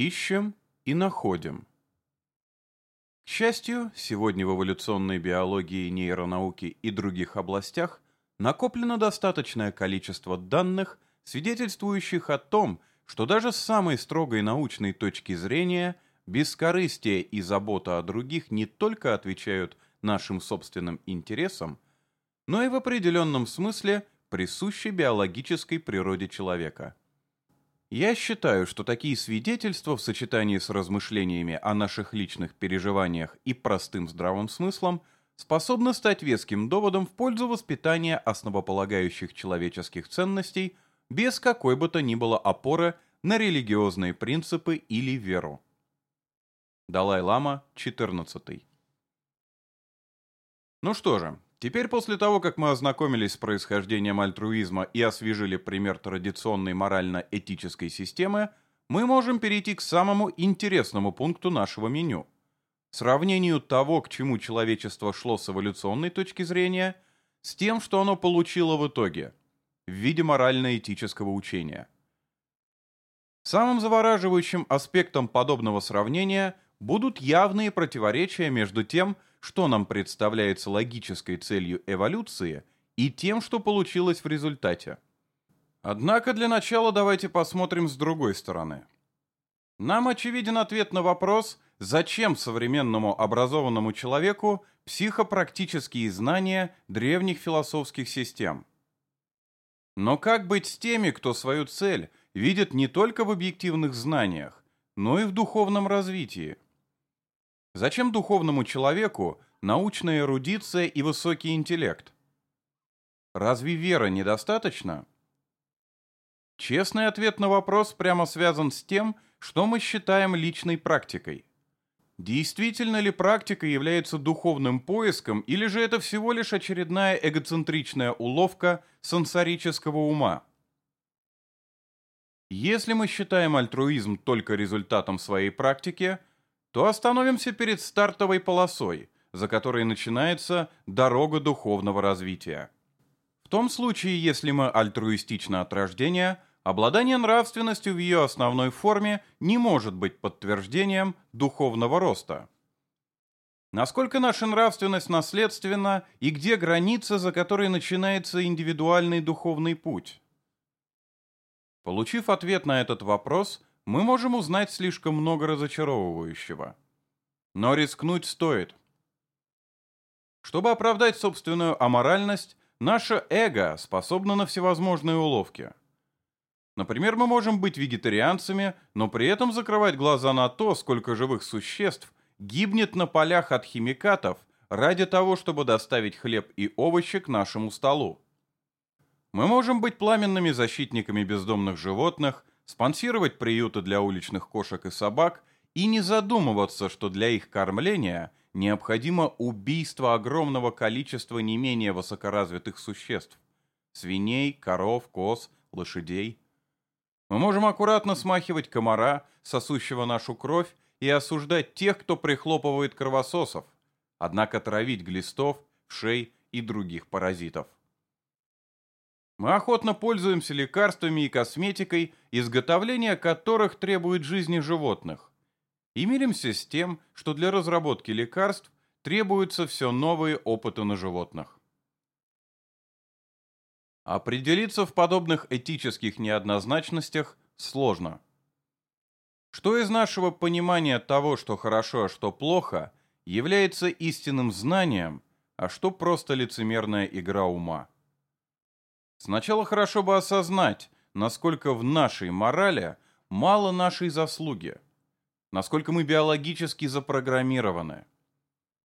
Ищем и находим. К счастью, сегодня в эволюционной биологии, нейронауке и других областях накоплено достаточное количество данных, свидетельствующих о том, что даже с самой строгой научной точки зрения бескорыстие и забота о других не только отвечают нашим собственным интересам, но и в определенном смысле присущи биологической природе человека. Я считаю, что такие свидетельства в сочетании с размышлениями о наших личных переживаниях и простым здравым смыслом способны стать веским доводом в пользу воспитания основополагающих человеческих ценностей без какой бы то ни было опоры на религиозные принципы или веру. Далай-лама, 14. Ну что же, Теперь после того, как мы ознакомились с происхождением альтруизма и освежили пример традиционной морально-этической системы, мы можем перейти к самому интересному пункту нашего меню. Сравнению того, к чему человечество шло с эволюционной точки зрения, с тем, что оно получило в итоге, в виде морально-этического учения. Самым завораживающим аспектом подобного сравнения будут явные противоречия между тем, что что нам представляется логической целью эволюции, и тем, что получилось в результате. Однако для начала давайте посмотрим с другой стороны. Нам очевиден ответ на вопрос, зачем современному образованному человеку психопрактические знания древних философских систем. Но как быть с теми, кто свою цель видит не только в объективных знаниях, но и в духовном развитии? Зачем духовному человеку научная эрудиция и высокий интеллект? Разве вера недостаточно? Честный ответ на вопрос прямо связан с тем, что мы считаем личной практикой. Действительно ли практика является духовным поиском, или же это всего лишь очередная эгоцентричная уловка сенсорического ума? Если мы считаем альтруизм только результатом своей практики – то остановимся перед стартовой полосой, за которой начинается дорога духовного развития. В том случае, если мы альтруистичны от рождения, обладание нравственностью в ее основной форме не может быть подтверждением духовного роста. Насколько наша нравственность наследственна и где граница, за которой начинается индивидуальный духовный путь? Получив ответ на этот вопрос – мы можем узнать слишком много разочаровывающего. Но рискнуть стоит. Чтобы оправдать собственную аморальность, наше эго способно на всевозможные уловки. Например, мы можем быть вегетарианцами, но при этом закрывать глаза на то, сколько живых существ гибнет на полях от химикатов ради того, чтобы доставить хлеб и овощи к нашему столу. Мы можем быть пламенными защитниками бездомных животных, спонсировать приюты для уличных кошек и собак и не задумываться, что для их кормления необходимо убийство огромного количества не менее высокоразвитых существ – свиней, коров, коз, лошадей. Мы можем аккуратно смахивать комара, сосущего нашу кровь, и осуждать тех, кто прихлопывает кровососов, однако травить глистов, вшей и других паразитов. Мы охотно пользуемся лекарствами и косметикой, изготовление которых требует жизни животных. И миримся с тем, что для разработки лекарств требуются все новые опыты на животных. Определиться в подобных этических неоднозначностях сложно. Что из нашего понимания того, что хорошо, а что плохо, является истинным знанием, а что просто лицемерная игра ума? Сначала хорошо бы осознать, насколько в нашей морали мало нашей заслуги, насколько мы биологически запрограммированы,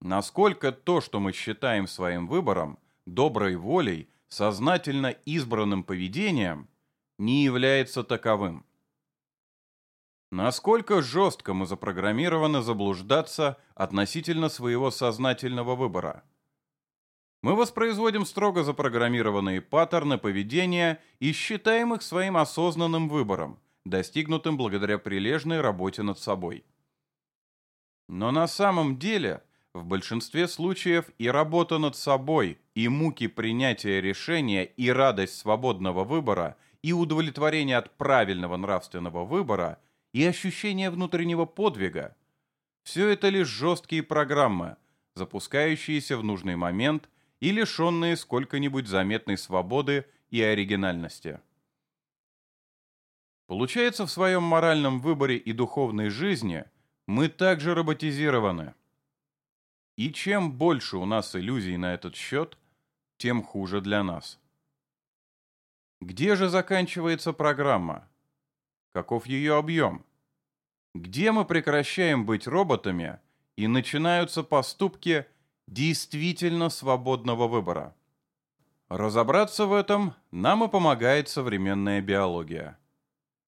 насколько то, что мы считаем своим выбором, доброй волей, сознательно избранным поведением, не является таковым. Насколько жестко мы запрограммированы заблуждаться относительно своего сознательного выбора – мы воспроизводим строго запрограммированные паттерны поведения и считаем их своим осознанным выбором, достигнутым благодаря прилежной работе над собой. Но на самом деле, в большинстве случаев и работа над собой, и муки принятия решения, и радость свободного выбора, и удовлетворение от правильного нравственного выбора и ощущение внутреннего подвига – все это лишь жесткие программы, запускающиеся в нужный момент и лишенные сколько-нибудь заметной свободы и оригинальности. Получается, в своем моральном выборе и духовной жизни мы также роботизированы. И чем больше у нас иллюзий на этот счет, тем хуже для нас. Где же заканчивается программа? Каков ее объем? Где мы прекращаем быть роботами и начинаются поступки действительно свободного выбора? Разобраться в этом нам и помогает современная биология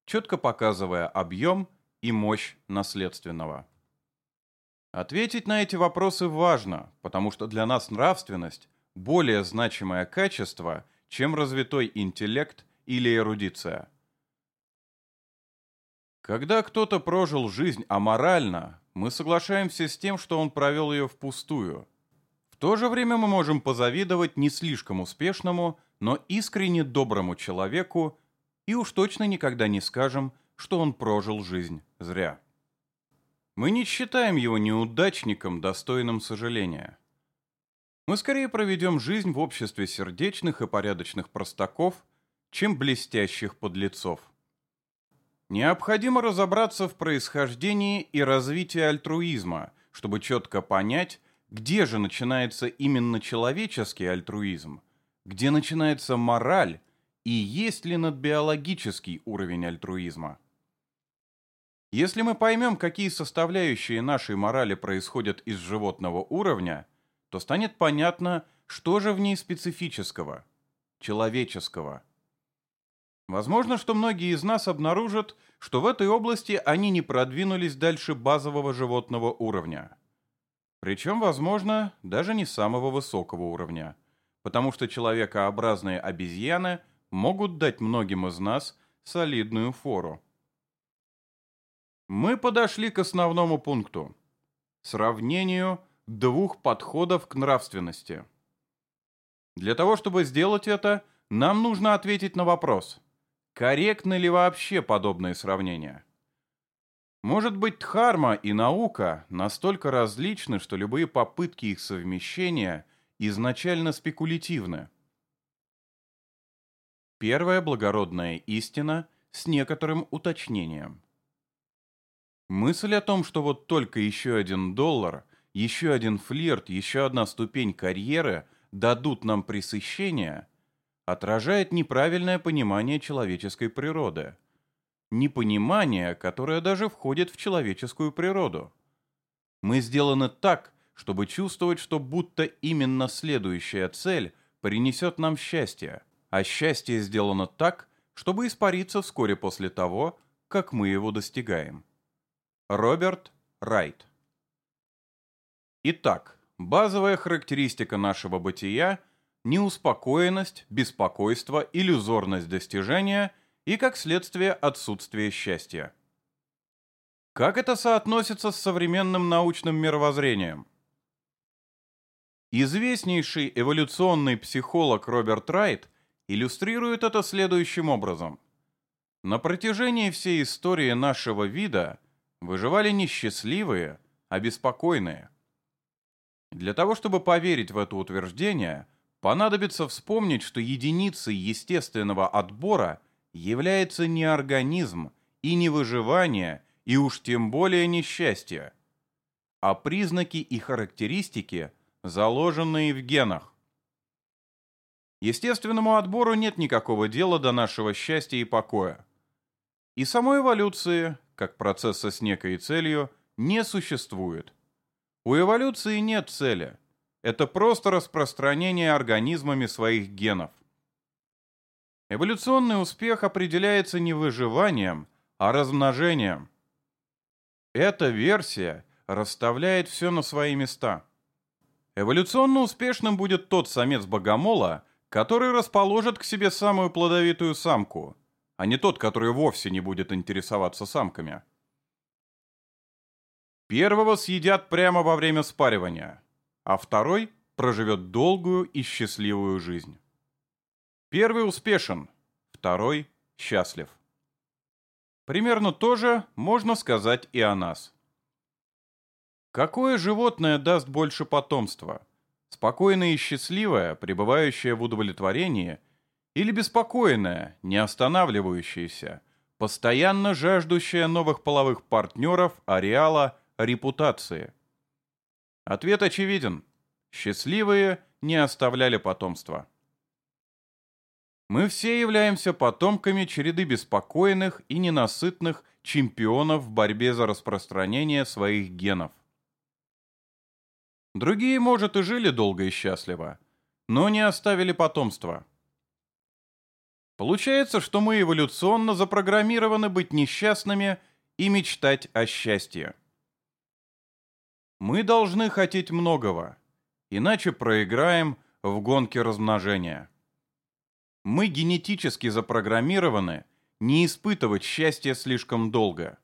четко показывая объем и мощь наследственного. Ответить на эти вопросы важно, потому что для нас нравственность – более значимое качество, чем развитой интеллект или эрудиция. Когда кто-то прожил жизнь аморально, мы соглашаемся с тем, что он провел ее впустую. То же время мы можем позавидовать не слишком успешному, но искренне доброму человеку, и уж точно никогда не скажем, что он прожил жизнь зря. Мы не считаем его неудачником, достойным сожаления. Мы скорее проведем жизнь в обществе сердечных и порядочных простаков, чем блестящих подлецов. Необходимо разобраться в происхождении и развитии альтруизма, чтобы четко понять, где же начинается именно человеческий альтруизм, где начинается мораль, и есть ли надбиологический уровень альтруизма. Если мы поймем, какие составляющие нашей морали происходят из животного уровня, то станет понятно, что же в ней специфического, человеческого. Возможно, что многие из нас обнаружат, что в этой области они не продвинулись дальше базового животного уровня. Причем, возможно, даже не самого высокого уровня, потому что человекообразные обезьяны – могут дать многим из нас солидную фору. Мы подошли к основному пункту – сравнению двух подходов к нравственности. Для того, чтобы сделать это, нам нужно ответить на вопрос, корректны ли вообще подобные сравнения. Может быть, дхарма и наука настолько различны, что любые попытки их совмещения изначально спекулятивны. Первая благородная истина с некоторым уточнением. Мысль о том, что вот только еще один доллар, еще один флирт, еще одна ступень карьеры дадут нам пресыщение, отражает неправильное понимание человеческой природы. Непонимание, которое даже входит в человеческую природу. Мы сделаны так, чтобы чувствовать, что будто именно следующая цель принесет нам счастье – а счастье сделано так, чтобы испариться вскоре после того, как мы его достигаем. Роберт Райт Итак, базовая характеристика нашего бытия – неуспокоенность, беспокойство, иллюзорность достижения и, как следствие, отсутствие счастья. Как это соотносится с современным научным мировоззрением? Известнейший эволюционный психолог Роберт Райт иллюстрирует это следующим образом. На протяжении всей истории нашего вида выживали не счастливые, а беспокойные. Для того, чтобы поверить в это утверждение, понадобится вспомнить, что единицей естественного отбора является не организм и не выживание, и уж тем более не счастье, а признаки и характеристики, заложенные в генах. Естественному отбору нет никакого дела до нашего счастья и покоя. И самой эволюции, как процесса с некой целью, не существует. У эволюции нет цели. Это просто распространение организмами своих генов. Эволюционный успех определяется не выживанием, а размножением. Эта версия расставляет все на свои места. Эволюционно успешным будет тот самец богомола, который расположит к себе самую плодовитую самку, а не тот, который вовсе не будет интересоваться самками. Первого съедят прямо во время спаривания, а второй проживет долгую и счастливую жизнь. Первый успешен, второй счастлив. Примерно то же можно сказать и о нас. Какое животное даст больше потомства? Спокойное и счастливое, пребывающее в удовлетворении, или беспокойное, не останавливающееся, постоянно жаждущее новых половых партнеров, ареала, репутации? Ответ очевиден. Счастливые не оставляли потомства. Мы все являемся потомками череды беспокойных и ненасытных чемпионов в борьбе за распространение своих генов. Другие, может, и жили долго и счастливо, но не оставили потомства. Получается, что мы эволюционно запрограммированы быть несчастными и мечтать о счастье. Мы должны хотеть многого, иначе проиграем в гонке размножения. Мы генетически запрограммированы не испытывать счастья слишком долго.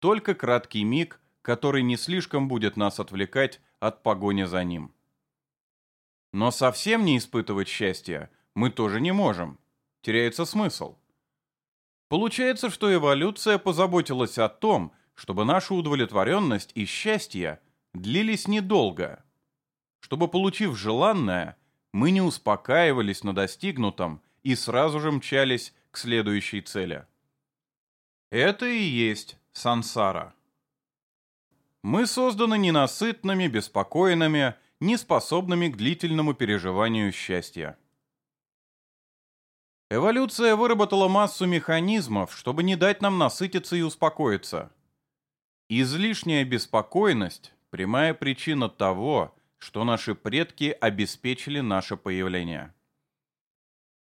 Только краткий миг, который не слишком будет нас отвлекать от погони за ним. Но совсем не испытывать счастья мы тоже не можем. Теряется смысл. Получается, что эволюция позаботилась о том, чтобы наша удовлетворенность и счастье длились недолго. Чтобы, получив желанное, мы не успокаивались на достигнутом и сразу же мчались к следующей цели. Это и есть сансара. Мы созданы ненасытными, беспокойными, неспособными к длительному переживанию счастья. Эволюция выработала массу механизмов, чтобы не дать нам насытиться и успокоиться. Излишняя беспокойность – прямая причина того, что наши предки обеспечили наше появление.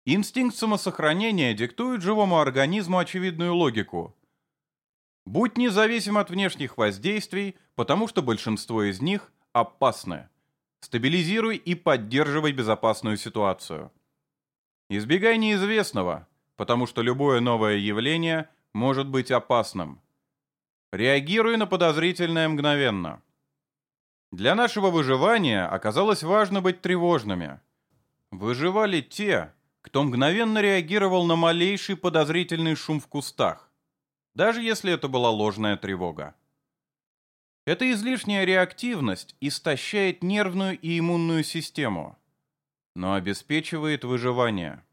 Инстинкт самосохранения диктует живому организму очевидную логику. Будь независим от внешних воздействий, потому что большинство из них опасны. Стабилизируй и поддерживай безопасную ситуацию. Избегай неизвестного, потому что любое новое явление может быть опасным. Реагируй на подозрительное мгновенно. Для нашего выживания оказалось важно быть тревожными. Выживали те, кто мгновенно реагировал на малейший подозрительный шум в кустах, даже если это была ложная тревога. Эта излишняя реактивность истощает нервную и иммунную систему, но обеспечивает выживание.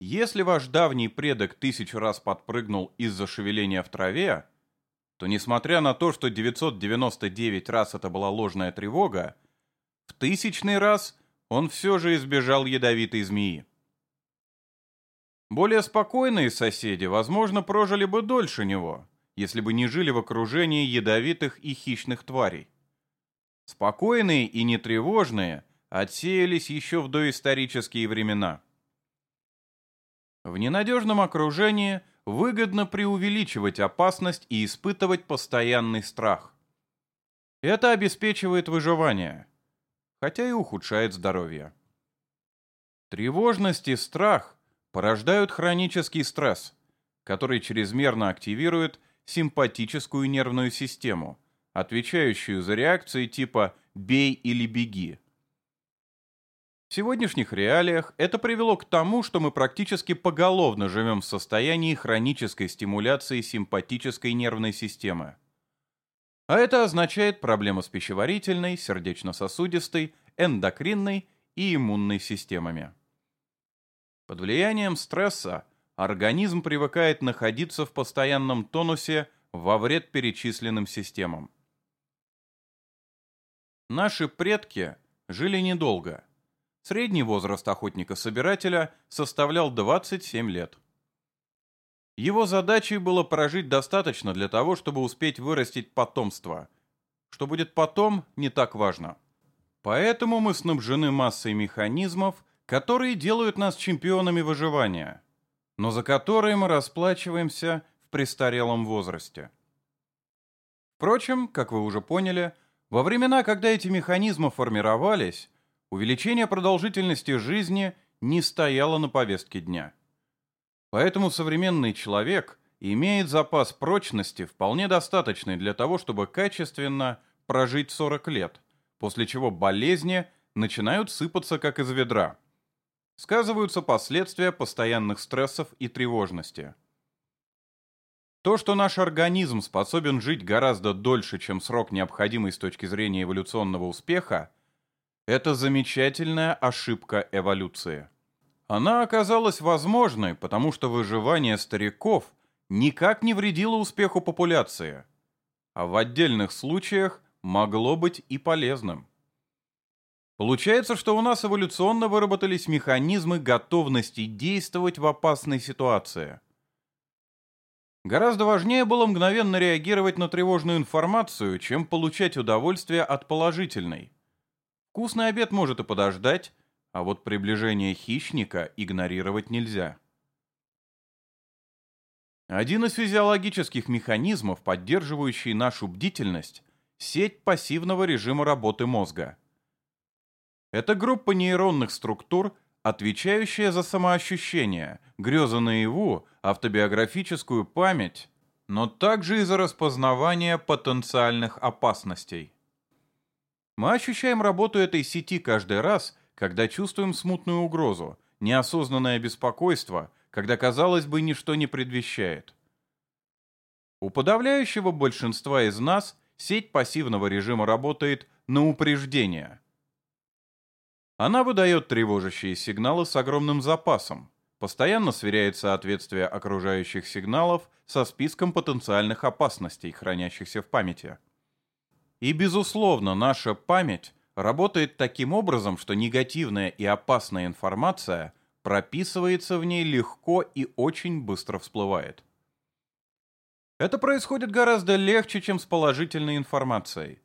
Если ваш давний предок тысячу раз подпрыгнул из-за шевеления в траве, то несмотря на то, что 999 раз это была ложная тревога, в тысячный раз он все же избежал ядовитой змеи. Более спокойные соседи, возможно, прожили бы дольше него, если бы не жили в окружении ядовитых и хищных тварей. Спокойные и нетревожные отсеялись еще в доисторические времена. В ненадежном окружении – выгодно преувеличивать опасность и испытывать постоянный страх. Это обеспечивает выживание, хотя и ухудшает здоровье. Тревожность и страх порождают хронический стресс, который чрезмерно активирует симпатическую нервную систему, отвечающую за реакции типа «бей или беги», в сегодняшних реалиях это привело к тому, что мы практически поголовно живем в состоянии хронической стимуляции симпатической нервной системы. А это означает проблемы с пищеварительной, сердечно-сосудистой, эндокринной и иммунной системами. Под влиянием стресса организм привыкает находиться в постоянном тонусе во вред перечисленным системам. Наши предки жили недолго – Средний возраст охотника-собирателя составлял 27 лет. Его задачей было прожить достаточно для того, чтобы успеть вырастить потомство. Что будет потом, не так важно. Поэтому мы снабжены массой механизмов, которые делают нас чемпионами выживания, но за которые мы расплачиваемся в престарелом возрасте. Впрочем, как вы уже поняли, во времена, когда эти механизмы формировались, увеличение продолжительности жизни не стояло на повестке дня. Поэтому современный человек имеет запас прочности вполне достаточный для того, чтобы качественно прожить 40 лет, после чего болезни начинают сыпаться как из ведра. Сказываются последствия постоянных стрессов и тревожности. То, что наш организм способен жить гораздо дольше, чем срок, необходимый с точки зрения эволюционного успеха, это замечательная ошибка эволюции. Она оказалась возможной, потому что выживание стариков никак не вредило успеху популяции, а в отдельных случаях могло быть и полезным. Получается, что у нас эволюционно выработались механизмы готовности действовать в опасной ситуации – Гораздо важнее было мгновенно реагировать на тревожную информацию, чем получать удовольствие от положительной. Вкусный обед может и подождать, а вот приближение хищника игнорировать нельзя. Один из физиологических механизмов, поддерживающий нашу бдительность – сеть пассивного режима работы мозга. Это группа нейронных структур, отвечающая за самоощущение, грезы наяву, автобиографическую память, но также и за распознавание потенциальных опасностей. Мы ощущаем работу этой сети каждый раз, когда чувствуем смутную угрозу, неосознанное беспокойство, когда, казалось бы, ничто не предвещает. У подавляющего большинства из нас сеть пассивного режима работает на упреждение – она выдает тревожащие сигналы с огромным запасом, постоянно сверяет соответствие окружающих сигналов со списком потенциальных опасностей, хранящихся в памяти. И, безусловно, наша память работает таким образом, что негативная и опасная информация прописывается в ней легко и очень быстро всплывает. Это происходит гораздо легче, чем с положительной информацией.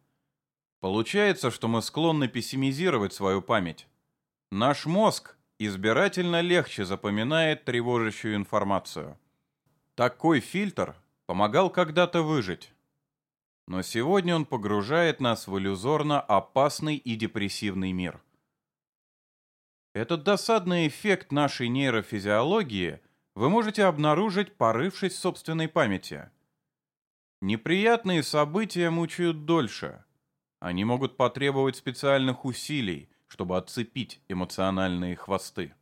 Получается, что мы склонны пессимизировать свою память. Наш мозг избирательно легче запоминает тревожащую информацию. Такой фильтр помогал когда-то выжить. Но сегодня он погружает нас в иллюзорно опасный и депрессивный мир. Этот досадный эффект нашей нейрофизиологии вы можете обнаружить, порывшись в собственной памяти. Неприятные события мучают дольше – они могут потребовать специальных усилий, чтобы отцепить эмоциональные хвосты.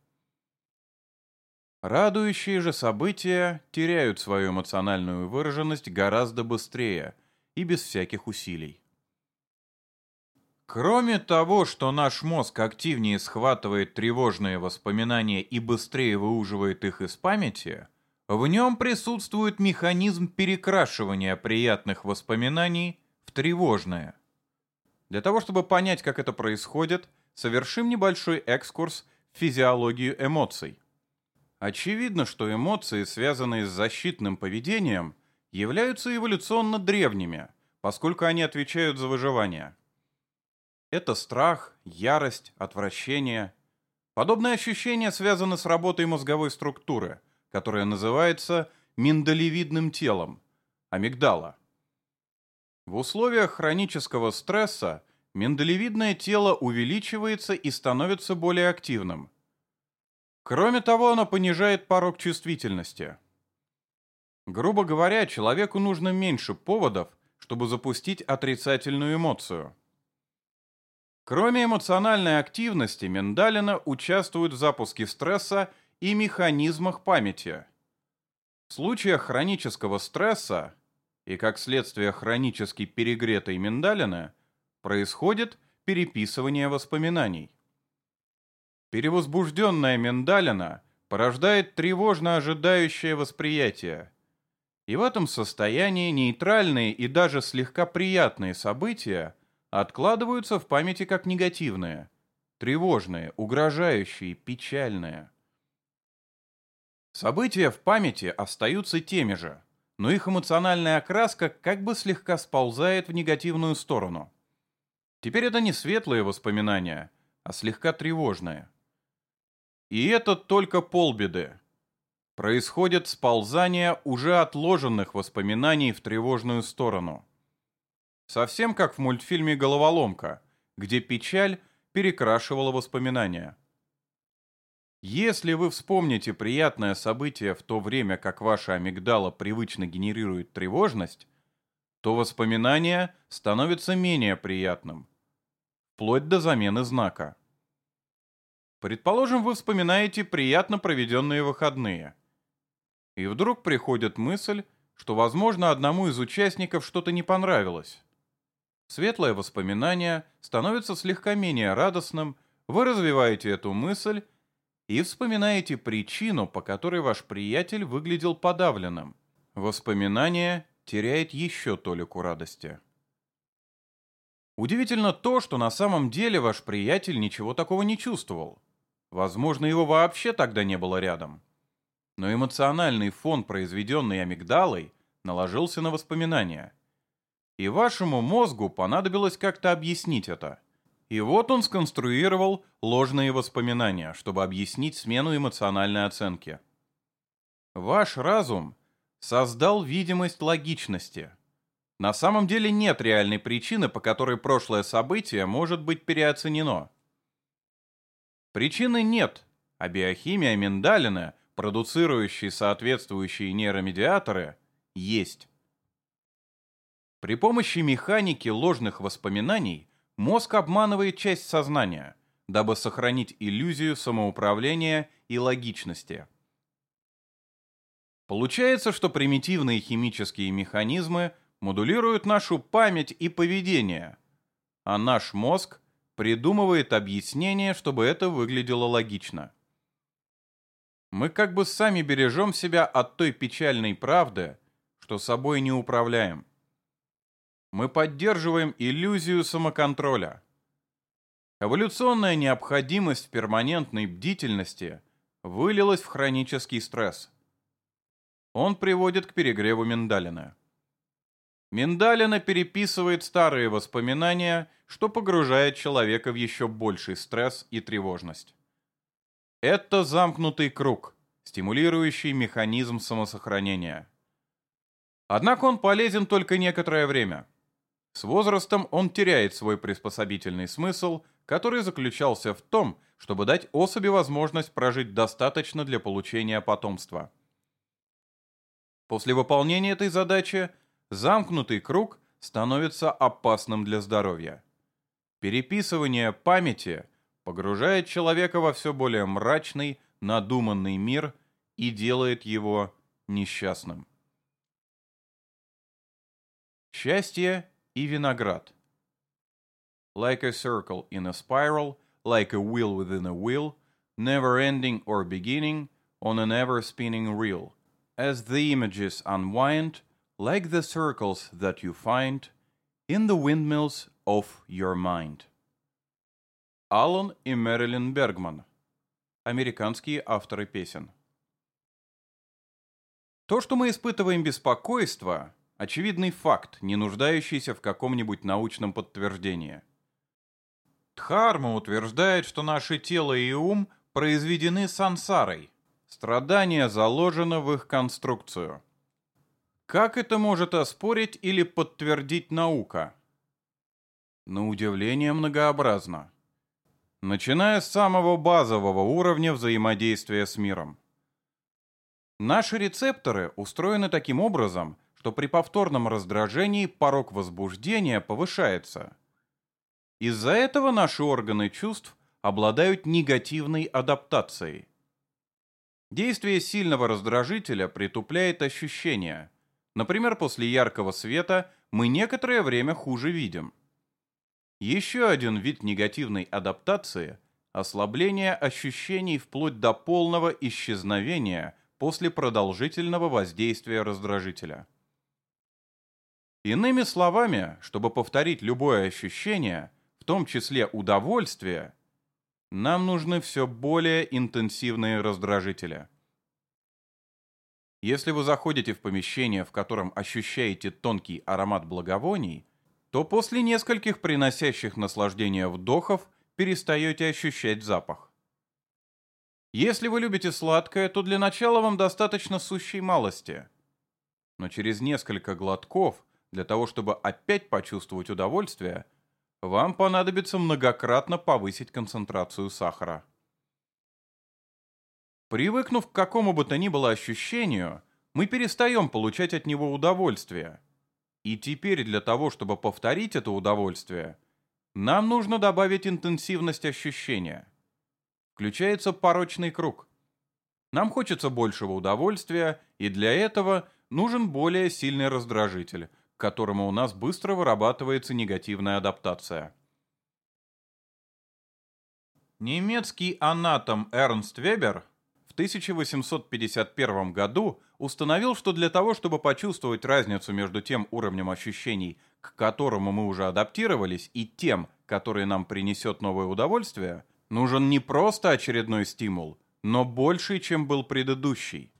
Радующие же события теряют свою эмоциональную выраженность гораздо быстрее и без всяких усилий. Кроме того, что наш мозг активнее схватывает тревожные воспоминания и быстрее выуживает их из памяти, в нем присутствует механизм перекрашивания приятных воспоминаний в тревожное – для того, чтобы понять, как это происходит, совершим небольшой экскурс в физиологию эмоций. Очевидно, что эмоции, связанные с защитным поведением, являются эволюционно древними, поскольку они отвечают за выживание. Это страх, ярость, отвращение. Подобные ощущения связаны с работой мозговой структуры, которая называется миндалевидным телом, амигдала. В условиях хронического стресса миндалевидное тело увеличивается и становится более активным. Кроме того, оно понижает порог чувствительности. Грубо говоря, человеку нужно меньше поводов, чтобы запустить отрицательную эмоцию. Кроме эмоциональной активности, миндалина участвует в запуске стресса и механизмах памяти. В случаях хронического стресса и как следствие хронически перегретой миндалины происходит переписывание воспоминаний. Перевозбужденная миндалина порождает тревожно ожидающее восприятие. И в этом состоянии нейтральные и даже слегка приятные события откладываются в памяти как негативные, тревожные, угрожающие, печальные. События в памяти остаются теми же – но их эмоциональная окраска как бы слегка сползает в негативную сторону. Теперь это не светлые воспоминания, а слегка тревожные. И это только полбеды. Происходит сползание уже отложенных воспоминаний в тревожную сторону. Совсем как в мультфильме «Головоломка», где печаль перекрашивала воспоминания. Если вы вспомните приятное событие в то время, как ваша амигдала привычно генерирует тревожность, то воспоминание становится менее приятным, вплоть до замены знака. Предположим, вы вспоминаете приятно проведенные выходные. И вдруг приходит мысль, что, возможно, одному из участников что-то не понравилось. Светлое воспоминание становится слегка менее радостным, вы развиваете эту мысль и вспоминаете причину, по которой ваш приятель выглядел подавленным. Воспоминание теряет еще толику радости. Удивительно то, что на самом деле ваш приятель ничего такого не чувствовал. Возможно, его вообще тогда не было рядом. Но эмоциональный фон, произведенный амигдалой, наложился на воспоминания. И вашему мозгу понадобилось как-то объяснить это. И вот он сконструировал ложные воспоминания, чтобы объяснить смену эмоциональной оценки. Ваш разум создал видимость логичности – на самом деле нет реальной причины, по которой прошлое событие может быть переоценено. Причины нет, а биохимия миндалина, продуцирующая соответствующие нейромедиаторы, есть. При помощи механики ложных воспоминаний мозг обманывает часть сознания, дабы сохранить иллюзию самоуправления и логичности. Получается, что примитивные химические механизмы – модулируют нашу память и поведение, а наш мозг придумывает объяснение, чтобы это выглядело логично. Мы как бы сами бережем себя от той печальной правды, что собой не управляем. Мы поддерживаем иллюзию самоконтроля. Эволюционная необходимость перманентной бдительности вылилась в хронический стресс. Он приводит к перегреву миндалина. Миндалина переписывает старые воспоминания, что погружает человека в еще больший стресс и тревожность. Это замкнутый круг, стимулирующий механизм самосохранения. Однако он полезен только некоторое время. С возрастом он теряет свой приспособительный смысл, который заключался в том, чтобы дать особи возможность прожить достаточно для получения потомства. После выполнения этой задачи – замкнутый круг становится опасным для здоровья. Переписывание памяти погружает человека во все более мрачный, надуманный мир и делает его несчастным. Счастье и виноград. Like a circle in a spiral, like a wheel within a wheel, never ending or beginning, on an ever spinning reel. As the images unwind, like the circles that you find in the windmills of your mind. Алан и Мэрилин Бергман. Американские авторы песен. То, что мы испытываем беспокойство, очевидный факт, не нуждающийся в каком-нибудь научном подтверждении. Дхарма утверждает, что наше тело и ум произведены сансарой. Страдание заложено в их конструкцию. Как это может оспорить или подтвердить наука? На удивление многообразно. Начиная с самого базового уровня взаимодействия с миром. Наши рецепторы устроены таким образом, что при повторном раздражении порог возбуждения повышается. Из-за этого наши органы чувств обладают негативной адаптацией. Действие сильного раздражителя притупляет ощущения – Например, после яркого света мы некоторое время хуже видим. Еще один вид негативной адаптации – ослабление ощущений вплоть до полного исчезновения после продолжительного воздействия раздражителя. Иными словами, чтобы повторить любое ощущение, в том числе удовольствие, нам нужны все более интенсивные раздражители – если вы заходите в помещение, в котором ощущаете тонкий аромат благовоний, то после нескольких приносящих наслаждение вдохов перестаете ощущать запах. Если вы любите сладкое, то для начала вам достаточно сущей малости. Но через несколько глотков, для того чтобы опять почувствовать удовольствие, вам понадобится многократно повысить концентрацию сахара. Привыкнув к какому бы то ни было ощущению, мы перестаем получать от него удовольствие. И теперь для того, чтобы повторить это удовольствие, нам нужно добавить интенсивность ощущения. Включается порочный круг. Нам хочется большего удовольствия, и для этого нужен более сильный раздражитель, к которому у нас быстро вырабатывается негативная адаптация. Немецкий анатом Эрнст Вебер 1851 году установил, что для того, чтобы почувствовать разницу между тем уровнем ощущений, к которому мы уже адаптировались, и тем, который нам принесет новое удовольствие, нужен не просто очередной стимул, но больший, чем был предыдущий.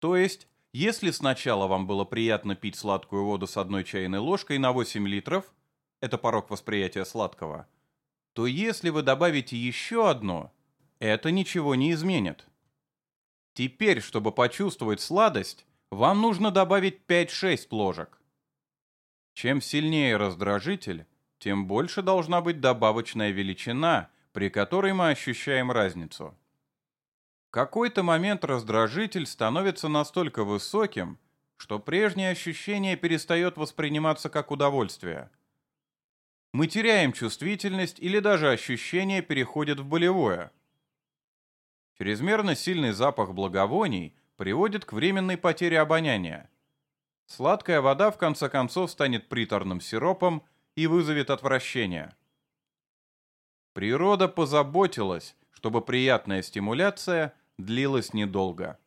То есть, если сначала вам было приятно пить сладкую воду с одной чайной ложкой на 8 литров, это порог восприятия сладкого, то если вы добавите еще одно, это ничего не изменит. Теперь, чтобы почувствовать сладость, вам нужно добавить 5-6 ложек. Чем сильнее раздражитель, тем больше должна быть добавочная величина, при которой мы ощущаем разницу. В какой-то момент раздражитель становится настолько высоким, что прежнее ощущение перестает восприниматься как удовольствие. Мы теряем чувствительность или даже ощущение переходит в болевое – Чрезмерно сильный запах благовоний приводит к временной потере обоняния. Сладкая вода в конце концов станет приторным сиропом и вызовет отвращение. Природа позаботилась, чтобы приятная стимуляция длилась недолго.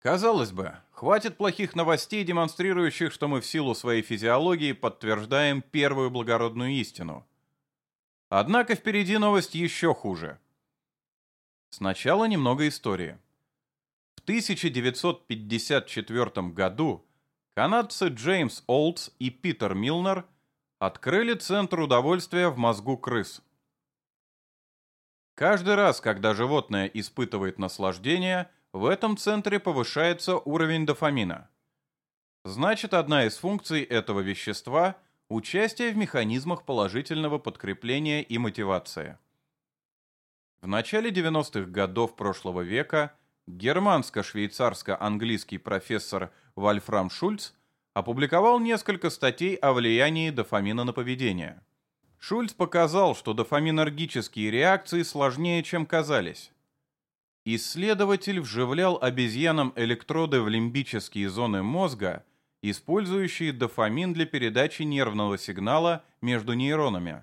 Казалось бы, хватит плохих новостей, демонстрирующих, что мы в силу своей физиологии подтверждаем первую благородную истину. Однако впереди новость еще хуже – Сначала немного истории. В 1954 году канадцы Джеймс Олдс и Питер Милнер открыли центр удовольствия в мозгу крыс. Каждый раз, когда животное испытывает наслаждение, в этом центре повышается уровень дофамина. Значит, одна из функций этого вещества – участие в механизмах положительного подкрепления и мотивации. В начале 90-х годов прошлого века германско-швейцарско-английский профессор Вольфрам Шульц опубликовал несколько статей о влиянии дофамина на поведение. Шульц показал, что дофаминергические реакции сложнее, чем казались. Исследователь вживлял обезьянам электроды в лимбические зоны мозга, использующие дофамин для передачи нервного сигнала между нейронами.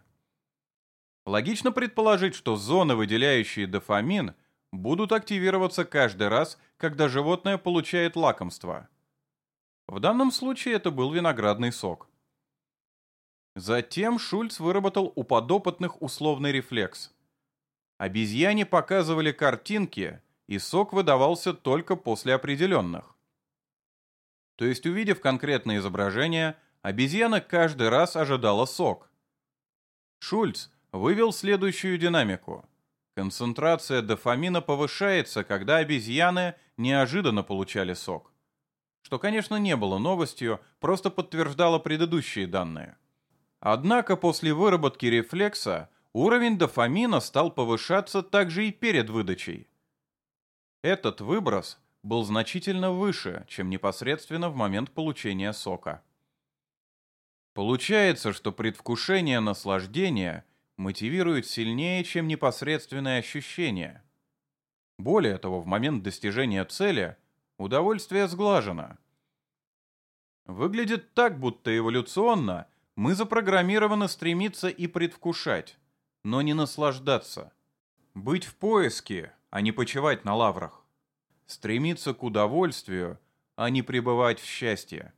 Логично предположить, что зоны, выделяющие дофамин, будут активироваться каждый раз, когда животное получает лакомство. В данном случае это был виноградный сок. Затем Шульц выработал у подопытных условный рефлекс. Обезьяне показывали картинки, и сок выдавался только после определенных. То есть, увидев конкретное изображение, обезьяна каждый раз ожидала сок. Шульц вывел следующую динамику. Концентрация дофамина повышается, когда обезьяны неожиданно получали сок. Что, конечно, не было новостью, просто подтверждало предыдущие данные. Однако после выработки рефлекса уровень дофамина стал повышаться также и перед выдачей. Этот выброс был значительно выше, чем непосредственно в момент получения сока. Получается, что предвкушение наслаждения – мотивирует сильнее, чем непосредственное ощущение. Более того, в момент достижения цели удовольствие сглажено. Выглядит так, будто эволюционно мы запрограммированы стремиться и предвкушать, но не наслаждаться. Быть в поиске, а не почивать на лаврах. Стремиться к удовольствию, а не пребывать в счастье.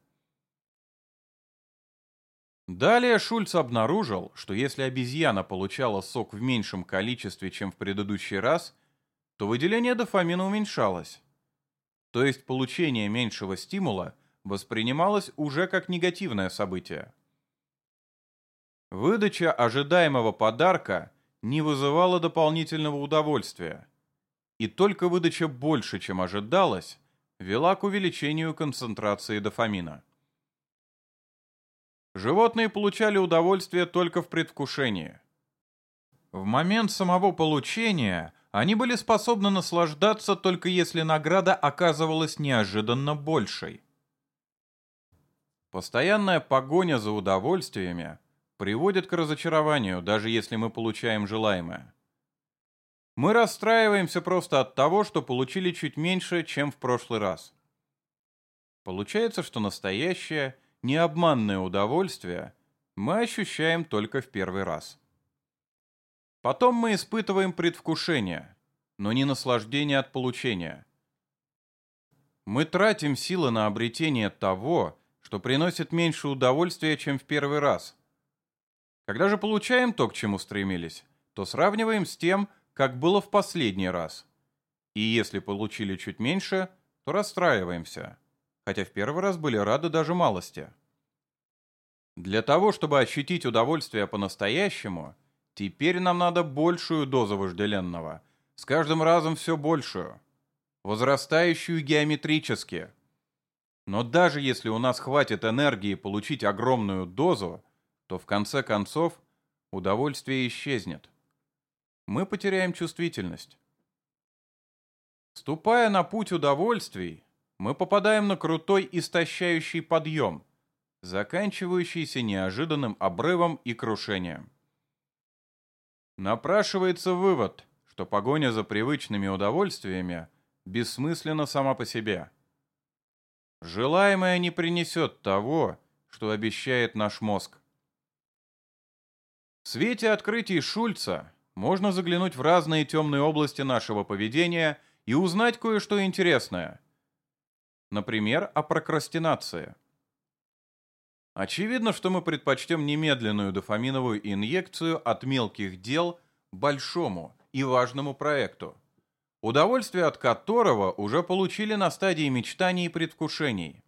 Далее Шульц обнаружил, что если обезьяна получала сок в меньшем количестве, чем в предыдущий раз, то выделение дофамина уменьшалось. То есть получение меньшего стимула воспринималось уже как негативное событие. Выдача ожидаемого подарка не вызывала дополнительного удовольствия, и только выдача больше, чем ожидалось, вела к увеличению концентрации дофамина. Животные получали удовольствие только в предвкушении. В момент самого получения они были способны наслаждаться только если награда оказывалась неожиданно большей. Постоянная погоня за удовольствиями приводит к разочарованию, даже если мы получаем желаемое. Мы расстраиваемся просто от того, что получили чуть меньше, чем в прошлый раз. Получается, что настоящее, необманное удовольствие мы ощущаем только в первый раз. Потом мы испытываем предвкушение, но не наслаждение от получения. Мы тратим силы на обретение того, что приносит меньше удовольствия, чем в первый раз. Когда же получаем то, к чему стремились, то сравниваем с тем, как было в последний раз. И если получили чуть меньше, то расстраиваемся, хотя в первый раз были рады даже малости. Для того, чтобы ощутить удовольствие по-настоящему – Теперь нам надо большую дозу вожделенного. С каждым разом все большую. Возрастающую геометрически. Но даже если у нас хватит энергии получить огромную дозу, то в конце концов удовольствие исчезнет. Мы потеряем чувствительность. Ступая на путь удовольствий, мы попадаем на крутой истощающий подъем, заканчивающийся неожиданным обрывом и крушением. Напрашивается вывод, что погоня за привычными удовольствиями бессмысленна сама по себе. Желаемое не принесет того, что обещает наш мозг. В свете открытий Шульца можно заглянуть в разные темные области нашего поведения и узнать кое-что интересное. Например, о прокрастинации. Очевидно, что мы предпочтем немедленную дофаминовую инъекцию от мелких дел большому и важному проекту, удовольствие от которого уже получили на стадии мечтаний и предвкушений.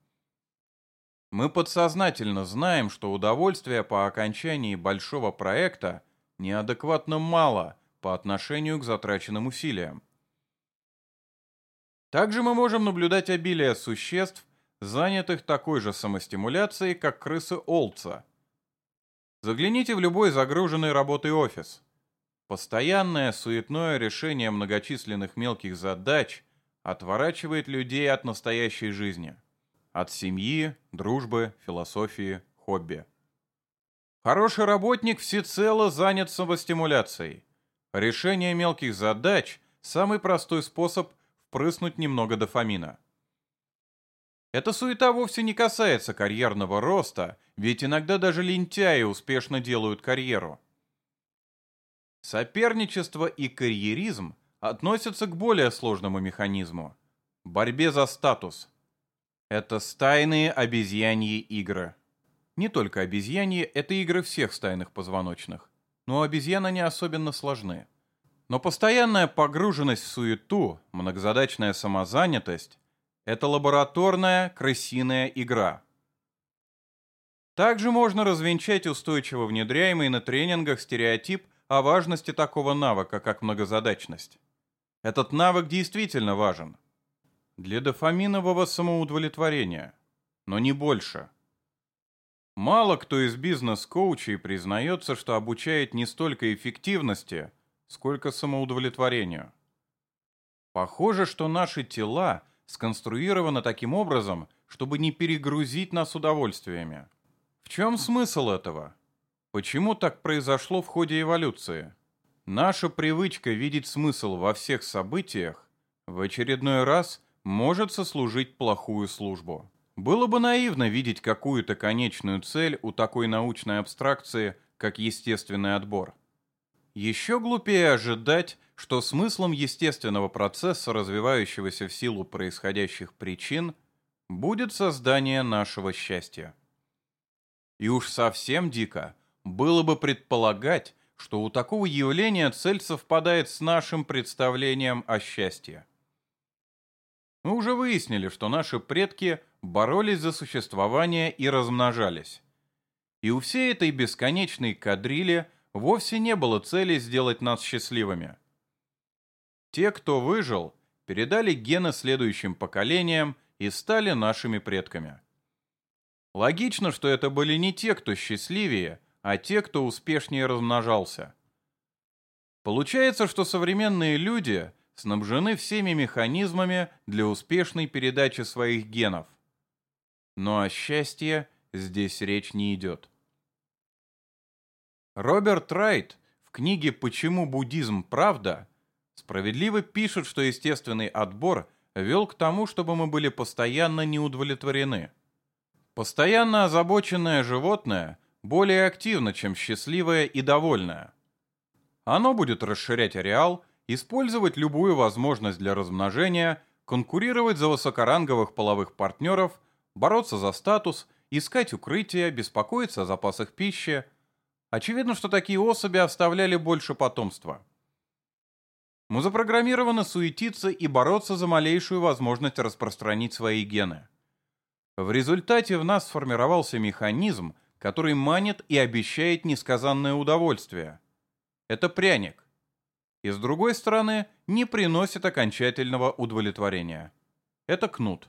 Мы подсознательно знаем, что удовольствие по окончании большого проекта неадекватно мало по отношению к затраченным усилиям. Также мы можем наблюдать обилие существ, занятых такой же самостимуляцией, как крысы Олца. Загляните в любой загруженный работой офис. Постоянное суетное решение многочисленных мелких задач отворачивает людей от настоящей жизни. От семьи, дружбы, философии, хобби. Хороший работник всецело занят самостимуляцией. Решение мелких задач – самый простой способ впрыснуть немного дофамина. Эта суета вовсе не касается карьерного роста, ведь иногда даже лентяи успешно делают карьеру. Соперничество и карьеризм относятся к более сложному механизму – борьбе за статус. Это стайные обезьяньи игры. Не только обезьяньи – это игры всех стайных позвоночных, но обезьяны не особенно сложны. Но постоянная погруженность в суету, многозадачная самозанятость это лабораторная крысиная игра. Также можно развенчать устойчиво внедряемый на тренингах стереотип о важности такого навыка, как многозадачность. Этот навык действительно важен. Для дофаминового самоудовлетворения, но не больше. Мало кто из бизнес-коучей признается, что обучает не столько эффективности, сколько самоудовлетворению. Похоже, что наши тела – сконструировано таким образом, чтобы не перегрузить нас удовольствиями. В чем смысл этого? Почему так произошло в ходе эволюции? Наша привычка видеть смысл во всех событиях в очередной раз может сослужить плохую службу. Было бы наивно видеть какую-то конечную цель у такой научной абстракции, как естественный отбор. Еще глупее ожидать, что смыслом естественного процесса, развивающегося в силу происходящих причин, будет создание нашего счастья. И уж совсем дико было бы предполагать, что у такого явления цель совпадает с нашим представлением о счастье. Мы уже выяснили, что наши предки боролись за существование и размножались. И у всей этой бесконечной кадрили вовсе не было цели сделать нас счастливыми – те, кто выжил, передали гены следующим поколениям и стали нашими предками. Логично, что это были не те, кто счастливее, а те, кто успешнее размножался. Получается, что современные люди снабжены всеми механизмами для успешной передачи своих генов. Но о счастье здесь речь не идет. Роберт Райт в книге «Почему буддизм правда» Справедливо пишут, что естественный отбор вел к тому, чтобы мы были постоянно неудовлетворены. Постоянно озабоченное животное более активно, чем счастливое и довольное. Оно будет расширять ареал, использовать любую возможность для размножения, конкурировать за высокоранговых половых партнеров, бороться за статус, искать укрытие, беспокоиться о запасах пищи. Очевидно, что такие особи оставляли больше потомства. Мы запрограммированы суетиться и бороться за малейшую возможность распространить свои гены. В результате в нас сформировался механизм, который манит и обещает несказанное удовольствие. Это пряник. И с другой стороны, не приносит окончательного удовлетворения. Это кнут.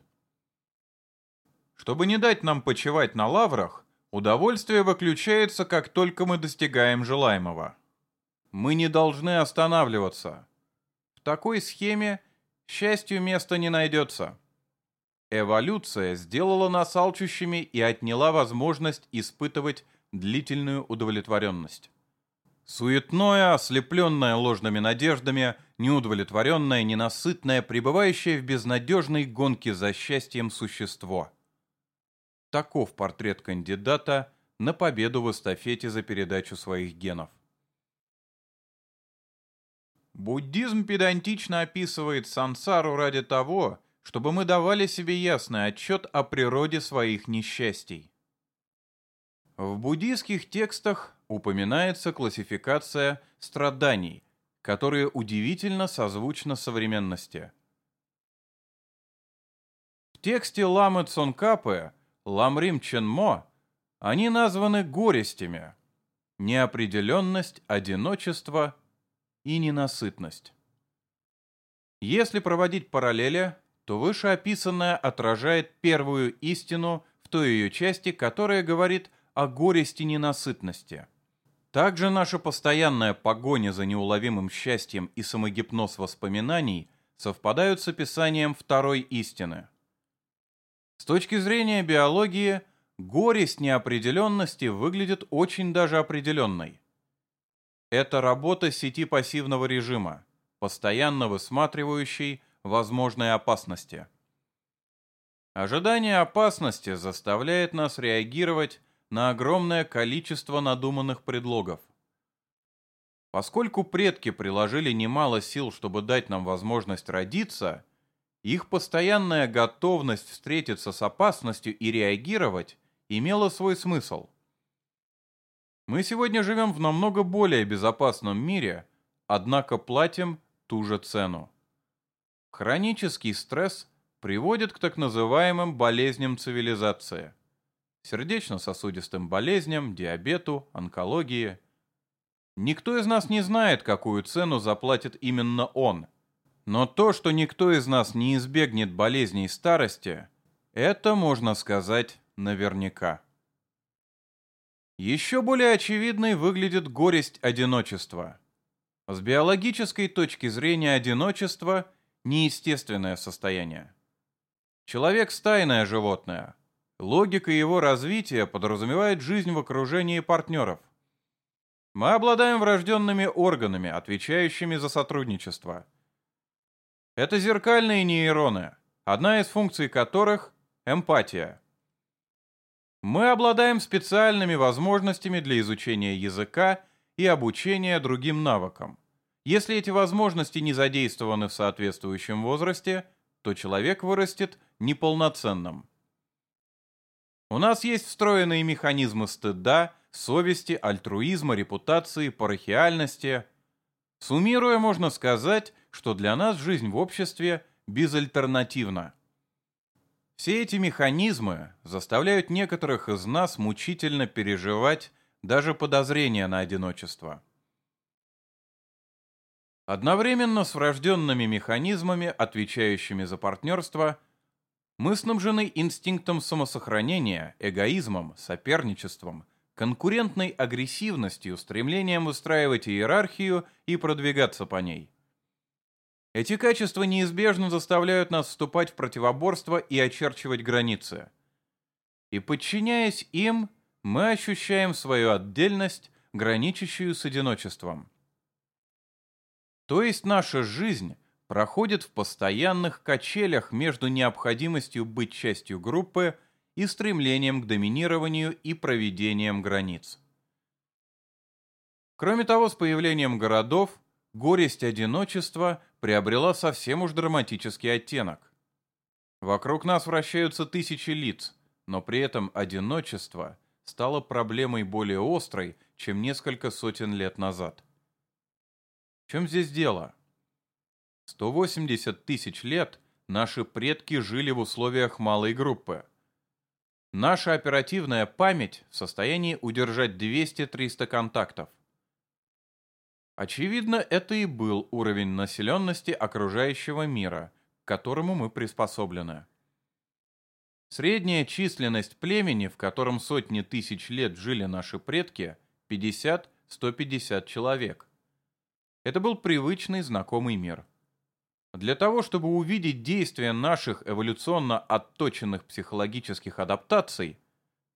Чтобы не дать нам почивать на лаврах, удовольствие выключается, как только мы достигаем желаемого. Мы не должны останавливаться такой схеме счастью места не найдется. Эволюция сделала нас алчущими и отняла возможность испытывать длительную удовлетворенность. Суетное, ослепленное ложными надеждами, неудовлетворенное, ненасытное, пребывающее в безнадежной гонке за счастьем существо. Таков портрет кандидата на победу в эстафете за передачу своих генов. Буддизм педантично описывает сансару ради того, чтобы мы давали себе ясный отчет о природе своих несчастий. В буддийских текстах упоминается классификация страданий, которые удивительно созвучна современности. В тексте Ламы Цонкапы Ламрим Ченмо они названы горестями, неопределенность, одиночество – и ненасытность. Если проводить параллели, то вышеописанное отражает первую истину в той ее части, которая говорит о горести ненасытности. Также наша постоянная погоня за неуловимым счастьем и самогипноз воспоминаний совпадают с описанием второй истины. С точки зрения биологии, горесть неопределенности выглядит очень даже определенной. Это работа сети пассивного режима, постоянно высматривающей возможные опасности. Ожидание опасности заставляет нас реагировать на огромное количество надуманных предлогов. Поскольку предки приложили немало сил, чтобы дать нам возможность родиться, их постоянная готовность встретиться с опасностью и реагировать имела свой смысл – мы сегодня живем в намного более безопасном мире, однако платим ту же цену. Хронический стресс приводит к так называемым болезням цивилизации. Сердечно-сосудистым болезням, диабету, онкологии. Никто из нас не знает, какую цену заплатит именно он. Но то, что никто из нас не избегнет болезней старости, это можно сказать наверняка. Еще более очевидной выглядит горесть одиночества. С биологической точки зрения одиночество – неестественное состояние. Человек – стайное животное. Логика его развития подразумевает жизнь в окружении партнеров. Мы обладаем врожденными органами, отвечающими за сотрудничество. Это зеркальные нейроны, одна из функций которых – эмпатия – мы обладаем специальными возможностями для изучения языка и обучения другим навыкам. Если эти возможности не задействованы в соответствующем возрасте, то человек вырастет неполноценным. У нас есть встроенные механизмы стыда, совести, альтруизма, репутации, парахиальности. Суммируя, можно сказать, что для нас жизнь в обществе безальтернативна. Все эти механизмы заставляют некоторых из нас мучительно переживать даже подозрения на одиночество. Одновременно с врожденными механизмами, отвечающими за партнерство, мы снабжены инстинктом самосохранения, эгоизмом, соперничеством, конкурентной агрессивностью, стремлением выстраивать иерархию и продвигаться по ней – эти качества неизбежно заставляют нас вступать в противоборство и очерчивать границы. И подчиняясь им, мы ощущаем свою отдельность, граничащую с одиночеством. То есть наша жизнь проходит в постоянных качелях между необходимостью быть частью группы и стремлением к доминированию и проведением границ. Кроме того, с появлением городов горесть одиночества приобрела совсем уж драматический оттенок. Вокруг нас вращаются тысячи лиц, но при этом одиночество стало проблемой более острой, чем несколько сотен лет назад. В чем здесь дело? 180 тысяч лет наши предки жили в условиях малой группы. Наша оперативная память в состоянии удержать 200-300 контактов. Очевидно, это и был уровень населенности окружающего мира, к которому мы приспособлены. Средняя численность племени, в котором сотни тысяч лет жили наши предки, 50-150 человек. Это был привычный знакомый мир. Для того, чтобы увидеть действие наших эволюционно отточенных психологических адаптаций,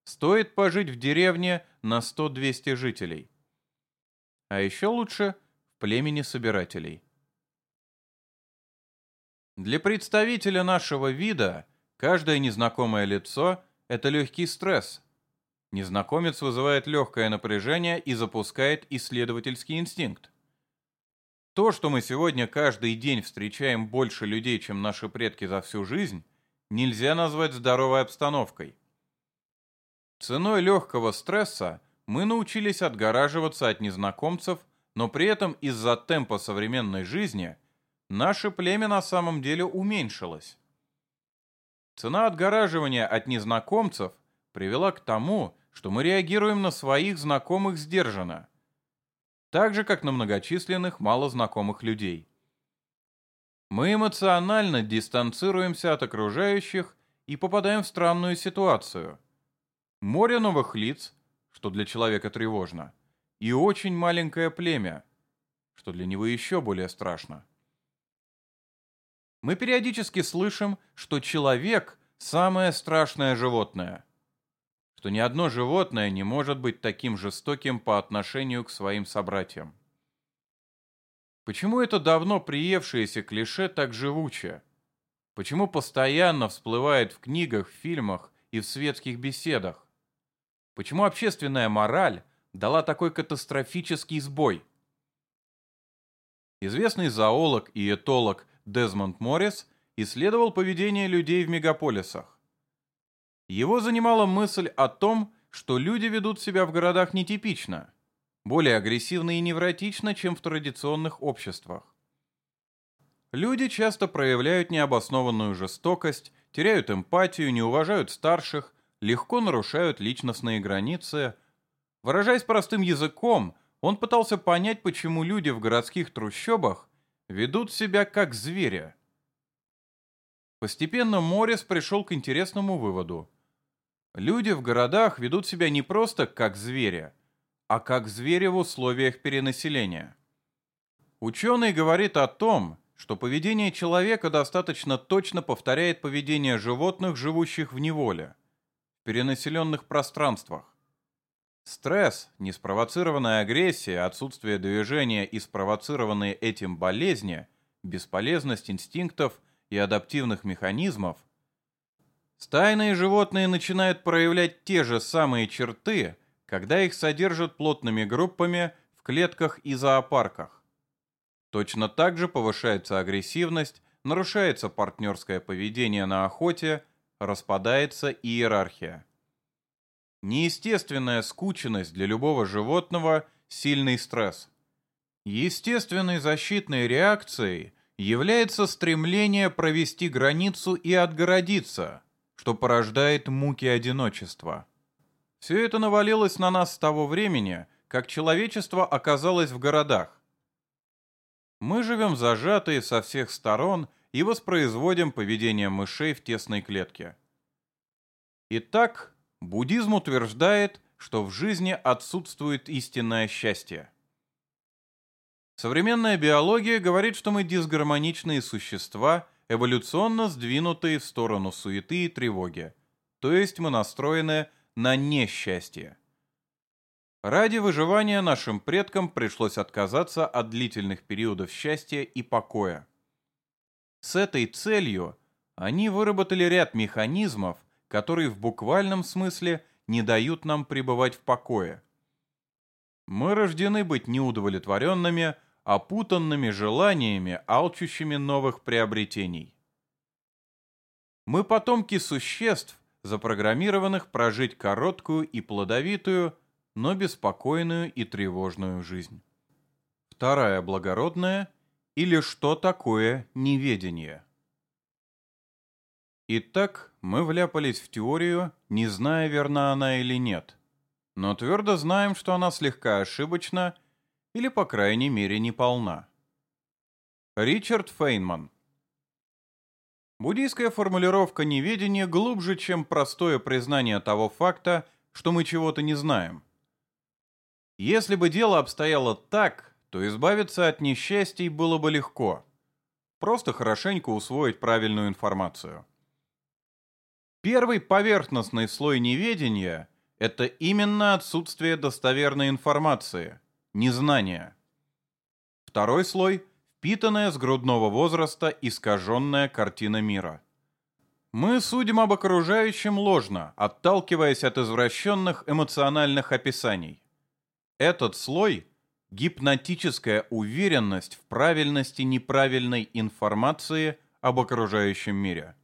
стоит пожить в деревне на 100-200 жителей. А еще лучше в племени собирателей. Для представителя нашего вида каждое незнакомое лицо – это легкий стресс. Незнакомец вызывает легкое напряжение и запускает исследовательский инстинкт. То, что мы сегодня каждый день встречаем больше людей, чем наши предки за всю жизнь, нельзя назвать здоровой обстановкой. Ценой легкого стресса мы научились отгораживаться от незнакомцев, но при этом из-за темпа современной жизни наше племя на самом деле уменьшилось. Цена отгораживания от незнакомцев привела к тому, что мы реагируем на своих знакомых сдержанно – так же, как на многочисленных малознакомых людей. Мы эмоционально дистанцируемся от окружающих и попадаем в странную ситуацию. Море новых лиц, что для человека тревожно, и очень маленькое племя, что для него еще более страшно. Мы периодически слышим, что человек – самое страшное животное – что ни одно животное не может быть таким жестоким по отношению к своим собратьям. Почему это давно приевшееся клише так живуче? Почему постоянно всплывает в книгах, фильмах и в светских беседах? Почему общественная мораль дала такой катастрофический сбой? Известный зоолог и этолог Дезмонд Моррис исследовал поведение людей в мегаполисах. Его занимала мысль о том, что люди ведут себя в городах нетипично, более агрессивно и невротично, чем в традиционных обществах. Люди часто проявляют необоснованную жестокость, теряют эмпатию, не уважают старших, легко нарушают личностные границы. Выражаясь простым языком, он пытался понять, почему люди в городских трущобах ведут себя как звери. Постепенно Моррис пришел к интересному выводу – Люди в городах ведут себя не просто как звери, а как звери в условиях перенаселения. Ученый говорит о том, что поведение человека достаточно точно повторяет поведение животных, живущих в неволе, перенаселенных пространствах. Стресс, неспровоцированная агрессия, отсутствие движения и спровоцированные этим болезни, бесполезность инстинктов и адаптивных механизмов – Стайные животные начинают проявлять те же самые черты, когда их содержат плотными группами в клетках и зоопарках. Точно так же повышается агрессивность, нарушается партнерское поведение на охоте, распадается иерархия. Неестественная скученность для любого животного – сильный стресс. Естественной защитной реакцией является стремление провести границу и отгородиться – что порождает муки одиночества. Все это навалилось на нас с того времени, как человечество оказалось в городах. Мы живем зажатые со всех сторон и воспроизводим поведение мышей в тесной клетке. Итак, буддизм утверждает, что в жизни отсутствует истинное счастье. Современная биология говорит, что мы дисгармоничные существа – эволюционно сдвинутые в сторону суеты и тревоги, то есть мы настроены на несчастье. Ради выживания нашим предкам пришлось отказаться от длительных периодов счастья и покоя. С этой целью они выработали ряд механизмов, которые в буквальном смысле не дают нам пребывать в покое. Мы рождены быть неудовлетворенными, опутанными желаниями, алчущими новых приобретений. Мы потомки существ, запрограммированных прожить короткую и плодовитую, но беспокойную и тревожную жизнь. Вторая благородная или что такое неведение. Итак, мы вляпались в теорию, не зная, верна она или нет, но твердо знаем, что она слегка ошибочна или, по крайней мере, неполна. Ричард Фейнман Буддийская формулировка неведения глубже, чем простое признание того факта, что мы чего-то не знаем. Если бы дело обстояло так, то избавиться от несчастий было бы легко. Просто хорошенько усвоить правильную информацию. Первый поверхностный слой неведения – это именно отсутствие достоверной информации, незнание. Второй слой впитанная с грудного возраста искаженная картина мира. Мы судим об окружающем ложно, отталкиваясь от извращенных эмоциональных описаний. Этот слой – гипнотическая уверенность в правильности неправильной информации об окружающем мире.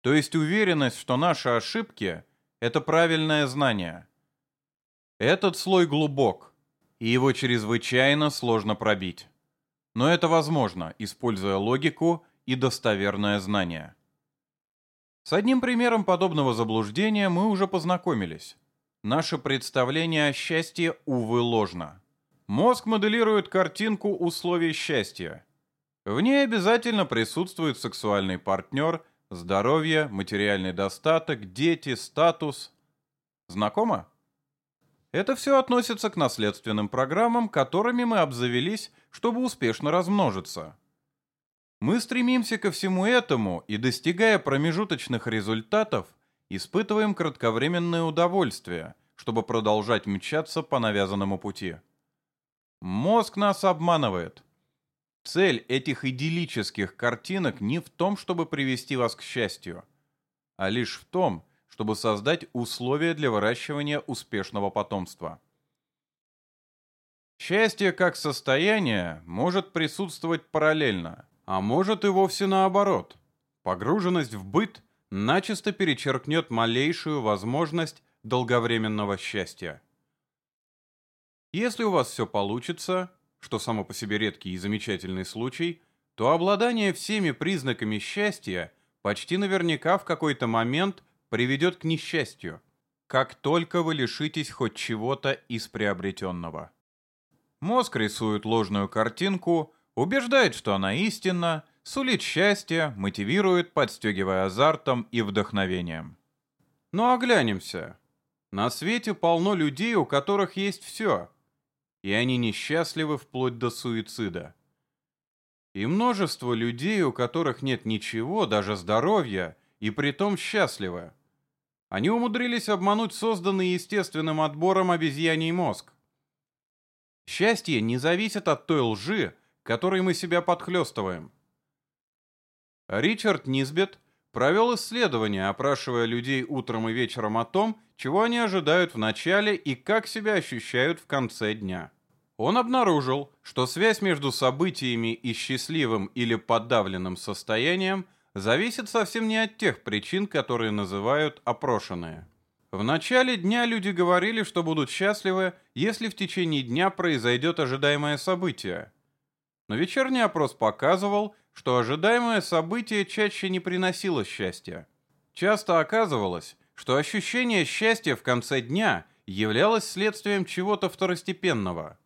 То есть уверенность, что наши ошибки – это правильное знание. Этот слой глубок, и его чрезвычайно сложно пробить. Но это возможно, используя логику и достоверное знание. С одним примером подобного заблуждения мы уже познакомились. Наше представление о счастье, увы, ложно. Мозг моделирует картинку условий счастья. В ней обязательно присутствует сексуальный партнер, здоровье, материальный достаток, дети, статус. Знакомо? Это все относится к наследственным программам, которыми мы обзавелись, чтобы успешно размножиться. Мы стремимся ко всему этому и, достигая промежуточных результатов, испытываем кратковременное удовольствие, чтобы продолжать мчаться по навязанному пути. Мозг нас обманывает. Цель этих идиллических картинок не в том, чтобы привести вас к счастью, а лишь в том, чтобы создать условия для выращивания успешного потомства. Счастье как состояние может присутствовать параллельно, а может и вовсе наоборот. Погруженность в быт начисто перечеркнет малейшую возможность долговременного счастья. Если у вас все получится, что само по себе редкий и замечательный случай, то обладание всеми признаками счастья почти наверняка в какой-то момент – приведет к несчастью, как только вы лишитесь хоть чего-то из приобретенного. Мозг рисует ложную картинку, убеждает, что она истинна, сулит счастье, мотивирует, подстегивая азартом и вдохновением. Ну а глянемся. На свете полно людей, у которых есть все, и они несчастливы вплоть до суицида. И множество людей, у которых нет ничего, даже здоровья, и притом счастливы. Они умудрились обмануть созданный естественным отбором обезьяний мозг. Счастье не зависит от той лжи, которой мы себя подхлестываем. Ричард Низбет провел исследование, опрашивая людей утром и вечером о том, чего они ожидают в начале и как себя ощущают в конце дня. Он обнаружил, что связь между событиями и счастливым или подавленным состоянием – зависит совсем не от тех причин, которые называют опрошенные. В начале дня люди говорили, что будут счастливы, если в течение дня произойдет ожидаемое событие. Но вечерний опрос показывал, что ожидаемое событие чаще не приносило счастья. Часто оказывалось, что ощущение счастья в конце дня являлось следствием чего-то второстепенного.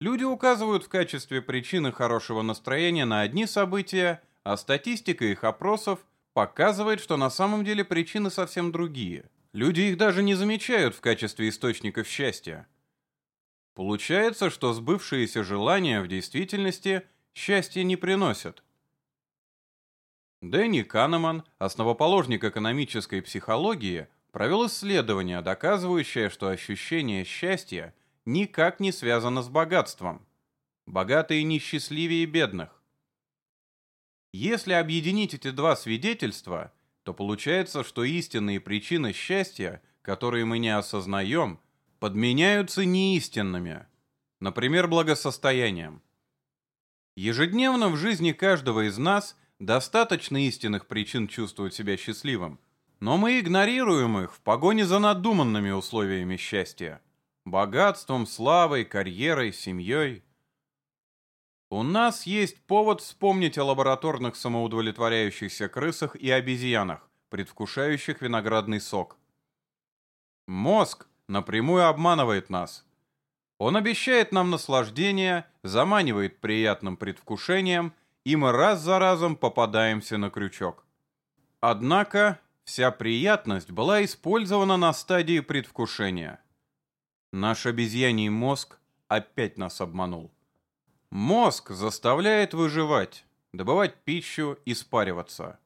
Люди указывают в качестве причины хорошего настроения на одни события, а статистика их опросов показывает, что на самом деле причины совсем другие. Люди их даже не замечают в качестве источников счастья. Получается, что сбывшиеся желания в действительности счастья не приносят. Дэнни Канеман, основоположник экономической психологии, провел исследование, доказывающее, что ощущение счастья никак не связано с богатством. Богатые несчастливее бедных. Если объединить эти два свидетельства, то получается, что истинные причины счастья, которые мы не осознаем, подменяются неистинными, например, благосостоянием. Ежедневно в жизни каждого из нас достаточно истинных причин чувствовать себя счастливым, но мы игнорируем их в погоне за надуманными условиями счастья – богатством, славой, карьерой, семьей. У нас есть повод вспомнить о лабораторных самоудовлетворяющихся крысах и обезьянах, предвкушающих виноградный сок. Мозг напрямую обманывает нас. Он обещает нам наслаждение, заманивает приятным предвкушением, и мы раз за разом попадаемся на крючок. Однако вся приятность была использована на стадии предвкушения. Наш обезьяний мозг опять нас обманул. Мозг заставляет выживать, добывать пищу и спариваться.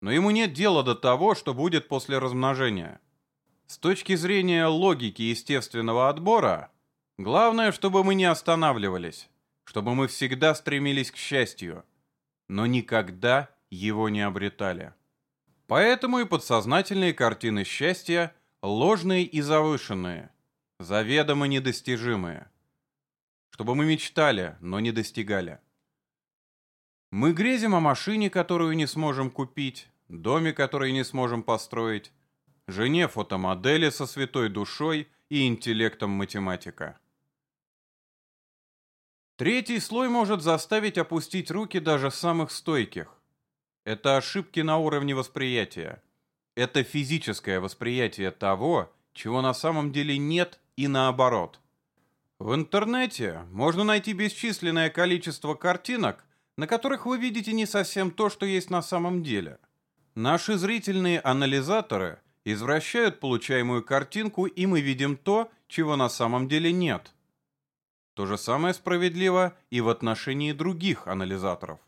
Но ему нет дела до того, что будет после размножения. С точки зрения логики естественного отбора, главное, чтобы мы не останавливались, чтобы мы всегда стремились к счастью, но никогда его не обретали. Поэтому и подсознательные картины счастья ложные и завышенные, заведомо недостижимые чтобы мы мечтали, но не достигали. Мы грезим о машине, которую не сможем купить, доме, который не сможем построить, жене фотомодели со святой душой и интеллектом математика. Третий слой может заставить опустить руки даже самых стойких. Это ошибки на уровне восприятия. Это физическое восприятие того, чего на самом деле нет и наоборот – в интернете можно найти бесчисленное количество картинок, на которых вы видите не совсем то, что есть на самом деле. Наши зрительные анализаторы извращают получаемую картинку, и мы видим то, чего на самом деле нет. То же самое справедливо и в отношении других анализаторов.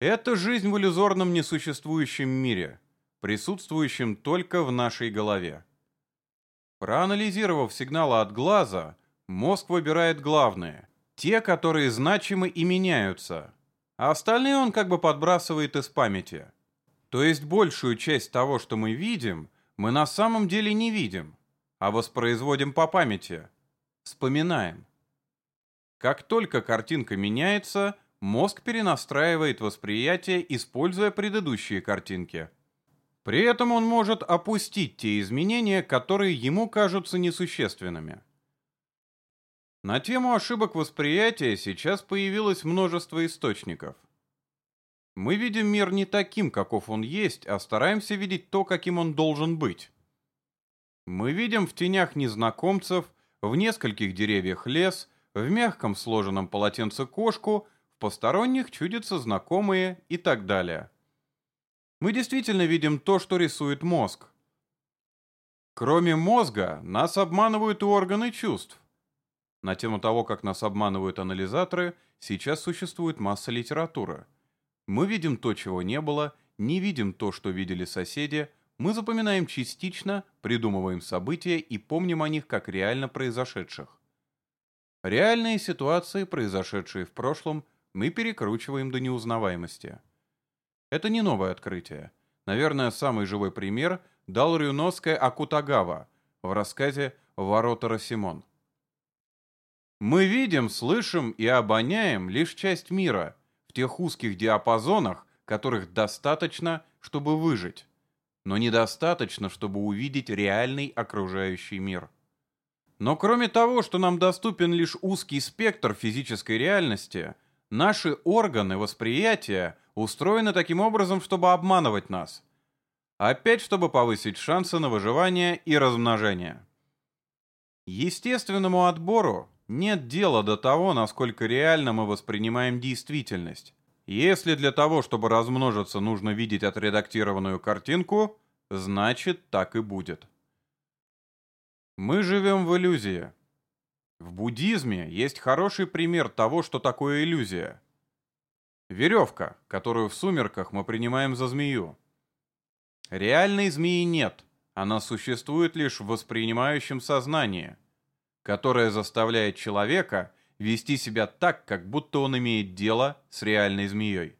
Это жизнь в иллюзорном несуществующем мире, присутствующем только в нашей голове. Проанализировав сигналы от глаза, мозг выбирает главные, те, которые значимы и меняются, а остальные он как бы подбрасывает из памяти. То есть большую часть того, что мы видим, мы на самом деле не видим, а воспроизводим по памяти, вспоминаем. Как только картинка меняется, мозг перенастраивает восприятие, используя предыдущие картинки – при этом он может опустить те изменения, которые ему кажутся несущественными. На тему ошибок восприятия сейчас появилось множество источников. Мы видим мир не таким, каков он есть, а стараемся видеть то, каким он должен быть. Мы видим в тенях незнакомцев, в нескольких деревьях лес, в мягком сложенном полотенце кошку, в посторонних чудятся знакомые и так далее. Мы действительно видим то, что рисует мозг. Кроме мозга, нас обманывают и органы чувств. На тему того, как нас обманывают анализаторы, сейчас существует масса литературы. Мы видим то, чего не было, не видим то, что видели соседи, мы запоминаем частично, придумываем события и помним о них как реально произошедших. Реальные ситуации, произошедшие в прошлом, мы перекручиваем до неузнаваемости. Это не новое открытие. Наверное, самый живой пример дал рюноская Акутагава в рассказе «Ворота Росимон». Мы видим, слышим и обоняем лишь часть мира в тех узких диапазонах, которых достаточно, чтобы выжить, но недостаточно, чтобы увидеть реальный окружающий мир. Но кроме того, что нам доступен лишь узкий спектр физической реальности, наши органы восприятия устроены таким образом, чтобы обманывать нас. Опять, чтобы повысить шансы на выживание и размножение. Естественному отбору нет дела до того, насколько реально мы воспринимаем действительность. Если для того, чтобы размножиться, нужно видеть отредактированную картинку, значит так и будет. Мы живем в иллюзии. В буддизме есть хороший пример того, что такое иллюзия – Веревка, которую в сумерках мы принимаем за змею. Реальной змеи нет, она существует лишь в воспринимающем сознании, которое заставляет человека вести себя так, как будто он имеет дело с реальной змеей.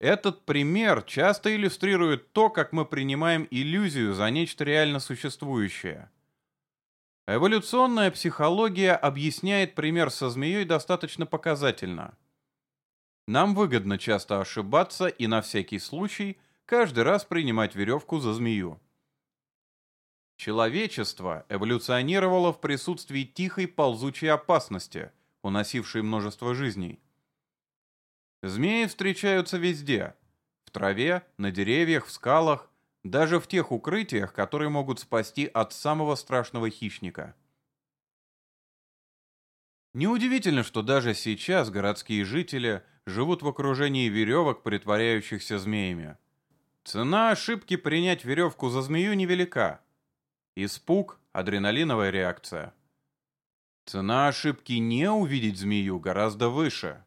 Этот пример часто иллюстрирует то, как мы принимаем иллюзию за нечто реально существующее. Эволюционная психология объясняет пример со змеей достаточно показательно. Нам выгодно часто ошибаться и на всякий случай каждый раз принимать веревку за змею. Человечество эволюционировало в присутствии тихой ползучей опасности, уносившей множество жизней. Змеи встречаются везде. В траве, на деревьях, в скалах, даже в тех укрытиях, которые могут спасти от самого страшного хищника. Неудивительно, что даже сейчас городские жители живут в окружении веревок, притворяющихся змеями. Цена ошибки принять веревку за змею невелика. Испуг – адреналиновая реакция. Цена ошибки не увидеть змею гораздо выше.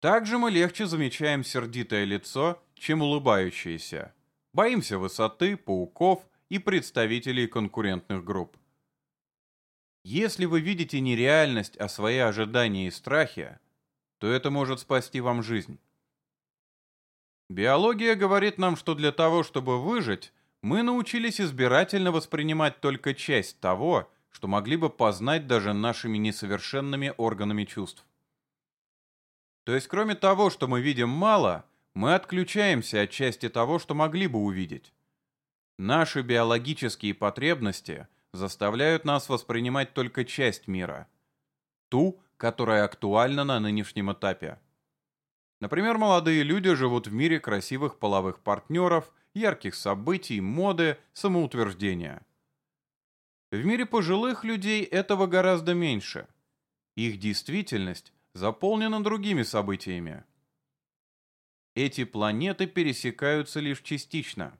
Также мы легче замечаем сердитое лицо, чем улыбающееся. Боимся высоты, пауков и представителей конкурентных групп. Если вы видите нереальность, а свои ожидания и страхи, то это может спасти вам жизнь. Биология говорит нам, что для того, чтобы выжить, мы научились избирательно воспринимать только часть того, что могли бы познать даже нашими несовершенными органами чувств. То есть, кроме того, что мы видим мало, мы отключаемся от части того, что могли бы увидеть. Наши биологические потребности заставляют нас воспринимать только часть мира. Ту, которая актуальна на нынешнем этапе. Например, молодые люди живут в мире красивых половых партнеров ярких событий, моды, самоутверждения. В мире пожилых людей этого гораздо меньше. Их действительность заполнена другими событиями. Эти планеты пересекаются лишь частично.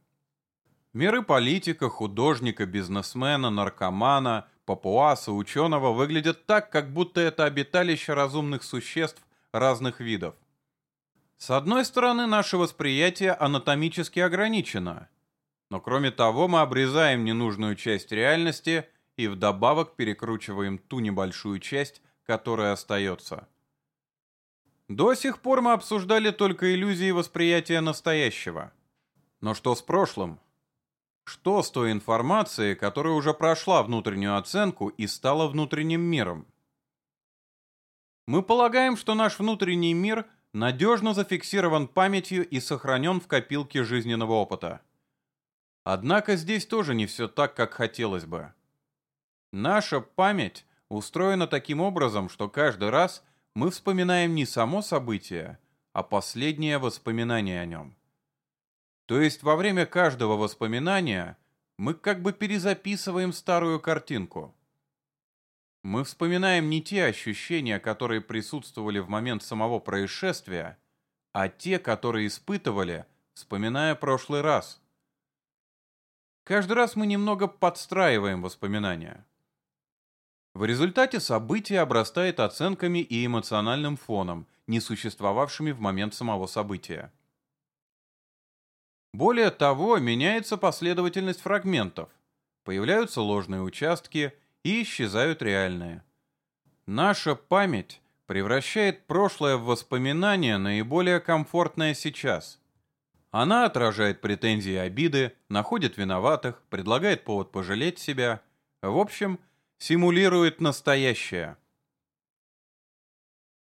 Миры политика, художника, бизнесмена, наркомана, папуаса, ученого выглядят так, как будто это обиталище разумных существ разных видов. С одной стороны, наше восприятие анатомически ограничено. Но кроме того, мы обрезаем ненужную часть реальности и вдобавок перекручиваем ту небольшую часть, которая остается. До сих пор мы обсуждали только иллюзии восприятия настоящего. Но что с прошлым? Что с той информацией, которая уже прошла внутреннюю оценку и стала внутренним миром? Мы полагаем, что наш внутренний мир – надежно зафиксирован памятью и сохранен в копилке жизненного опыта. Однако здесь тоже не все так, как хотелось бы. Наша память устроена таким образом, что каждый раз мы вспоминаем не само событие, а последнее воспоминание о нем. То есть во время каждого воспоминания мы как бы перезаписываем старую картинку. Мы вспоминаем не те ощущения, которые присутствовали в момент самого происшествия, а те, которые испытывали, вспоминая прошлый раз. Каждый раз мы немного подстраиваем воспоминания. В результате событие обрастает оценками и эмоциональным фоном, не существовавшими в момент самого события. Более того, меняется последовательность фрагментов, появляются ложные участки – и исчезают реальные. Наша память превращает прошлое в воспоминание наиболее комфортное сейчас. Она отражает претензии и обиды, находит виноватых, предлагает повод пожалеть себя. В общем, симулирует настоящее.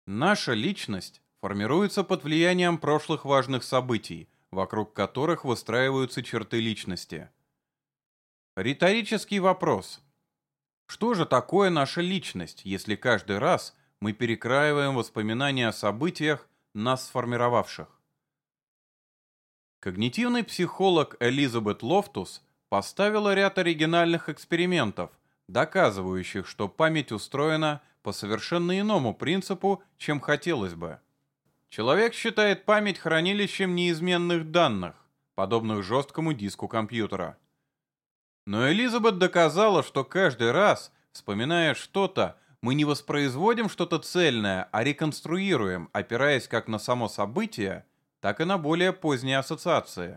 Наша личность формируется под влиянием прошлых важных событий, вокруг которых выстраиваются черты личности. Риторический вопрос – что же такое наша личность, если каждый раз мы перекраиваем воспоминания о событиях, нас сформировавших? Когнитивный психолог Элизабет Лофтус поставила ряд оригинальных экспериментов, доказывающих, что память устроена по совершенно иному принципу, чем хотелось бы. Человек считает память хранилищем неизменных данных, подобных жесткому диску компьютера. Но Элизабет доказала, что каждый раз, вспоминая что-то, мы не воспроизводим что-то цельное, а реконструируем, опираясь как на само событие, так и на более поздние ассоциации.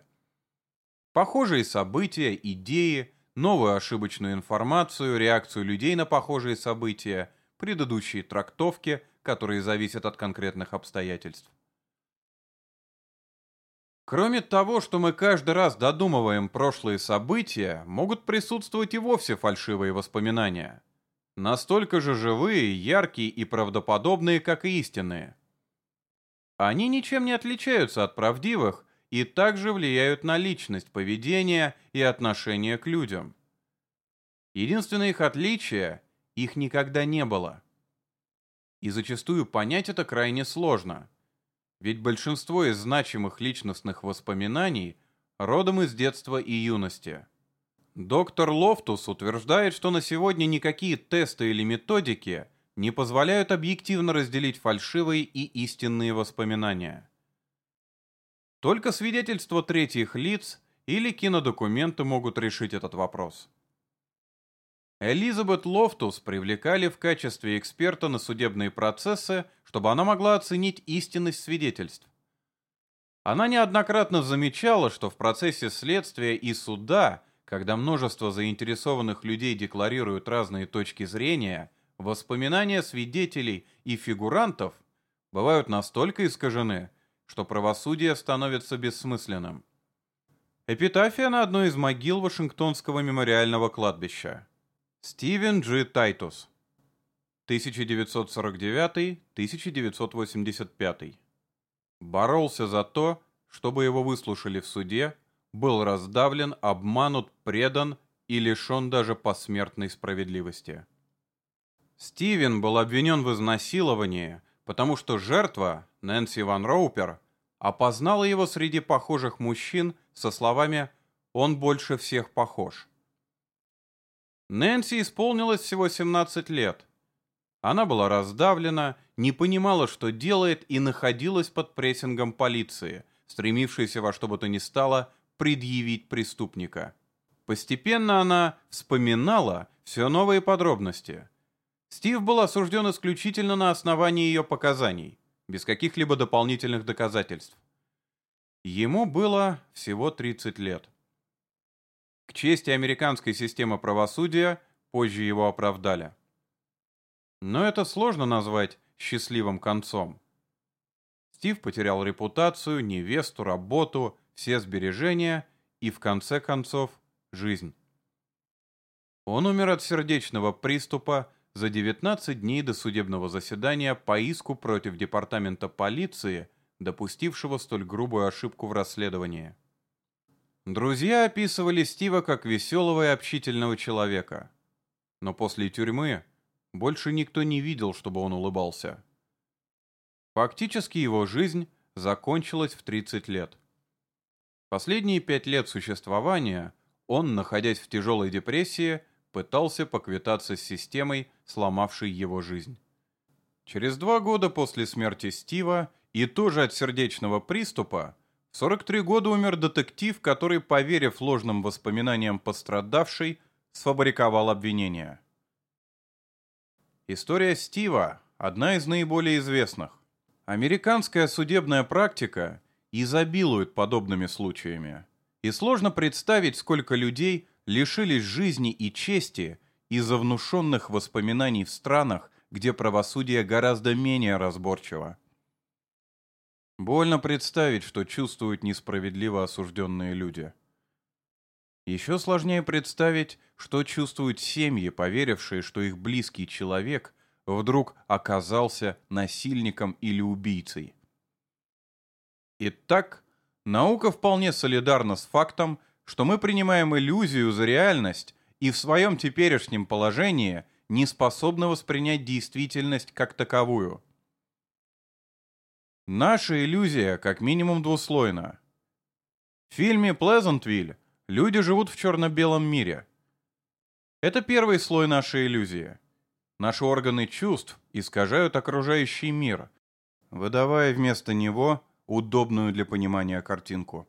Похожие события, идеи, новую ошибочную информацию, реакцию людей на похожие события, предыдущие трактовки, которые зависят от конкретных обстоятельств. Кроме того, что мы каждый раз додумываем прошлые события, могут присутствовать и вовсе фальшивые воспоминания. Настолько же живые, яркие и правдоподобные, как и истинные. Они ничем не отличаются от правдивых и также влияют на личность, поведение и отношение к людям. Единственное их отличие – их никогда не было. И зачастую понять это крайне сложно – ведь большинство из значимых личностных воспоминаний родом из детства и юности. Доктор Лофтус утверждает, что на сегодня никакие тесты или методики не позволяют объективно разделить фальшивые и истинные воспоминания. Только свидетельства третьих лиц или кинодокументы могут решить этот вопрос. Элизабет Лофтус привлекали в качестве эксперта на судебные процессы, чтобы она могла оценить истинность свидетельств. Она неоднократно замечала, что в процессе следствия и суда, когда множество заинтересованных людей декларируют разные точки зрения, воспоминания свидетелей и фигурантов бывают настолько искажены, что правосудие становится бессмысленным. Эпитафия на одной из могил Вашингтонского мемориального кладбища. Стивен Джи Тайтус. 1949-1985. Боролся за то, чтобы его выслушали в суде, был раздавлен, обманут, предан и лишен даже посмертной справедливости. Стивен был обвинен в изнасиловании, потому что жертва, Нэнси Ван Роупер, опознала его среди похожих мужчин со словами «он больше всех похож». Нэнси исполнилось всего 17 лет. Она была раздавлена, не понимала, что делает, и находилась под прессингом полиции, стремившейся во что бы то ни стало предъявить преступника. Постепенно она вспоминала все новые подробности. Стив был осужден исключительно на основании ее показаний, без каких-либо дополнительных доказательств. Ему было всего 30 лет. К чести американской системы правосудия позже его оправдали. Но это сложно назвать счастливым концом. Стив потерял репутацию, невесту, работу, все сбережения и, в конце концов, жизнь. Он умер от сердечного приступа за 19 дней до судебного заседания по иску против департамента полиции, допустившего столь грубую ошибку в расследовании. Друзья описывали Стива как веселого и общительного человека. Но после тюрьмы больше никто не видел, чтобы он улыбался. Фактически его жизнь закончилась в 30 лет. Последние пять лет существования он, находясь в тяжелой депрессии, пытался поквитаться с системой, сломавшей его жизнь. Через два года после смерти Стива и тоже от сердечного приступа в 43 года умер детектив, который, поверив ложным воспоминаниям пострадавшей, сфабриковал обвинение. История Стива – одна из наиболее известных. Американская судебная практика изобилует подобными случаями. И сложно представить, сколько людей лишились жизни и чести из-за внушенных воспоминаний в странах, где правосудие гораздо менее разборчиво. Больно представить, что чувствуют несправедливо осужденные люди. Еще сложнее представить, что чувствуют семьи, поверившие, что их близкий человек вдруг оказался насильником или убийцей. Итак, наука вполне солидарна с фактом, что мы принимаем иллюзию за реальность и в своем теперешнем положении не способны воспринять действительность как таковую – Наша иллюзия как минимум двуслойна. В фильме «Плезантвиль» люди живут в черно-белом мире. Это первый слой нашей иллюзии. Наши органы чувств искажают окружающий мир, выдавая вместо него удобную для понимания картинку.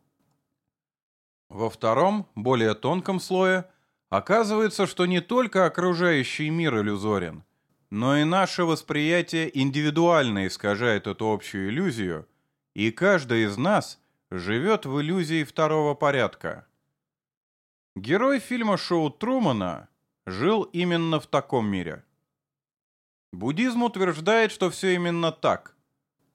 Во втором, более тонком слое, оказывается, что не только окружающий мир иллюзорен – но и наше восприятие индивидуально искажает эту общую иллюзию, и каждый из нас живет в иллюзии второго порядка. Герой фильма «Шоу Трумана» жил именно в таком мире. Буддизм утверждает, что все именно так.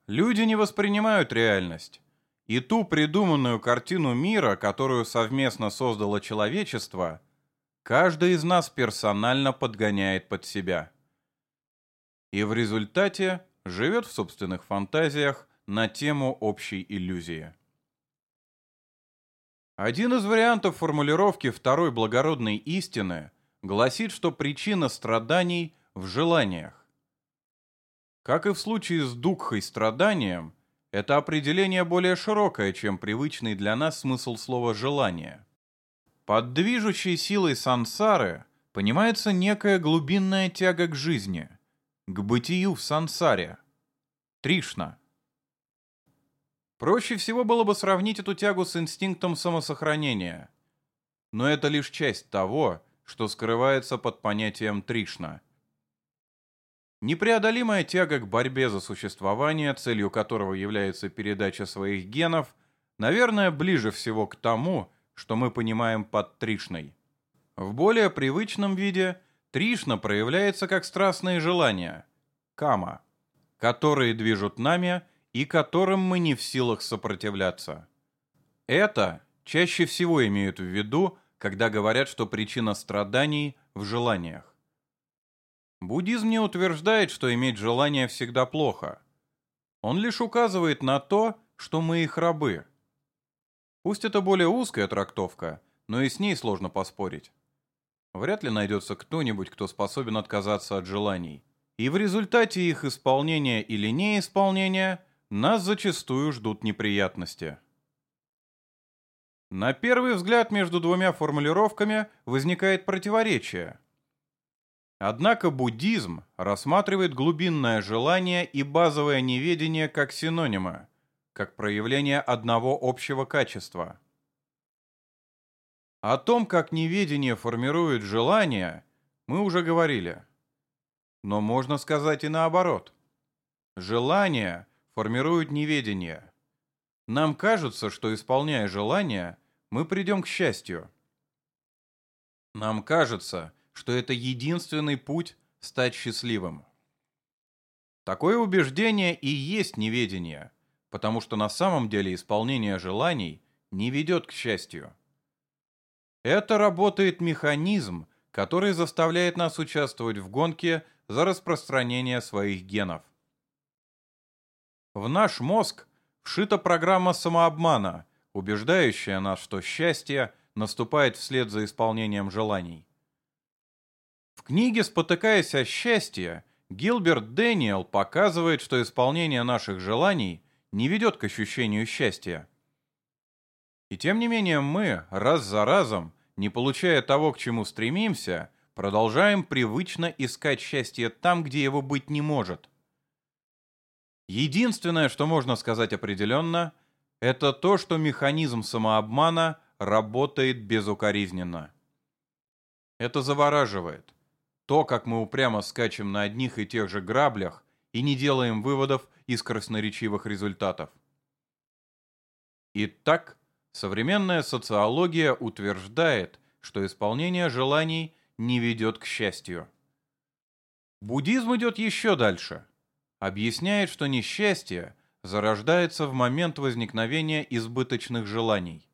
Люди не воспринимают реальность. И ту придуманную картину мира, которую совместно создало человечество, каждый из нас персонально подгоняет под себя. И в результате живет в собственных фантазиях на тему общей иллюзии. Один из вариантов формулировки второй благородной истины гласит, что причина страданий в желаниях. Как и в случае с духой страданием, это определение более широкое, чем привычный для нас смысл слова «желание». Под движущей силой сансары понимается некая глубинная тяга к жизни, к бытию в сансаре. Тришна. Проще всего было бы сравнить эту тягу с инстинктом самосохранения. Но это лишь часть того, что скрывается под понятием Тришна – Непреодолимая тяга к борьбе за существование, целью которого является передача своих генов, наверное, ближе всего к тому, что мы понимаем под Тришной. В более привычном виде Тришна проявляется как страстные желания, кама, которые движут нами и которым мы не в силах сопротивляться. Это чаще всего имеют в виду, когда говорят, что причина страданий в желаниях. Буддизм не утверждает, что иметь желание всегда плохо. Он лишь указывает на то, что мы их рабы. Пусть это более узкая трактовка, но и с ней сложно поспорить. Вряд ли найдется кто-нибудь, кто способен отказаться от желаний. И в результате их исполнения или неисполнения нас зачастую ждут неприятности. На первый взгляд между двумя формулировками возникает противоречие – Однако буддизм рассматривает глубинное желание и базовое неведение как синонимы, как проявление одного общего качества. О том, как неведение формирует желание, мы уже говорили. Но можно сказать и наоборот. Желание формирует неведение. Нам кажется, что исполняя желание, мы придем к счастью. Нам кажется, что это единственный путь стать счастливым. Такое убеждение и есть неведение, потому что на самом деле исполнение желаний не ведет к счастью. Это работает механизм, который заставляет нас участвовать в гонке за распространение своих генов. В наш мозг вшита программа самообмана, убеждающая нас, что счастье наступает вслед за исполнением желаний. В книге «Спотыкаясь о счастье» Гилберт Дэниел показывает, что исполнение наших желаний не ведет к ощущению счастья. И тем не менее мы, раз за разом, не получая того, к чему стремимся, продолжаем привычно искать счастье там, где его быть не может. Единственное, что можно сказать определенно, это то, что механизм самообмана работает безукоризненно. Это завораживает. То, как мы упрямо скачем на одних и тех же граблях и не делаем выводов из красноречивых результатов. Итак, современная социология утверждает, что исполнение желаний не ведет к счастью. Буддизм идет еще дальше. Объясняет, что несчастье зарождается в момент возникновения избыточных желаний.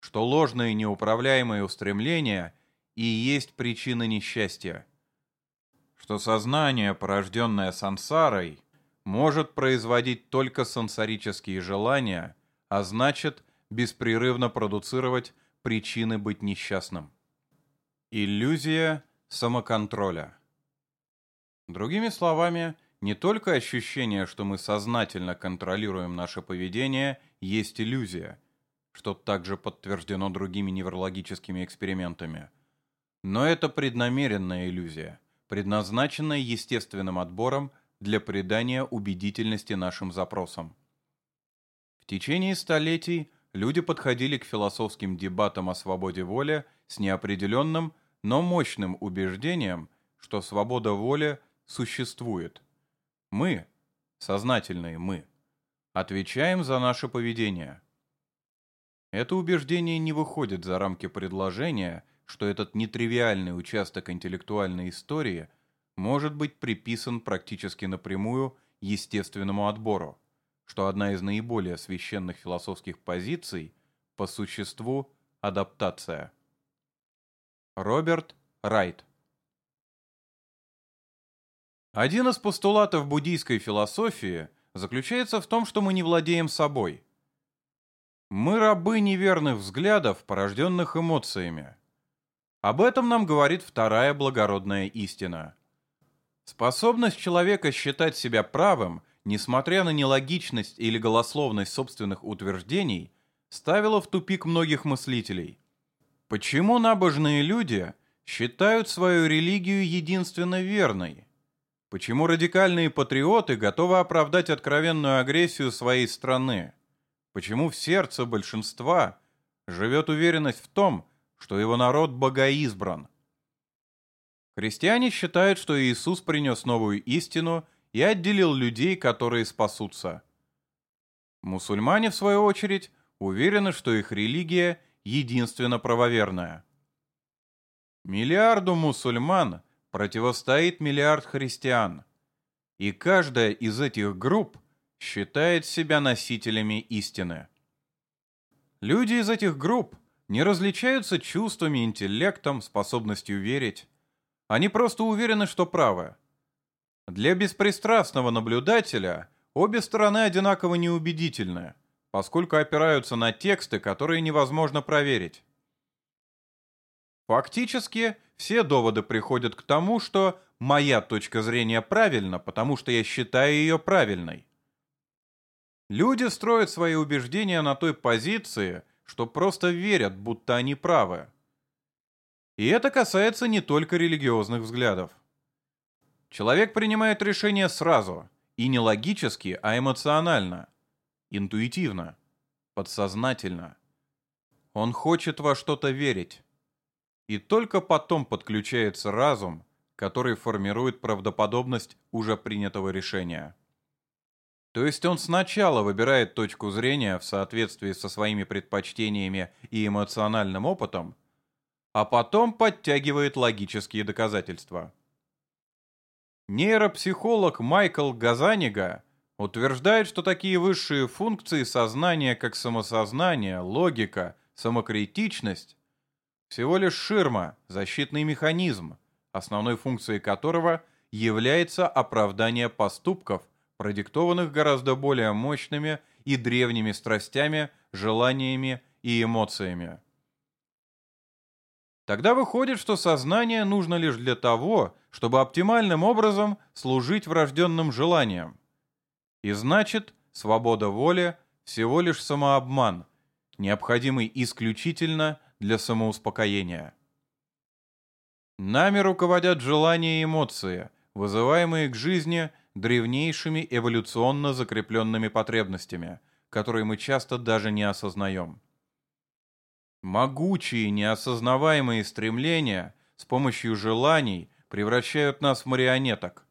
Что ложные неуправляемые устремления – и есть причина несчастья. Что сознание, порожденное сансарой, может производить только сансарические желания, а значит, беспрерывно продуцировать причины быть несчастным. Иллюзия самоконтроля. Другими словами, не только ощущение, что мы сознательно контролируем наше поведение, есть иллюзия, что также подтверждено другими неврологическими экспериментами – но это преднамеренная иллюзия, предназначенная естественным отбором для придания убедительности нашим запросам. В течение столетий люди подходили к философским дебатам о свободе воли с неопределенным, но мощным убеждением, что свобода воли существует. Мы, сознательные мы, отвечаем за наше поведение. Это убеждение не выходит за рамки предложения, что этот нетривиальный участок интеллектуальной истории может быть приписан практически напрямую естественному отбору, что одна из наиболее священных философских позиций по существу – адаптация. Роберт Райт Один из постулатов буддийской философии заключается в том, что мы не владеем собой. Мы рабы неверных взглядов, порожденных эмоциями. Об этом нам говорит вторая благородная истина. Способность человека считать себя правым, несмотря на нелогичность или голословность собственных утверждений, ставила в тупик многих мыслителей. Почему набожные люди считают свою религию единственно верной? Почему радикальные патриоты готовы оправдать откровенную агрессию своей страны? Почему в сердце большинства живет уверенность в том, что его народ богоизбран? Христиане считают, что Иисус принес новую истину и отделил людей, которые спасутся. Мусульмане, в свою очередь, уверены, что их религия единственно правоверная. Миллиарду мусульман – противостоит миллиард христиан, и каждая из этих групп считает себя носителями истины. Люди из этих групп не различаются чувствами, интеллектом, способностью верить. Они просто уверены, что правы. Для беспристрастного наблюдателя обе стороны одинаково неубедительны, поскольку опираются на тексты, которые невозможно проверить. Фактически, все доводы приходят к тому, что моя точка зрения правильна, потому что я считаю ее правильной. Люди строят свои убеждения на той позиции, что просто верят, будто они правы. И это касается не только религиозных взглядов. Человек принимает решение сразу, и не логически, а эмоционально, интуитивно, подсознательно. Он хочет во что-то верить. И только потом подключается разум, который формирует правдоподобность уже принятого решения. То есть он сначала выбирает точку зрения в соответствии со своими предпочтениями и эмоциональным опытом, а потом подтягивает логические доказательства. Нейропсихолог Майкл Газанига утверждает, что такие высшие функции сознания, как самосознание, логика, самокритичность, всего лишь ширма, защитный механизм, основной функцией которого является оправдание поступков, продиктованных гораздо более мощными и древними страстями, желаниями и эмоциями. Тогда выходит, что сознание нужно лишь для того, чтобы оптимальным образом служить врожденным желаниям. И значит, свобода воли – всего лишь самообман, необходимый исключительно для самоуспокоения. Нами руководят желания и эмоции, вызываемые к жизни древнейшими эволюционно закрепленными потребностями, которые мы часто даже не осознаем. Могучие неосознаваемые стремления с помощью желаний превращают нас в марионеток.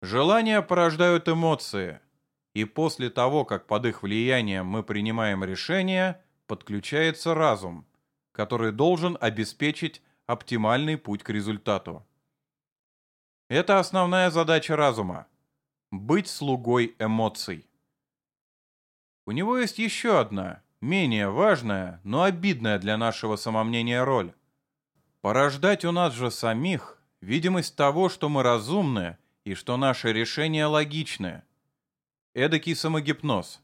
Желания порождают эмоции, и после того, как под их влиянием мы принимаем решения – подключается разум, который должен обеспечить оптимальный путь к результату. Это основная задача разума – быть слугой эмоций. У него есть еще одна, менее важная, но обидная для нашего самомнения роль. Порождать у нас же самих видимость того, что мы разумны и что наши решения логичны. Эдакий самогипноз.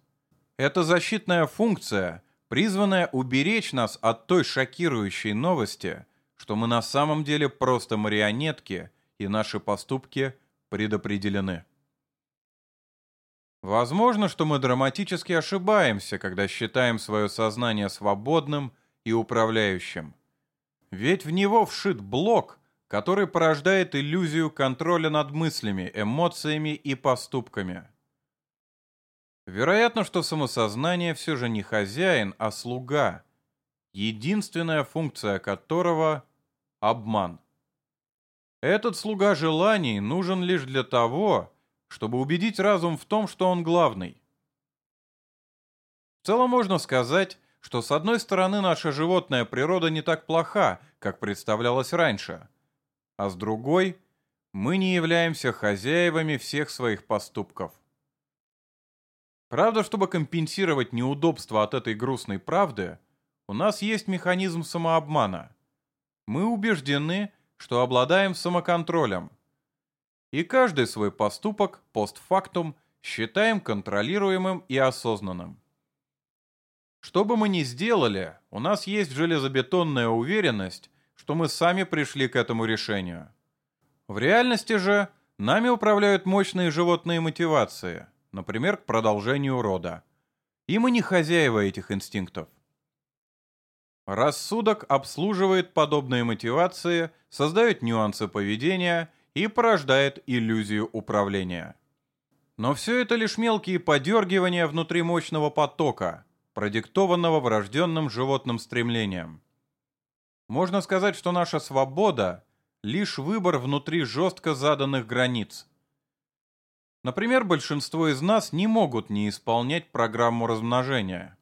Это защитная функция, призванная уберечь нас от той шокирующей новости, что мы на самом деле просто марионетки, и наши поступки предопределены. Возможно, что мы драматически ошибаемся, когда считаем свое сознание свободным и управляющим. Ведь в него вшит блок, который порождает иллюзию контроля над мыслями, эмоциями и поступками. Вероятно, что самосознание все же не хозяин, а слуга, единственная функция которого — обман. Этот слуга желаний нужен лишь для того, чтобы убедить разум в том, что он главный. В целом можно сказать, что с одной стороны наша животная природа не так плоха, как представлялось раньше, а с другой мы не являемся хозяевами всех своих поступков. Правда, чтобы компенсировать неудобства от этой грустной правды, у нас есть механизм самообмана. Мы убеждены, что обладаем самоконтролем. И каждый свой поступок постфактум считаем контролируемым и осознанным. Что бы мы ни сделали, у нас есть железобетонная уверенность, что мы сами пришли к этому решению. В реальности же нами управляют мощные животные мотивации, например, к продолжению рода. И мы не хозяева этих инстинктов. Рассудок обслуживает подобные мотивации, создает нюансы поведения и порождает иллюзию управления. Но все это лишь мелкие подергивания внутри мощного потока, продиктованного врожденным животным стремлением. Можно сказать, что наша свобода – лишь выбор внутри жестко заданных границ. Например, большинство из нас не могут не исполнять программу размножения.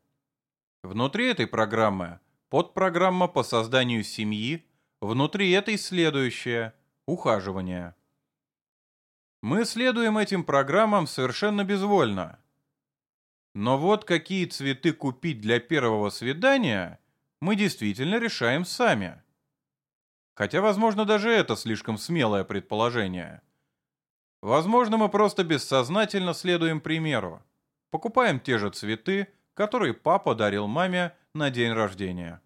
Внутри этой программы – Подпрограмма по созданию семьи, внутри этой следующее – ухаживание. Мы следуем этим программам совершенно безвольно. Но вот какие цветы купить для первого свидания, мы действительно решаем сами. Хотя, возможно, даже это слишком смелое предположение. Возможно, мы просто бессознательно следуем примеру. Покупаем те же цветы, которые папа дарил маме на день рождения.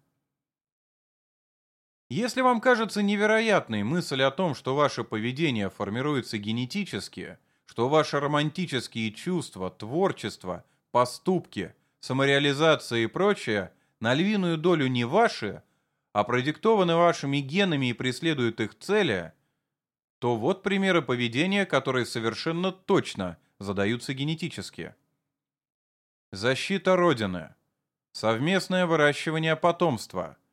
Если вам кажется невероятной мысль о том, что ваше поведение формируется генетически, что ваши романтические чувства, творчество, поступки, самореализация и прочее на львиную долю не ваши, а продиктованы вашими генами и преследуют их цели, то вот примеры поведения, которые совершенно точно задаются генетически. Защита Родины. Совместное выращивание потомства –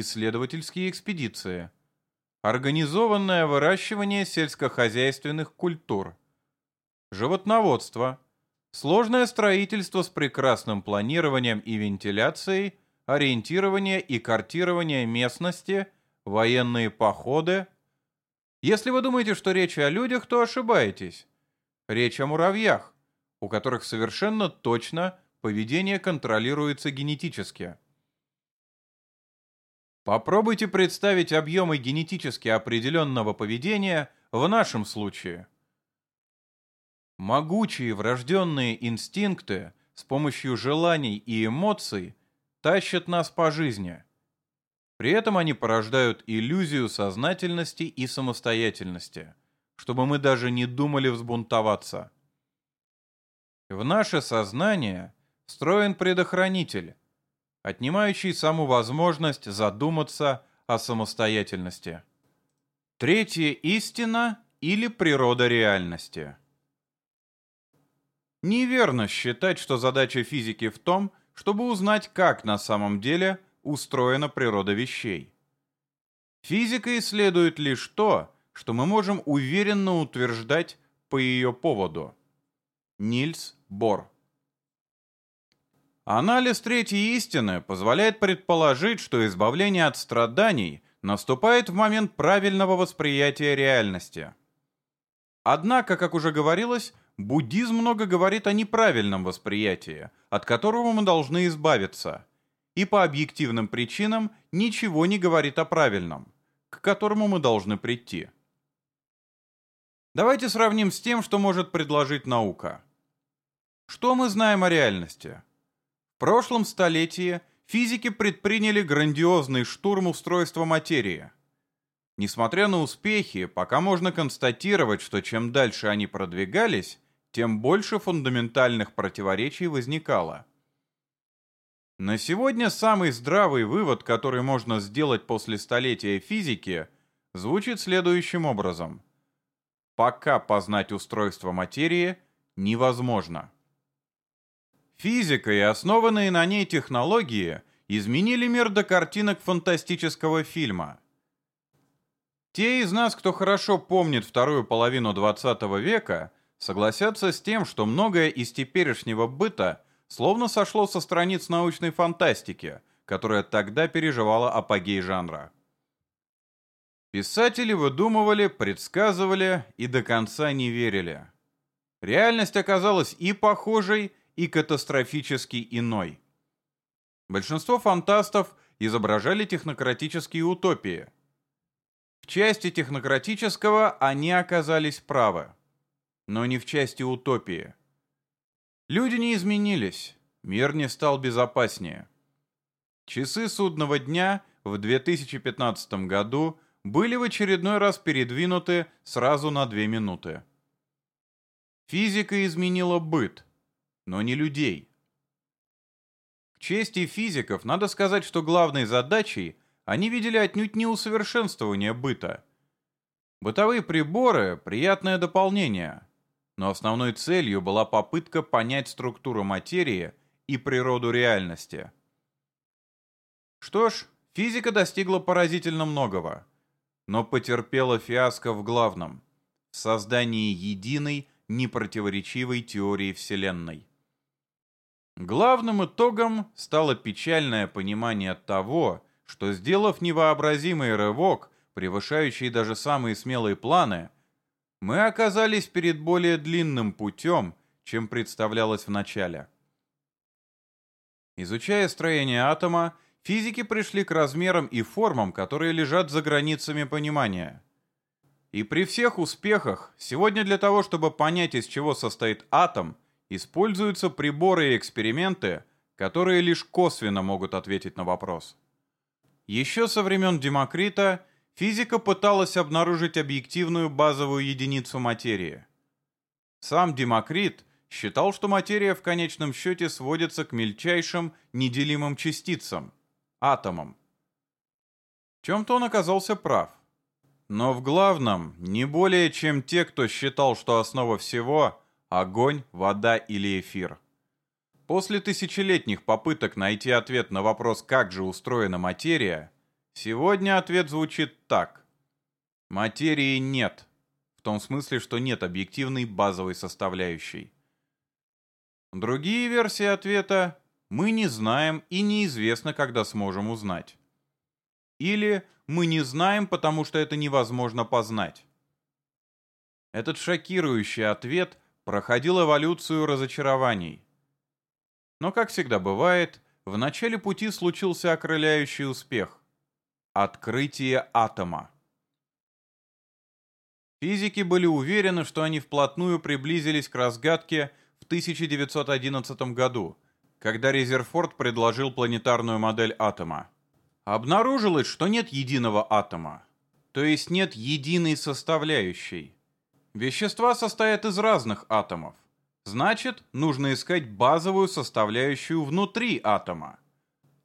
исследовательские экспедиции, организованное выращивание сельскохозяйственных культур, животноводство, сложное строительство с прекрасным планированием и вентиляцией, ориентирование и картирование местности, военные походы. Если вы думаете, что речь о людях, то ошибаетесь. Речь о муравьях, у которых совершенно точно поведение контролируется генетически. Попробуйте представить объемы генетически определенного поведения в нашем случае. Могучие врожденные инстинкты с помощью желаний и эмоций тащат нас по жизни. При этом они порождают иллюзию сознательности и самостоятельности, чтобы мы даже не думали взбунтоваться. В наше сознание встроен предохранитель, отнимающий саму возможность задуматься о самостоятельности. Третья истина или природа реальности. Неверно считать, что задача физики в том, чтобы узнать, как на самом деле устроена природа вещей. Физика исследует лишь то, что мы можем уверенно утверждать по ее поводу. Нильс Бор Анализ третьей истины позволяет предположить, что избавление от страданий наступает в момент правильного восприятия реальности. Однако, как уже говорилось, буддизм много говорит о неправильном восприятии, от которого мы должны избавиться, и по объективным причинам ничего не говорит о правильном, к которому мы должны прийти. Давайте сравним с тем, что может предложить наука. Что мы знаем о реальности? В прошлом столетии физики предприняли грандиозный штурм устройства материи. Несмотря на успехи, пока можно констатировать, что чем дальше они продвигались, тем больше фундаментальных противоречий возникало. На сегодня самый здравый вывод, который можно сделать после столетия физики, звучит следующим образом. Пока познать устройство материи невозможно. Физика и основанные на ней технологии изменили мир до картинок фантастического фильма. Те из нас, кто хорошо помнит вторую половину 20 века, согласятся с тем, что многое из теперешнего быта словно сошло со страниц научной фантастики, которая тогда переживала апогей жанра. Писатели выдумывали, предсказывали и до конца не верили. Реальность оказалась и похожей, и катастрофически иной. Большинство фантастов изображали технократические утопии. В части технократического они оказались правы, но не в части утопии. Люди не изменились, мир не стал безопаснее. Часы судного дня в 2015 году были в очередной раз передвинуты сразу на две минуты. Физика изменила быт, но не людей. К чести физиков надо сказать, что главной задачей они видели отнюдь не усовершенствование быта. Бытовые приборы – приятное дополнение, но основной целью была попытка понять структуру материи и природу реальности. Что ж, физика достигла поразительно многого – но потерпела фиаско в главном – создании единой, непротиворечивой теории Вселенной. Главным итогом стало печальное понимание того, что, сделав невообразимый рывок, превышающий даже самые смелые планы, мы оказались перед более длинным путем, чем представлялось вначале. Изучая строение атома, Физики пришли к размерам и формам, которые лежат за границами понимания. И при всех успехах, сегодня для того, чтобы понять, из чего состоит атом, используются приборы и эксперименты, которые лишь косвенно могут ответить на вопрос. Еще со времен Демокрита физика пыталась обнаружить объективную базовую единицу материи. Сам Демокрит считал, что материя в конечном счете сводится к мельчайшим неделимым частицам, атомом. В чем-то он оказался прав. Но в главном, не более чем те, кто считал, что основа всего – огонь, вода или эфир. После тысячелетних попыток найти ответ на вопрос, как же устроена материя, сегодня ответ звучит так. Материи нет, в том смысле, что нет объективной базовой составляющей. Другие версии ответа мы не знаем и неизвестно, когда сможем узнать. Или мы не знаем, потому что это невозможно познать. Этот шокирующий ответ проходил эволюцию разочарований. Но, как всегда бывает, в начале пути случился окрыляющий успех – открытие атома. Физики были уверены, что они вплотную приблизились к разгадке в 1911 году – когда Резерфорд предложил планетарную модель атома. Обнаружилось, что нет единого атома, то есть нет единой составляющей. Вещества состоят из разных атомов. Значит, нужно искать базовую составляющую внутри атома.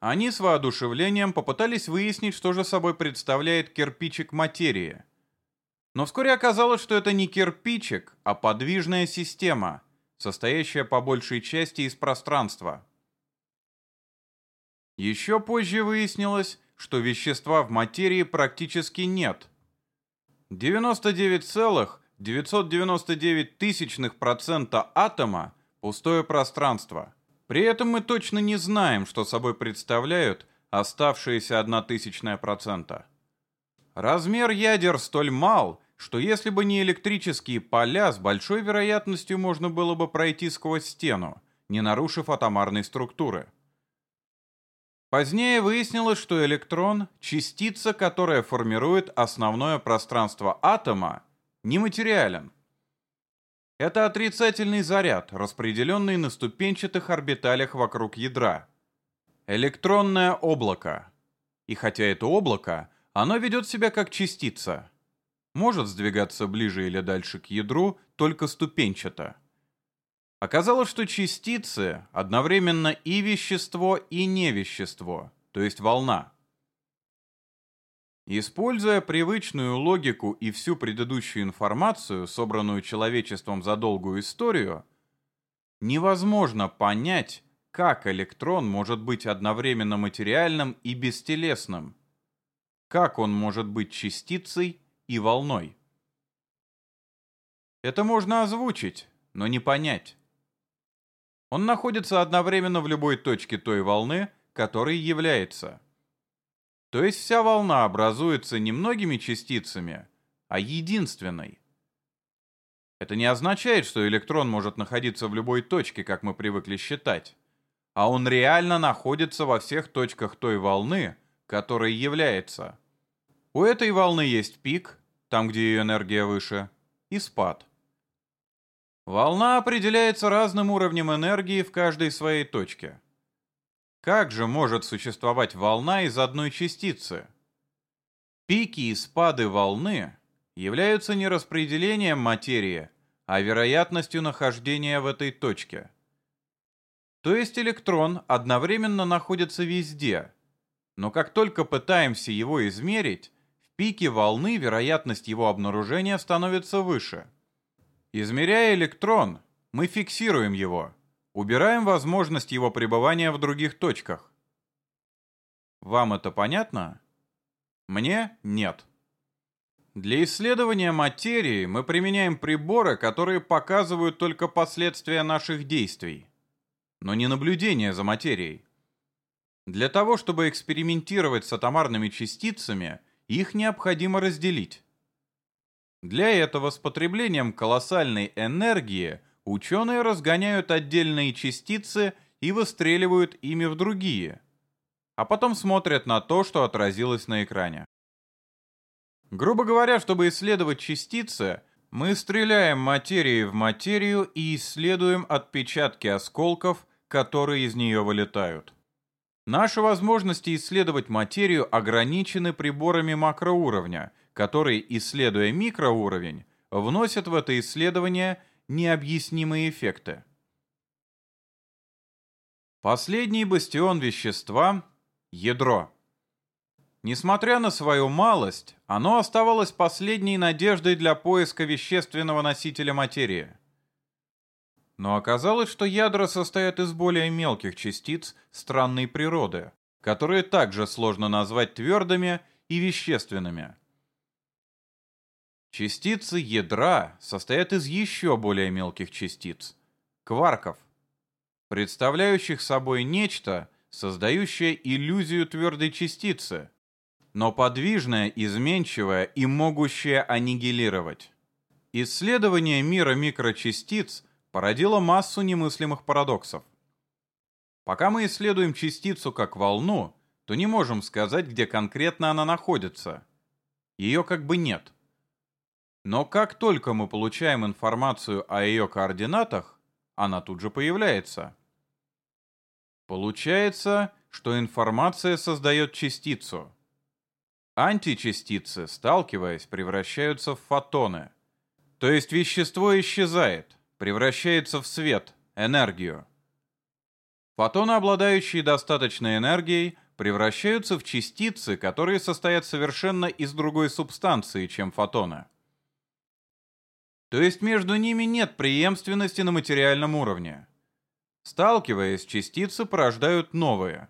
Они с воодушевлением попытались выяснить, что же собой представляет кирпичик материи. Но вскоре оказалось, что это не кирпичик, а подвижная система – состоящая по большей части из пространства. Еще позже выяснилось, что вещества в материи практически нет. 99,999% атома – пустое пространство. При этом мы точно не знаем, что собой представляют оставшиеся 0,01%. Размер ядер столь мал, что если бы не электрические поля, с большой вероятностью можно было бы пройти сквозь стену, не нарушив атомарной структуры. Позднее выяснилось, что электрон – частица, которая формирует основное пространство атома, нематериален. Это отрицательный заряд, распределенный на ступенчатых орбиталях вокруг ядра. Электронное облако. И хотя это облако, оно ведет себя как частица – может сдвигаться ближе или дальше к ядру только ступенчато. Оказалось, что частицы одновременно и вещество, и невещество, то есть волна. Используя привычную логику и всю предыдущую информацию, собранную человечеством за долгую историю, невозможно понять, как электрон может быть одновременно материальным и бестелесным, как он может быть частицей и волной. Это можно озвучить, но не понять. Он находится одновременно в любой точке той волны, которой является. То есть вся волна образуется не многими частицами, а единственной. Это не означает, что электрон может находиться в любой точке, как мы привыкли считать, а он реально находится во всех точках той волны, которой является. У этой волны есть пик, там, где ее энергия выше, и спад. Волна определяется разным уровнем энергии в каждой своей точке. Как же может существовать волна из одной частицы? Пики и спады волны являются не распределением материи, а вероятностью нахождения в этой точке. То есть электрон одновременно находится везде, но как только пытаемся его измерить, в пике волны вероятность его обнаружения становится выше. Измеряя электрон, мы фиксируем его – Убираем возможность его пребывания в других точках. Вам это понятно? Мне нет. Для исследования материи мы применяем приборы, которые показывают только последствия наших действий, но не наблюдение за материей. Для того, чтобы экспериментировать с атомарными частицами, их необходимо разделить. Для этого с потреблением колоссальной энергии – ученые разгоняют отдельные частицы и выстреливают ими в другие, а потом смотрят на то, что отразилось на экране. Грубо говоря, чтобы исследовать частицы, мы стреляем материей в материю и исследуем отпечатки осколков, которые из нее вылетают. Наши возможности исследовать материю ограничены приборами макроуровня, которые, исследуя микроуровень, вносят в это исследование необъяснимые эффекты. Последний бастион вещества – ядро. Несмотря на свою малость, оно оставалось последней надеждой для поиска вещественного носителя материи. Но оказалось, что ядра состоят из более мелких частиц странной природы, которые также сложно назвать твердыми и вещественными – Частицы ядра состоят из еще более мелких частиц – кварков, представляющих собой нечто, создающее иллюзию твердой частицы, но подвижное, изменчивое и могущее аннигилировать. Исследование мира микрочастиц породило массу немыслимых парадоксов. Пока мы исследуем частицу как волну, то не можем сказать, где конкретно она находится. Ее как бы нет – но как только мы получаем информацию о ее координатах, она тут же появляется. Получается, что информация создает частицу. Античастицы, сталкиваясь, превращаются в фотоны. То есть вещество исчезает, превращается в свет, энергию. Фотоны, обладающие достаточной энергией, превращаются в частицы, которые состоят совершенно из другой субстанции, чем фотоны. То есть между ними нет преемственности на материальном уровне. Сталкиваясь, частицы порождают новые.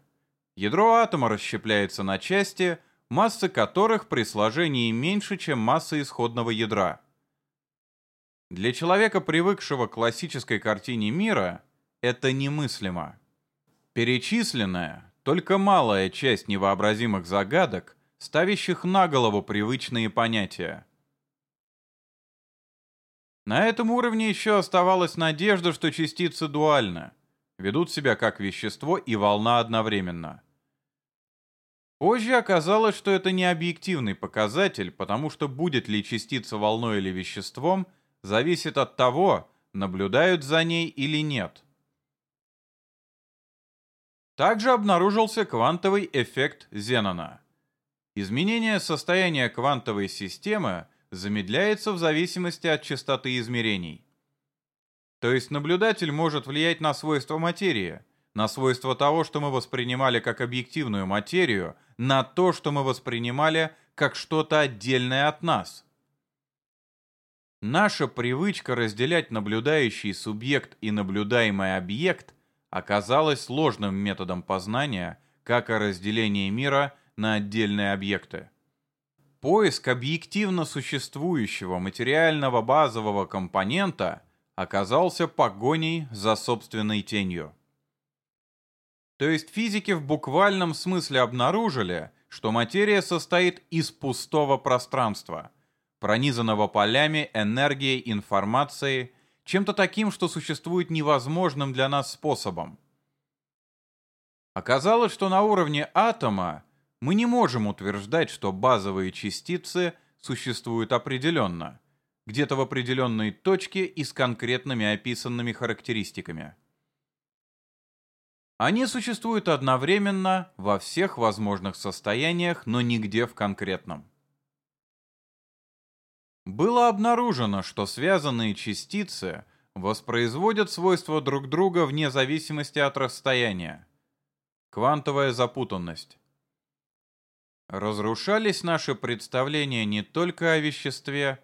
Ядро атома расщепляется на части, массы которых при сложении меньше, чем масса исходного ядра. Для человека, привыкшего к классической картине мира, это немыслимо. Перечисленная, только малая часть невообразимых загадок, ставящих на голову привычные понятия – на этом уровне еще оставалась надежда, что частицы дуальны, ведут себя как вещество и волна одновременно. Позже оказалось, что это не объективный показатель, потому что будет ли частица волной или веществом, зависит от того, наблюдают за ней или нет. Также обнаружился квантовый эффект Зенона. Изменение состояния квантовой системы замедляется в зависимости от частоты измерений. То есть наблюдатель может влиять на свойства материи, на свойства того, что мы воспринимали как объективную материю, на то, что мы воспринимали как что-то отдельное от нас. Наша привычка разделять наблюдающий субъект и наблюдаемый объект оказалась сложным методом познания, как и разделение мира на отдельные объекты. Поиск объективно существующего материального базового компонента оказался погоней за собственной тенью. То есть физики в буквальном смысле обнаружили, что материя состоит из пустого пространства, пронизанного полями энергией информации, чем-то таким, что существует невозможным для нас способом. Оказалось, что на уровне атома мы не можем утверждать, что базовые частицы существуют определенно, где-то в определенной точке и с конкретными описанными характеристиками. Они существуют одновременно во всех возможных состояниях, но нигде в конкретном. Было обнаружено, что связанные частицы воспроизводят свойства друг друга вне зависимости от расстояния. Квантовая запутанность. Разрушались наши представления не только о веществе,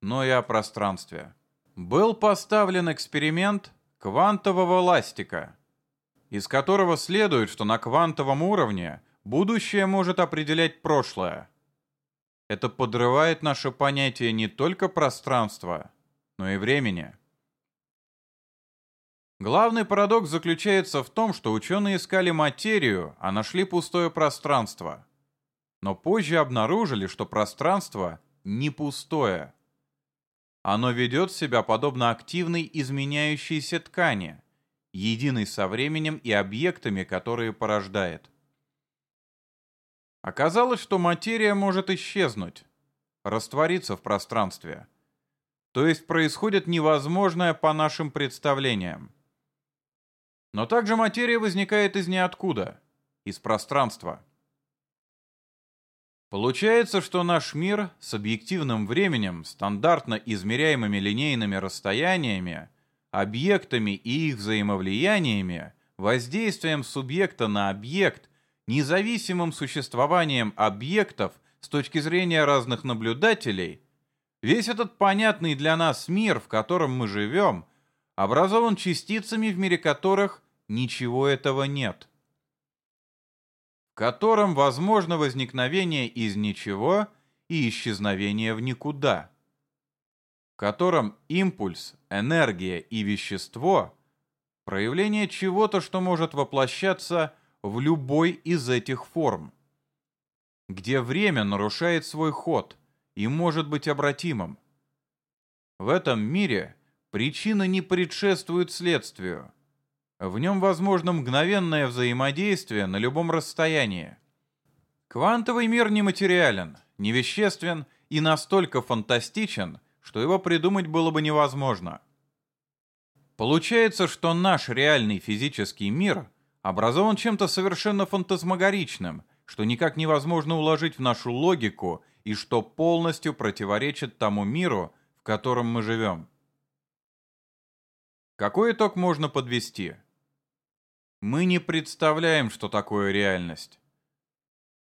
но и о пространстве. Был поставлен эксперимент квантового ластика, из которого следует, что на квантовом уровне будущее может определять прошлое. Это подрывает наше понятие не только пространства, но и времени. Главный парадокс заключается в том, что ученые искали материю, а нашли пустое пространство. Но позже обнаружили, что пространство не пустое. Оно ведет себя подобно активной изменяющейся ткани, единой со временем и объектами, которые порождает. Оказалось, что материя может исчезнуть, раствориться в пространстве. То есть происходит невозможное по нашим представлениям. Но также материя возникает из ниоткуда, из пространства. Получается, что наш мир с объективным временем, стандартно измеряемыми линейными расстояниями, объектами и их взаимовлияниями, воздействием субъекта на объект, независимым существованием объектов с точки зрения разных наблюдателей, весь этот понятный для нас мир, в котором мы живем – образован частицами, в мире которых ничего этого нет. Котором возможно возникновение из ничего и исчезновение в никуда. В котором импульс, энергия и вещество – проявление чего-то, что может воплощаться в любой из этих форм. Где время нарушает свой ход и может быть обратимым. В этом мире – Причина не предшествует следствию. В нем возможно мгновенное взаимодействие на любом расстоянии. Квантовый мир нематериален, невеществен и настолько фантастичен, что его придумать было бы невозможно. Получается, что наш реальный физический мир образован чем-то совершенно фантасмагоричным, что никак невозможно уложить в нашу логику и что полностью противоречит тому миру, в котором мы живем. Какой итог можно подвести? Мы не представляем, что такое реальность.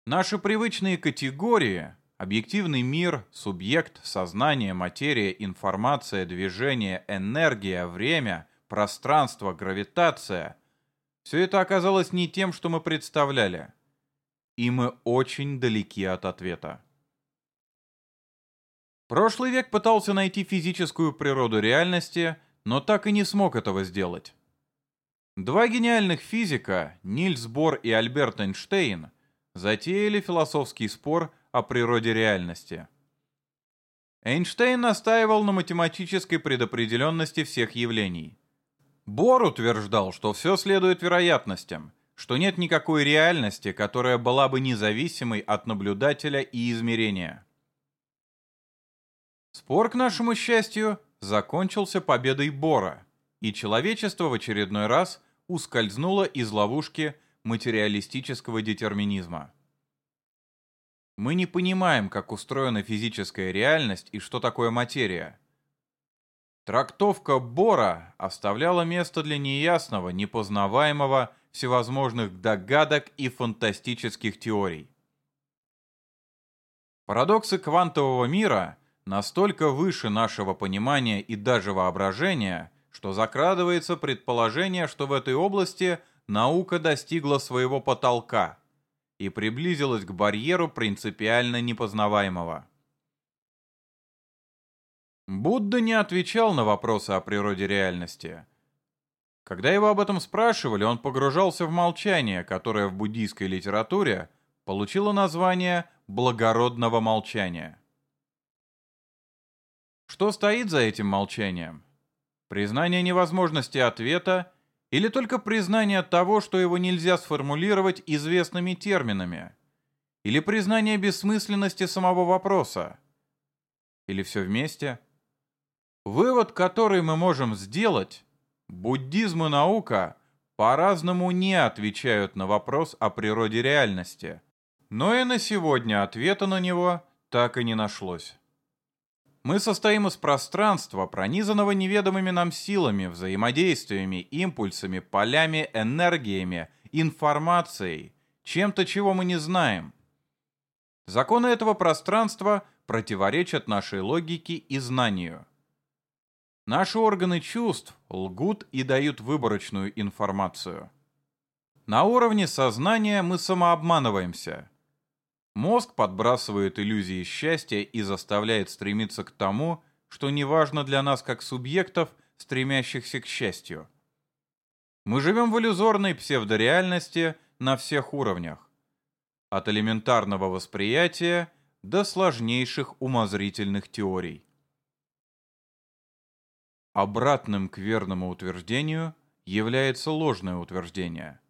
Наши привычные категории – объективный мир, субъект, сознание, материя, информация, движение, энергия, время, пространство, гравитация – все это оказалось не тем, что мы представляли. И мы очень далеки от ответа. Прошлый век пытался найти физическую природу реальности – но так и не смог этого сделать. Два гениальных физика, Нильс Бор и Альберт Эйнштейн, затеяли философский спор о природе реальности. Эйнштейн настаивал на математической предопределенности всех явлений. Бор утверждал, что все следует вероятностям, что нет никакой реальности, которая была бы независимой от наблюдателя и измерения. Спор, к нашему счастью, закончился победой Бора, и человечество в очередной раз ускользнуло из ловушки материалистического детерминизма. Мы не понимаем, как устроена физическая реальность и что такое материя. Трактовка Бора оставляла место для неясного, непознаваемого, всевозможных догадок и фантастических теорий. Парадоксы квантового мира – настолько выше нашего понимания и даже воображения, что закрадывается предположение, что в этой области наука достигла своего потолка и приблизилась к барьеру принципиально непознаваемого. Будда не отвечал на вопросы о природе реальности. Когда его об этом спрашивали, он погружался в молчание, которое в буддийской литературе получило название «благородного молчания». Что стоит за этим молчанием? Признание невозможности ответа или только признание того, что его нельзя сформулировать известными терминами? Или признание бессмысленности самого вопроса? Или все вместе? Вывод, который мы можем сделать, буддизм и наука по-разному не отвечают на вопрос о природе реальности. Но и на сегодня ответа на него так и не нашлось. Мы состоим из пространства, пронизанного неведомыми нам силами, взаимодействиями, импульсами, полями, энергиями, информацией, чем-то, чего мы не знаем. Законы этого пространства противоречат нашей логике и знанию. Наши органы чувств лгут и дают выборочную информацию. На уровне сознания мы самообманываемся – Мозг подбрасывает иллюзии счастья и заставляет стремиться к тому, что не важно для нас как субъектов, стремящихся к счастью. Мы живем в иллюзорной псевдореальности на всех уровнях. От элементарного восприятия до сложнейших умозрительных теорий. Обратным к верному утверждению является ложное утверждение.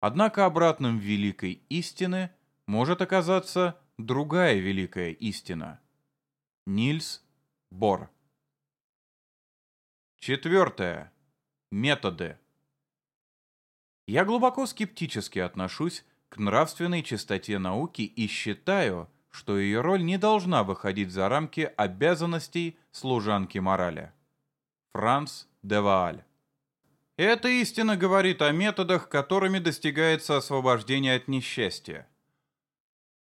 Однако обратным великой истины – может оказаться другая великая истина. Нильс Бор. Четвертое. Методы. Я глубоко скептически отношусь к нравственной чистоте науки и считаю, что ее роль не должна выходить за рамки обязанностей служанки морали. Франц де Вааль. Эта истина говорит о методах, которыми достигается освобождение от несчастья.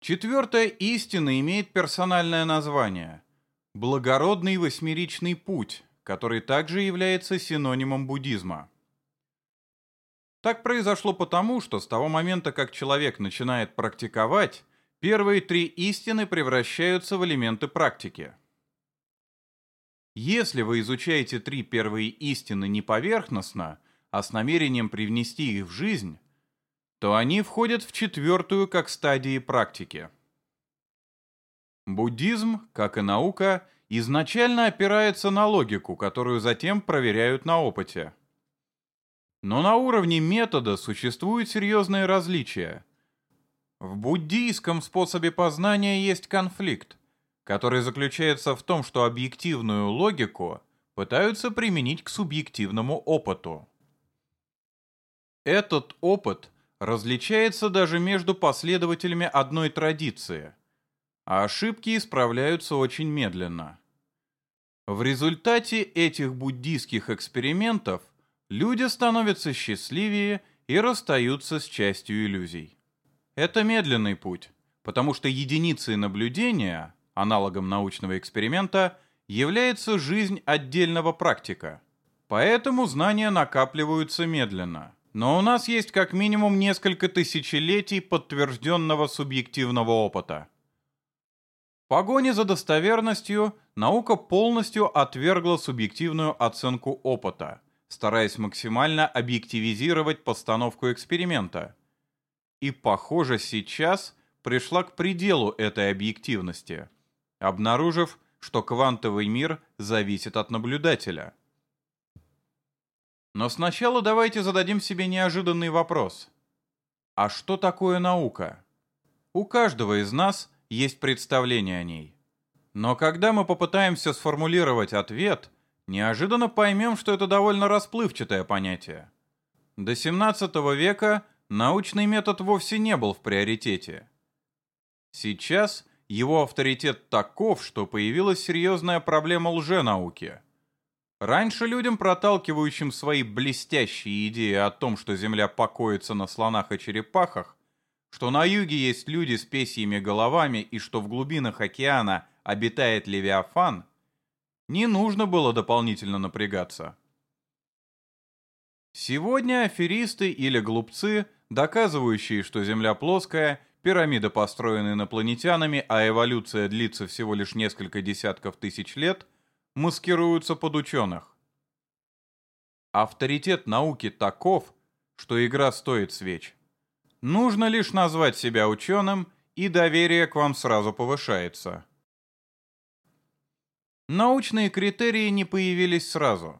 Четвертая истина имеет персональное название – благородный восьмеричный путь, который также является синонимом буддизма. Так произошло потому, что с того момента, как человек начинает практиковать, первые три истины превращаются в элементы практики. Если вы изучаете три первые истины не поверхностно, а с намерением привнести их в жизнь – то они входят в четвертую как стадии практики. Буддизм, как и наука, изначально опирается на логику, которую затем проверяют на опыте. Но на уровне метода существуют серьезные различия. В буддийском способе познания есть конфликт, который заключается в том, что объективную логику пытаются применить к субъективному опыту. Этот опыт различается даже между последователями одной традиции, а ошибки исправляются очень медленно. В результате этих буддийских экспериментов люди становятся счастливее и расстаются с частью иллюзий. Это медленный путь, потому что единицей наблюдения, аналогом научного эксперимента, является жизнь отдельного практика. Поэтому знания накапливаются медленно – но у нас есть как минимум несколько тысячелетий подтвержденного субъективного опыта. В погоне за достоверностью наука полностью отвергла субъективную оценку опыта, стараясь максимально объективизировать постановку эксперимента. И, похоже, сейчас пришла к пределу этой объективности, обнаружив, что квантовый мир зависит от наблюдателя – но сначала давайте зададим себе неожиданный вопрос. А что такое наука? У каждого из нас есть представление о ней. Но когда мы попытаемся сформулировать ответ, неожиданно поймем, что это довольно расплывчатое понятие. До 17 века научный метод вовсе не был в приоритете. Сейчас его авторитет таков, что появилась серьезная проблема лженауки – Раньше людям, проталкивающим свои блестящие идеи о том, что Земля покоится на слонах и черепахах, что на юге есть люди с песьями головами и что в глубинах океана обитает Левиафан, не нужно было дополнительно напрягаться. Сегодня аферисты или глупцы, доказывающие, что Земля плоская, пирамида построена инопланетянами, а эволюция длится всего лишь несколько десятков тысяч лет – маскируются под ученых. Авторитет науки таков, что игра стоит свеч. Нужно лишь назвать себя ученым, и доверие к вам сразу повышается. Научные критерии не появились сразу.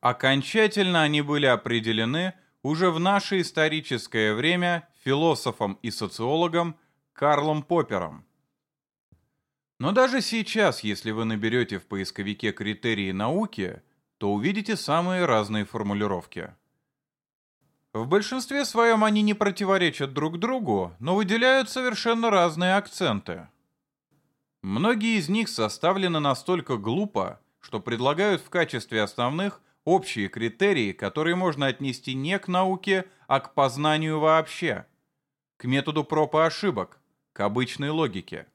Окончательно они были определены уже в наше историческое время философом и социологом Карлом Поппером. Но даже сейчас, если вы наберете в поисковике критерии науки, то увидите самые разные формулировки. В большинстве своем они не противоречат друг другу, но выделяют совершенно разные акценты. Многие из них составлены настолько глупо, что предлагают в качестве основных общие критерии, которые можно отнести не к науке, а к познанию вообще, к методу проб и ошибок, к обычной логике.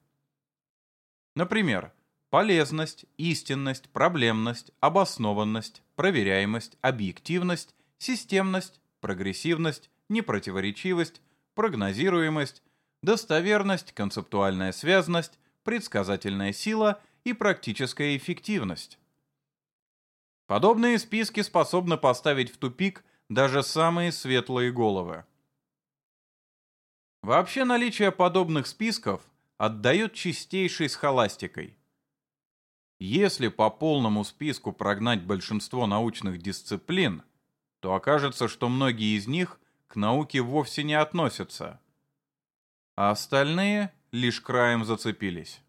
Например, полезность, истинность, проблемность, обоснованность, проверяемость, объективность, системность, прогрессивность, непротиворечивость, прогнозируемость, достоверность, концептуальная связность, предсказательная сила и практическая эффективность. Подобные списки способны поставить в тупик даже самые светлые головы. Вообще наличие подобных списков отдает чистейшей схоластикой. Если по полному списку прогнать большинство научных дисциплин, то окажется, что многие из них к науке вовсе не относятся, а остальные лишь краем зацепились.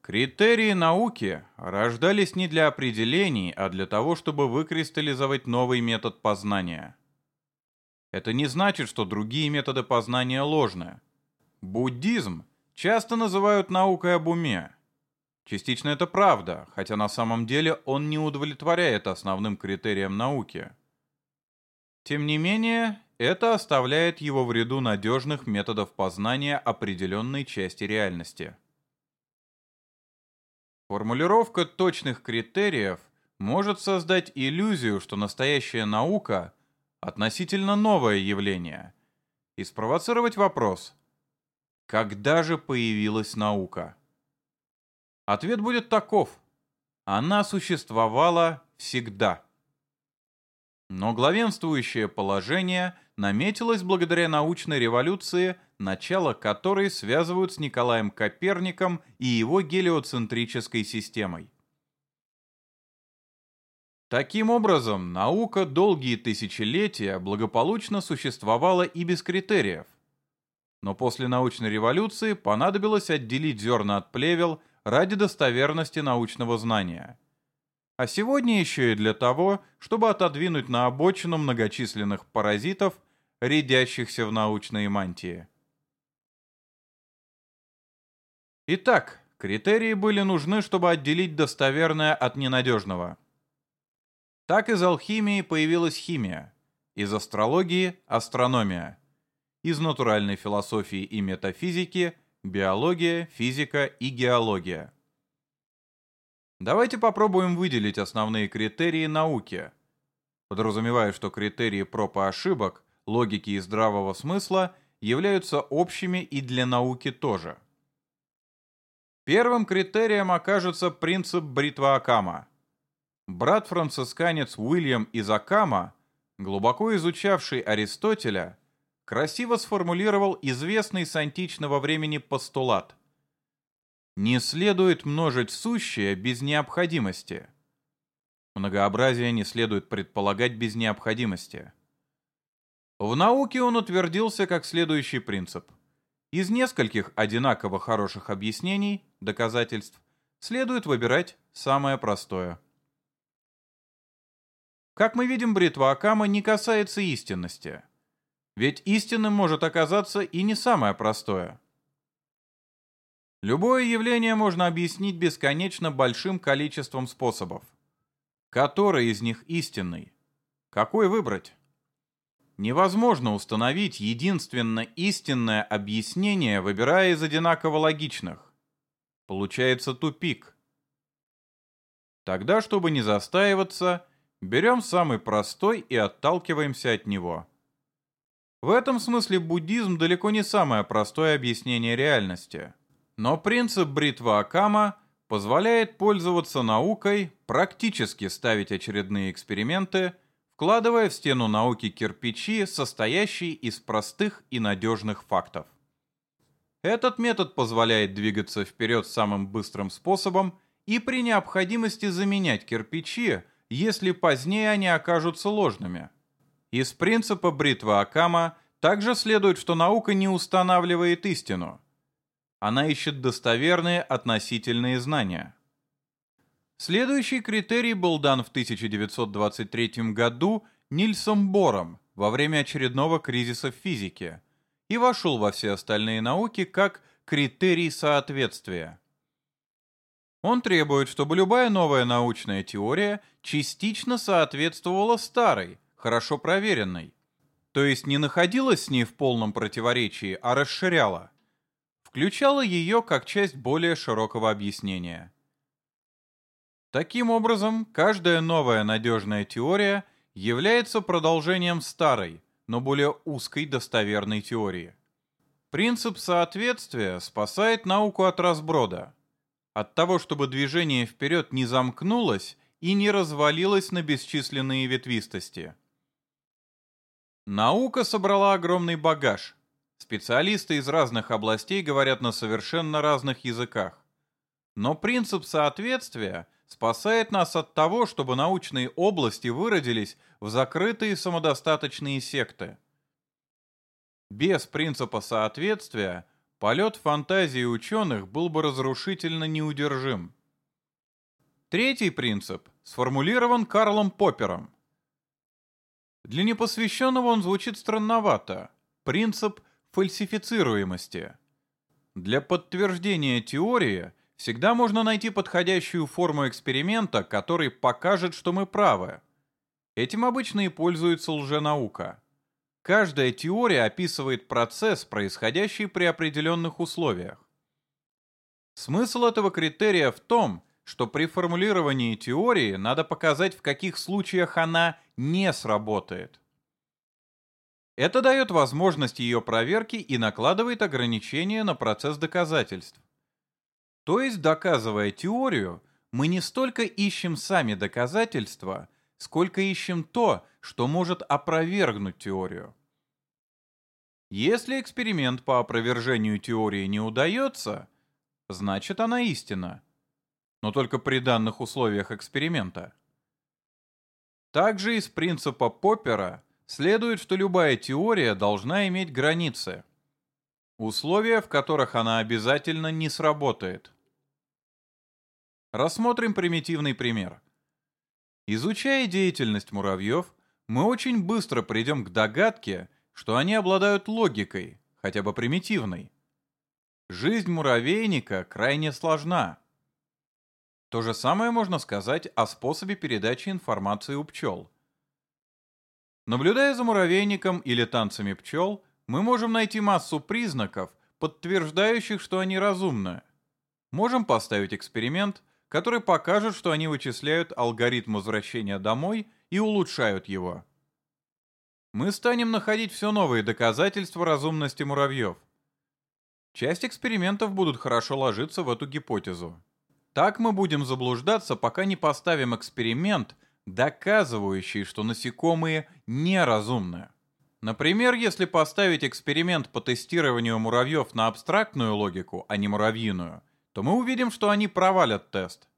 Критерии науки рождались не для определений, а для того, чтобы выкристаллизовать новый метод познания. Это не значит, что другие методы познания ложны. Буддизм часто называют наукой об уме. Частично это правда, хотя на самом деле он не удовлетворяет основным критериям науки. Тем не менее, это оставляет его в ряду надежных методов познания определенной части реальности. Формулировка точных критериев может создать иллюзию, что настоящая наука – относительно новое явление, и спровоцировать вопрос – когда же появилась наука? Ответ будет таков – она существовала всегда. Но главенствующее положение наметилось благодаря научной революции, начало которой связывают с Николаем Коперником и его гелиоцентрической системой. Таким образом, наука долгие тысячелетия благополучно существовала и без критериев. Но после научной революции понадобилось отделить зерна от плевел ради достоверности научного знания – а сегодня еще и для того, чтобы отодвинуть на обочину многочисленных паразитов, рядящихся в научные мантии. Итак, критерии были нужны, чтобы отделить достоверное от ненадежного. Так из алхимии появилась химия, из астрологии – астрономия, из натуральной философии и метафизики – биология, физика и геология. Давайте попробуем выделить основные критерии науки. Подразумевая, что критерии проб и ошибок, логики и здравого смысла являются общими и для науки тоже. Первым критерием окажется принцип бритва Акама. Брат-францисканец Уильям из Акама, глубоко изучавший Аристотеля, красиво сформулировал известный с античного времени постулат – не следует множить сущее без необходимости. Многообразие не следует предполагать без необходимости. В науке он утвердился как следующий принцип. Из нескольких одинаково хороших объяснений, доказательств, следует выбирать самое простое. Как мы видим, бритва Акама не касается истинности. Ведь истинным может оказаться и не самое простое – Любое явление можно объяснить бесконечно большим количеством способов. Который из них истинный? Какой выбрать? Невозможно установить единственно истинное объяснение, выбирая из одинаково логичных. Получается тупик. Тогда, чтобы не застаиваться, берем самый простой и отталкиваемся от него. В этом смысле буддизм далеко не самое простое объяснение реальности – но принцип бритва Акама позволяет пользоваться наукой, практически ставить очередные эксперименты, вкладывая в стену науки кирпичи, состоящие из простых и надежных фактов. Этот метод позволяет двигаться вперед самым быстрым способом и при необходимости заменять кирпичи, если позднее они окажутся ложными. Из принципа бритвы Акама также следует, что наука не устанавливает истину. Она ищет достоверные относительные знания. Следующий критерий был дан в 1923 году Нильсом Бором во время очередного кризиса в физике и вошел во все остальные науки как критерий соответствия. Он требует, чтобы любая новая научная теория частично соответствовала старой, хорошо проверенной, то есть не находилась с ней в полном противоречии, а расширяла, включала ее как часть более широкого объяснения. Таким образом, каждая новая надежная теория является продолжением старой, но более узкой достоверной теории. Принцип соответствия спасает науку от разброда, от того, чтобы движение вперед не замкнулось и не развалилось на бесчисленные ветвистости. Наука собрала огромный багаж. Специалисты из разных областей говорят на совершенно разных языках. Но принцип соответствия спасает нас от того, чтобы научные области выродились в закрытые самодостаточные секты. Без принципа соответствия – полет фантазии ученых был бы разрушительно неудержим. Третий принцип сформулирован Карлом Поппером. Для непосвященного он звучит странновато. Принцип фальсифицируемости. Для подтверждения теории всегда можно найти подходящую форму эксперимента, который покажет, что мы правы. Этим обычно и пользуется лженаука. Каждая теория описывает процесс, происходящий при определенных условиях. Смысл этого критерия в том, что при формулировании теории надо показать, в каких случаях она не сработает. Это дает возможность ее проверки и накладывает ограничения на процесс доказательств. То есть, доказывая теорию, мы не столько ищем сами доказательства, сколько ищем то, что может опровергнуть теорию. Если эксперимент по опровержению теории не удается, значит она истина, но только при данных условиях эксперимента. Также из принципа Поппера следует, что любая теория должна иметь границы, условия, в которых она обязательно не сработает. Рассмотрим примитивный пример. Изучая деятельность муравьев, мы очень быстро придем к догадке, что они обладают логикой, хотя бы примитивной. Жизнь муравейника крайне сложна. То же самое можно сказать о способе передачи информации у пчел. Наблюдая за муравейником или танцами пчел, мы можем найти массу признаков, подтверждающих, что они разумны. Можем поставить эксперимент, который покажет, что они вычисляют алгоритм возвращения домой и улучшают его. Мы станем находить все новые доказательства разумности муравьев. Часть экспериментов будут хорошо ложиться в эту гипотезу. Так мы будем заблуждаться, пока не поставим эксперимент, доказывающий, что насекомые неразумны. Например, если поставить эксперимент по тестированию муравьев на абстрактную логику, а не муравьиную, то мы увидим, что они провалят тест.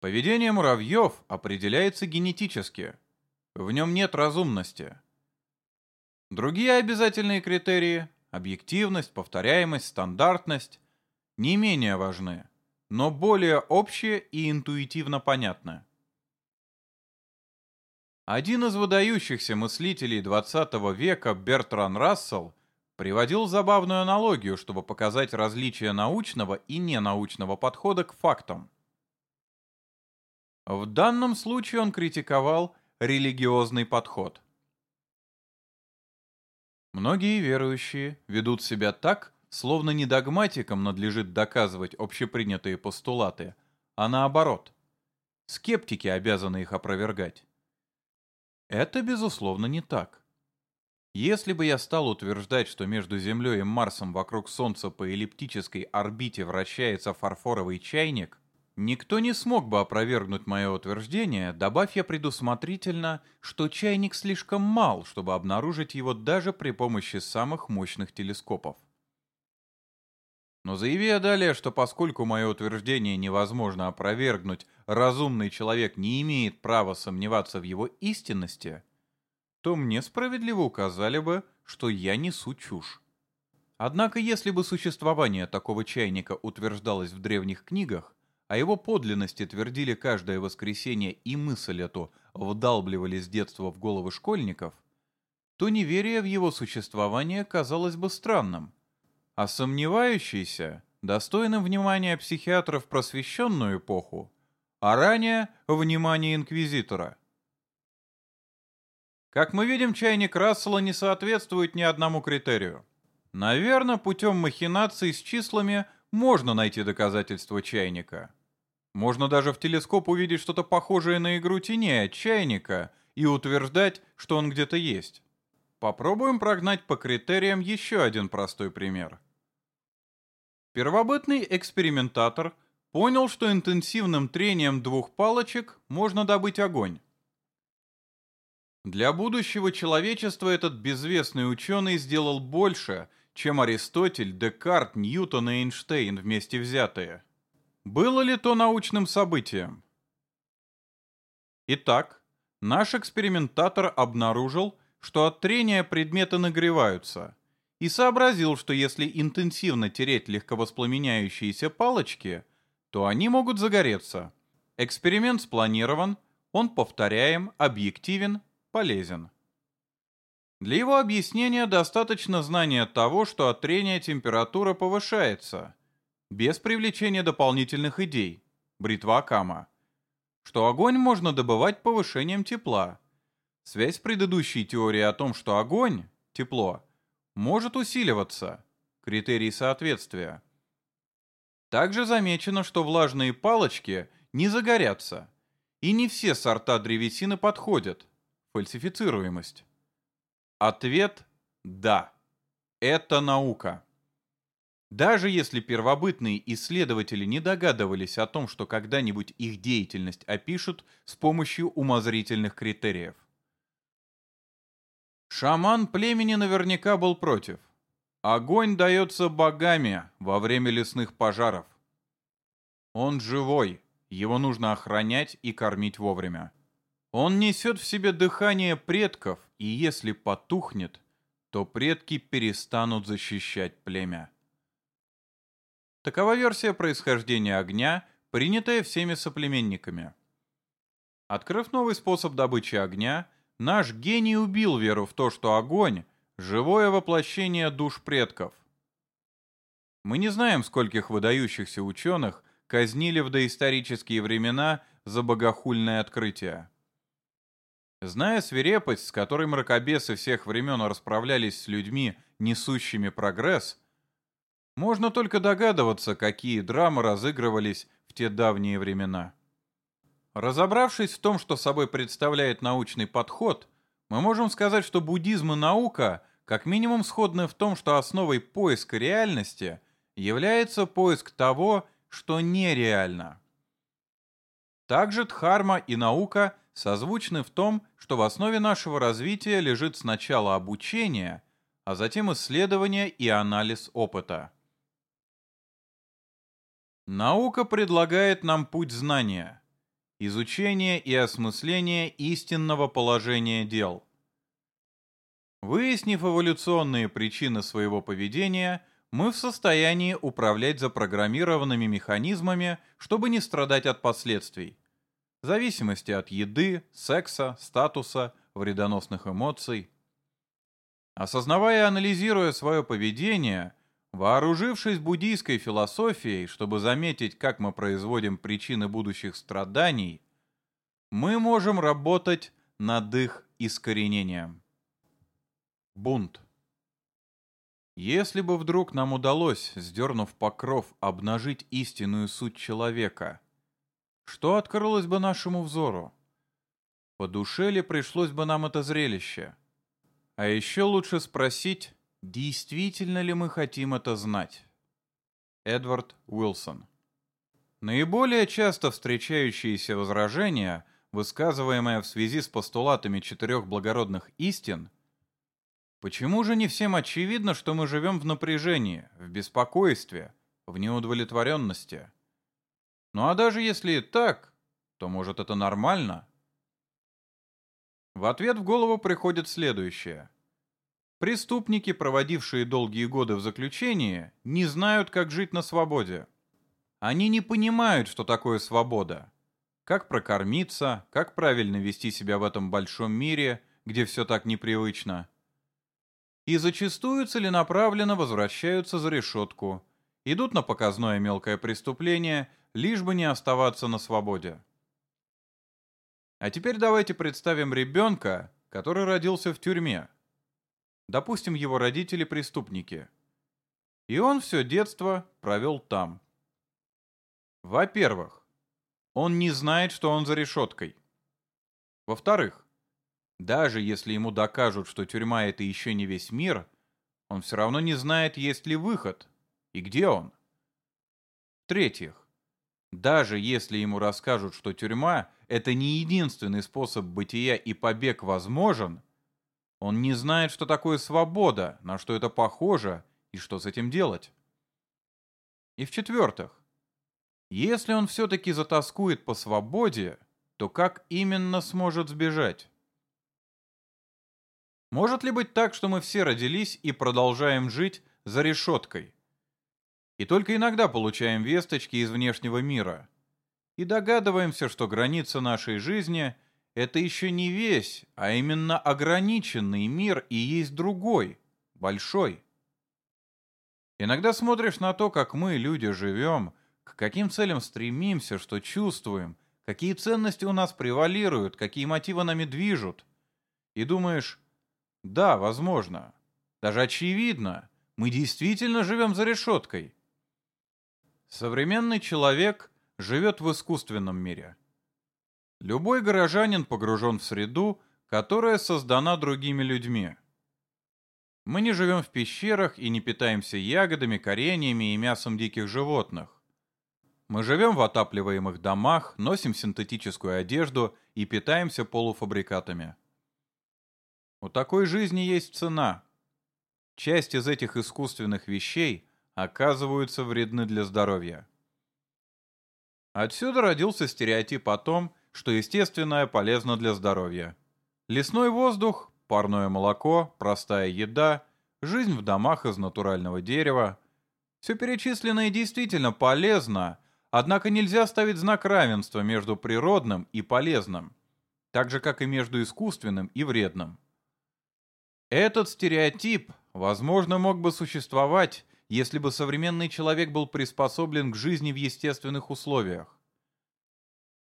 Поведение муравьев определяется генетически. В нем нет разумности. Другие обязательные критерии – объективность, повторяемость, стандартность – не менее важны, но более общие и интуитивно понятны. Один из выдающихся мыслителей 20 века Бертран Рассел приводил забавную аналогию, чтобы показать различия научного и ненаучного подхода к фактам. В данном случае он критиковал религиозный подход. Многие верующие ведут себя так, словно не догматикам надлежит доказывать общепринятые постулаты, а наоборот. Скептики обязаны их опровергать. Это, безусловно, не так. Если бы я стал утверждать, что между Землей и Марсом вокруг Солнца по эллиптической орбите вращается фарфоровый чайник, никто не смог бы опровергнуть мое утверждение, добавь я предусмотрительно, что чайник слишком мал, чтобы обнаружить его даже при помощи самых мощных телескопов. Но заяви я далее, что поскольку мое утверждение невозможно опровергнуть, разумный человек не имеет права сомневаться в его истинности – то мне справедливо указали бы, что я несу чушь. Однако, если бы существование такого чайника утверждалось в древних книгах, а его подлинности твердили каждое воскресенье и мысль эту вдалбливали с детства в головы школьников, то неверие в его существование казалось бы странным, а сомневающийся – достойным внимания психиатров просвещенную эпоху, а ранее – внимания инквизитора – как мы видим, чайник Рассела не соответствует ни одному критерию. Наверное, путем махинаций с числами можно найти доказательства чайника. Можно даже в телескоп увидеть что-то похожее на игру теней от чайника и утверждать, что он где-то есть. Попробуем прогнать по критериям еще один простой пример. Первобытный экспериментатор понял, что интенсивным трением двух палочек можно добыть огонь. Для будущего человечества этот безвестный ученый сделал больше, чем Аристотель, Декарт, Ньютон и Эйнштейн вместе взятые. Было ли то научным событием? Итак, наш экспериментатор обнаружил, что от трения предметы нагреваются, и сообразил, что если интенсивно тереть легковоспламеняющиеся палочки, то они могут загореться. Эксперимент спланирован, он повторяем, объективен полезен. Для его объяснения достаточно знания того, что от трения температура повышается, без привлечения дополнительных идей, бритва Кама, что огонь можно добывать повышением тепла. Связь с предыдущей теорией о том, что огонь, тепло, может усиливаться, критерий соответствия. Также замечено, что влажные палочки не загорятся, и не все сорта древесины подходят, фальсифицируемость? Ответ – да. Это наука. Даже если первобытные исследователи не догадывались о том, что когда-нибудь их деятельность опишут с помощью умозрительных критериев. Шаман племени наверняка был против. Огонь дается богами во время лесных пожаров. Он живой, его нужно охранять и кормить вовремя. Он несет в себе дыхание предков, и если потухнет, то предки перестанут защищать племя. Такова версия происхождения огня, принятая всеми соплеменниками. Открыв новый способ добычи огня, наш гений убил веру в то, что огонь – живое воплощение душ предков. Мы не знаем, скольких выдающихся ученых казнили в доисторические времена за богохульное открытие. Зная свирепость, с которой мракобесы всех времен расправлялись с людьми, несущими прогресс, можно только догадываться, какие драмы разыгрывались в те давние времена. Разобравшись в том, что собой представляет научный подход, мы можем сказать, что буддизм и наука как минимум сходны в том, что основой поиска реальности является поиск того, что нереально. Также дхарма и наука созвучны в том, что в основе нашего развития лежит сначала обучение, а затем исследование и анализ опыта. Наука предлагает нам путь знания, изучение и осмысление истинного положения дел. Выяснив эволюционные причины своего поведения, мы в состоянии управлять запрограммированными механизмами, чтобы не страдать от последствий зависимости от еды, секса, статуса, вредоносных эмоций. Осознавая и анализируя свое поведение, вооружившись буддийской философией, чтобы заметить, как мы производим причины будущих страданий, мы можем работать над их искоренением. Бунт. Если бы вдруг нам удалось, сдернув покров, обнажить истинную суть человека – что открылось бы нашему взору? По душе ли пришлось бы нам это зрелище? А еще лучше спросить, действительно ли мы хотим это знать. Эдвард Уилсон Наиболее часто встречающиеся возражения, высказываемые в связи с постулатами четырех благородных истин, почему же не всем очевидно, что мы живем в напряжении, в беспокойстве, в неудовлетворенности? Ну а даже если и так, то может это нормально? В ответ в голову приходит следующее. Преступники, проводившие долгие годы в заключении, не знают, как жить на свободе. Они не понимают, что такое свобода. Как прокормиться, как правильно вести себя в этом большом мире, где все так непривычно. И зачастую целенаправленно возвращаются за решетку, идут на показное мелкое преступление, лишь бы не оставаться на свободе. А теперь давайте представим ребенка, который родился в тюрьме. Допустим, его родители преступники. И он все детство провел там. Во-первых, он не знает, что он за решеткой. Во-вторых, даже если ему докажут, что тюрьма — это еще не весь мир, он все равно не знает, есть ли выход и где он. В-третьих, даже если ему расскажут, что тюрьма — это не единственный способ бытия и побег возможен, он не знает, что такое свобода, на что это похоже и что с этим делать. И в-четвертых, если он все-таки затаскует по свободе, то как именно сможет сбежать? Может ли быть так, что мы все родились и продолжаем жить за решеткой? И только иногда получаем весточки из внешнего мира. И догадываемся, что граница нашей жизни — это еще не весь, а именно ограниченный мир и есть другой, большой. Иногда смотришь на то, как мы, люди, живем — к каким целям стремимся, что чувствуем, какие ценности у нас превалируют, какие мотивы нами движут. И думаешь, да, возможно, даже очевидно, мы действительно живем за решеткой. Современный человек живет в искусственном мире. Любой горожанин погружен в среду, которая создана другими людьми. Мы не живем в пещерах и не питаемся ягодами, кореньями и мясом диких животных. Мы живем в отапливаемых домах, носим синтетическую одежду и питаемся полуфабрикатами. У такой жизни есть цена. Часть из этих искусственных вещей оказываются вредны для здоровья. Отсюда родился стереотип о том, что естественное полезно для здоровья. Лесной воздух, парное молоко, простая еда, жизнь в домах из натурального дерева. Все перечисленное действительно полезно – Однако нельзя ставить знак равенства между природным и полезным, так же, как и между искусственным и вредным. Этот стереотип, возможно, мог бы существовать, если бы современный человек был приспособлен к жизни в естественных условиях.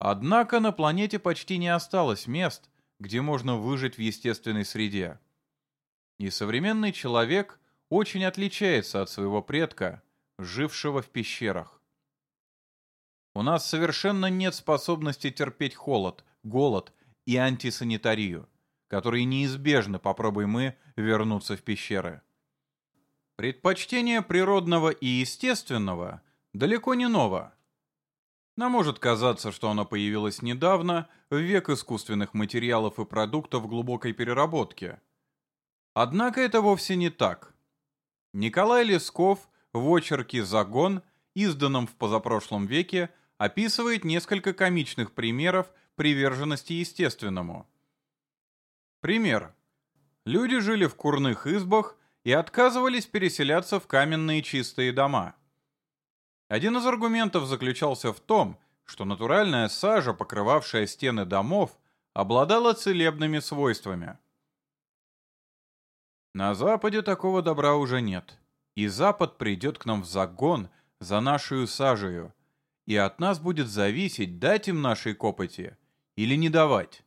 Однако на планете почти не осталось мест, где можно выжить в естественной среде. И современный человек очень отличается от своего предка, жившего в пещерах. У нас совершенно нет способности терпеть холод, голод и антисанитарию, которые неизбежны, попробуй мы вернуться в пещеры. Предпочтение природного и естественного далеко не ново. Нам может казаться, что оно появилось недавно, в век искусственных материалов и продуктов глубокой переработки. Однако это вовсе не так. Николай Лесков в очерке «Загон», изданном в позапрошлом веке, описывает несколько комичных примеров приверженности естественному. Пример. Люди жили в курных избах и отказывались переселяться в каменные чистые дома. Один из аргументов заключался в том, что натуральная сажа, покрывавшая стены домов, обладала целебными свойствами. На Западе такого добра уже нет, и Запад придет к нам в загон за нашу сажею, и от нас будет зависеть, дать им нашей копоти или не давать.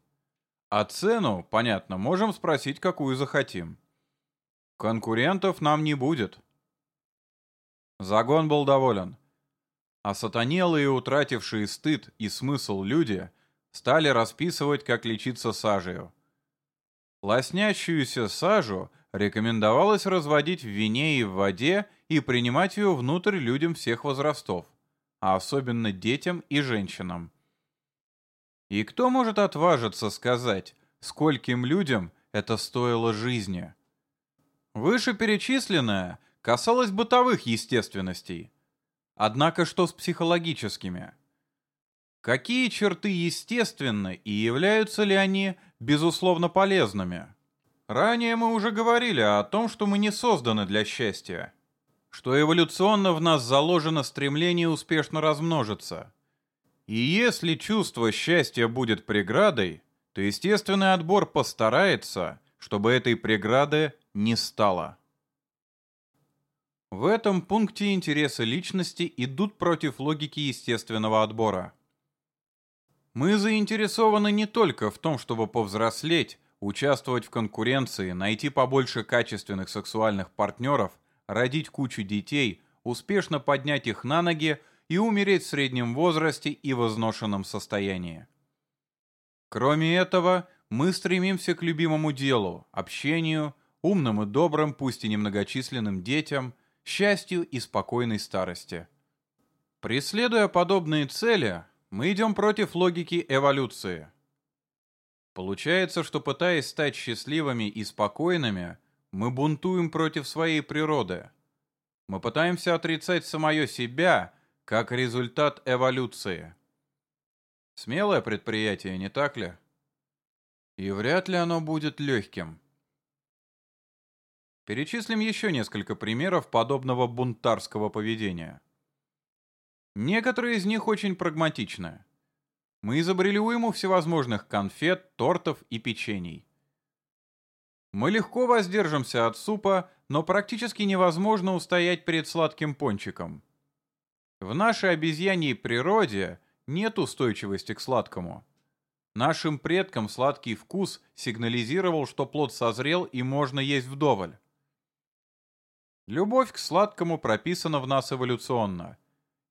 А цену, понятно, можем спросить, какую захотим. Конкурентов нам не будет. Загон был доволен. А сатанелые, утратившие стыд и смысл люди, стали расписывать, как лечиться сажею. Лоснящуюся сажу рекомендовалось разводить в вине и в воде и принимать ее внутрь людям всех возрастов, а особенно детям и женщинам. И кто может отважиться сказать, скольким людям это стоило жизни? Вышеперечисленное касалось бытовых естественностей. Однако что с психологическими? Какие черты естественны и являются ли они, безусловно, полезными? Ранее мы уже говорили о том, что мы не созданы для счастья, что эволюционно в нас заложено стремление успешно размножиться. И если чувство счастья будет преградой, то естественный отбор постарается, чтобы этой преграды не стало. В этом пункте интересы личности идут против логики естественного отбора. Мы заинтересованы не только в том, чтобы повзрослеть, участвовать в конкуренции, найти побольше качественных сексуальных партнеров, родить кучу детей, успешно поднять их на ноги и умереть в среднем возрасте и возношенном состоянии. Кроме этого, мы стремимся к любимому делу, общению, умным и добрым, пусть и немногочисленным детям, счастью и спокойной старости. Преследуя подобные цели, мы идем против логики эволюции – Получается, что пытаясь стать счастливыми и спокойными, мы бунтуем против своей природы. Мы пытаемся отрицать самое себя как результат эволюции. Смелое предприятие, не так ли? И вряд ли оно будет легким. Перечислим еще несколько примеров подобного бунтарского поведения. Некоторые из них очень прагматичны мы изобрели уйму всевозможных конфет, тортов и печений. Мы легко воздержимся от супа, но практически невозможно устоять перед сладким пончиком. В нашей обезьяньей природе нет устойчивости к сладкому. Нашим предкам сладкий вкус сигнализировал, что плод созрел и можно есть вдоволь. Любовь к сладкому прописана в нас эволюционно –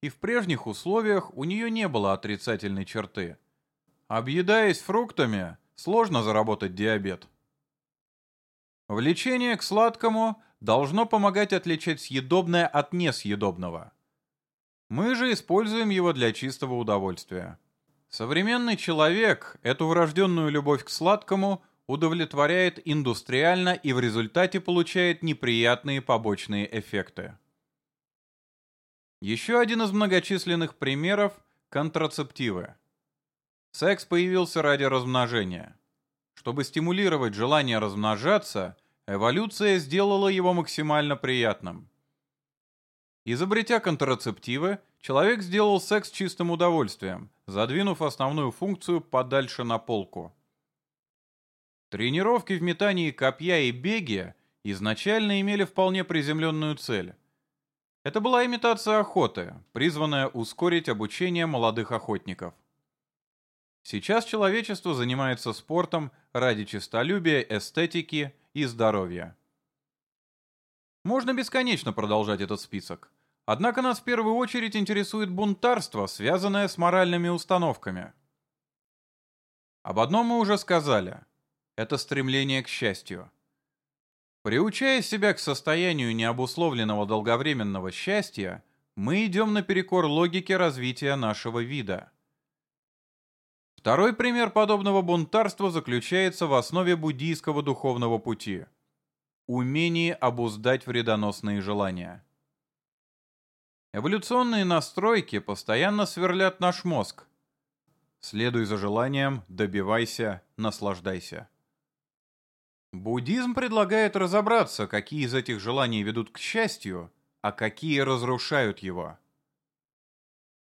и в прежних условиях у нее не было отрицательной черты. Объедаясь фруктами, сложно заработать диабет. Влечение к сладкому должно помогать отличать съедобное от несъедобного. Мы же используем его для чистого удовольствия. Современный человек эту врожденную любовь к сладкому удовлетворяет индустриально и в результате получает неприятные побочные эффекты. Еще один из многочисленных примеров – контрацептивы. Секс появился ради размножения. Чтобы стимулировать желание размножаться, эволюция сделала его максимально приятным. Изобретя контрацептивы, человек сделал секс чистым удовольствием, задвинув основную функцию подальше на полку. Тренировки в метании копья и беге изначально имели вполне приземленную цель это была имитация охоты, призванная ускорить обучение молодых охотников. Сейчас человечество занимается спортом ради честолюбия, эстетики и здоровья. Можно бесконечно продолжать этот список. Однако нас в первую очередь интересует бунтарство, связанное с моральными установками. Об одном мы уже сказали. Это стремление к счастью. Приучая себя к состоянию необусловленного долговременного счастья, мы идем наперекор логике развития нашего вида. Второй пример подобного бунтарства заключается в основе буддийского духовного пути – умении обуздать вредоносные желания. Эволюционные настройки постоянно сверлят наш мозг. Следуй за желанием, добивайся, наслаждайся. Буддизм предлагает разобраться, какие из этих желаний ведут к счастью, а какие разрушают его.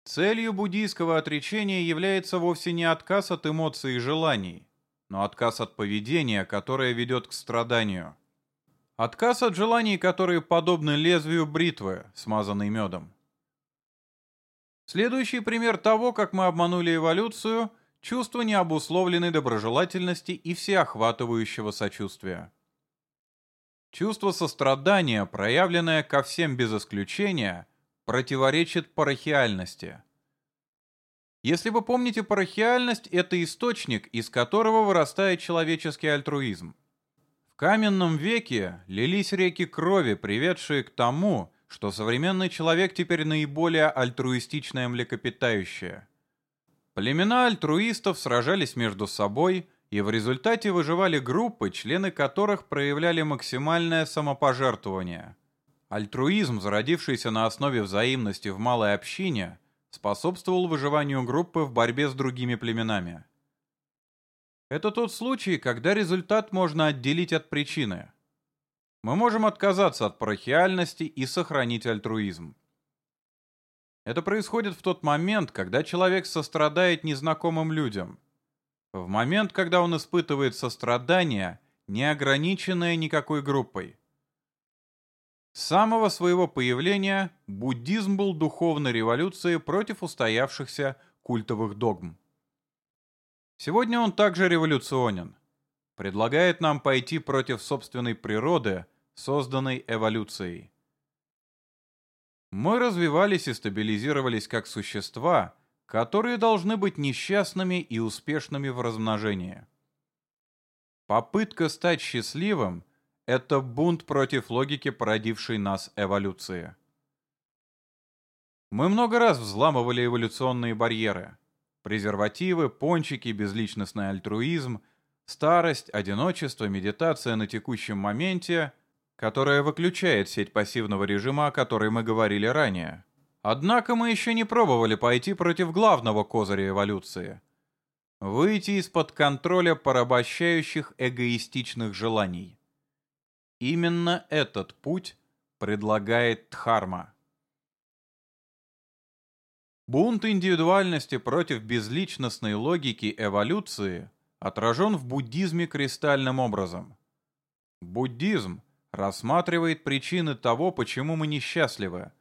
Целью буддийского отречения является вовсе не отказ от эмоций и желаний, но отказ от поведения, которое ведет к страданию. Отказ от желаний, которые подобны лезвию бритвы, смазанной медом. Следующий пример того, как мы обманули эволюцию – чувство необусловленной доброжелательности и всеохватывающего сочувствия. Чувство сострадания, проявленное ко всем без исключения, противоречит парахиальности. Если вы помните, парахиальность – это источник, из которого вырастает человеческий альтруизм. В каменном веке лились реки крови, приведшие к тому, что современный человек теперь наиболее альтруистичное млекопитающее. Племена альтруистов сражались между собой, и в результате выживали группы, члены которых проявляли максимальное самопожертвование. Альтруизм, зародившийся на основе взаимности в малой общине, способствовал выживанию группы в борьбе с другими племенами. Это тот случай, когда результат можно отделить от причины. Мы можем отказаться от парахиальности и сохранить альтруизм. Это происходит в тот момент, когда человек сострадает незнакомым людям. В момент, когда он испытывает сострадание, не ограниченное никакой группой. С самого своего появления буддизм был духовной революцией против устоявшихся культовых догм. Сегодня он также революционен. Предлагает нам пойти против собственной природы, созданной эволюцией. Мы развивались и стабилизировались как существа, которые должны быть несчастными и успешными в размножении. Попытка стать счастливым – это бунт против логики, породившей нас эволюции. Мы много раз взламывали эволюционные барьеры – презервативы, пончики, безличностный альтруизм, старость, одиночество, медитация на текущем моменте, которая выключает сеть пассивного режима, о которой мы говорили ранее. Однако мы еще не пробовали пойти против главного козыря эволюции. Выйти из-под контроля порабощающих эгоистичных желаний. Именно этот путь предлагает Дхарма. Бунт индивидуальности против безличностной логики эволюции отражен в буддизме кристальным образом. Буддизм рассматривает причины того, почему мы несчастливы,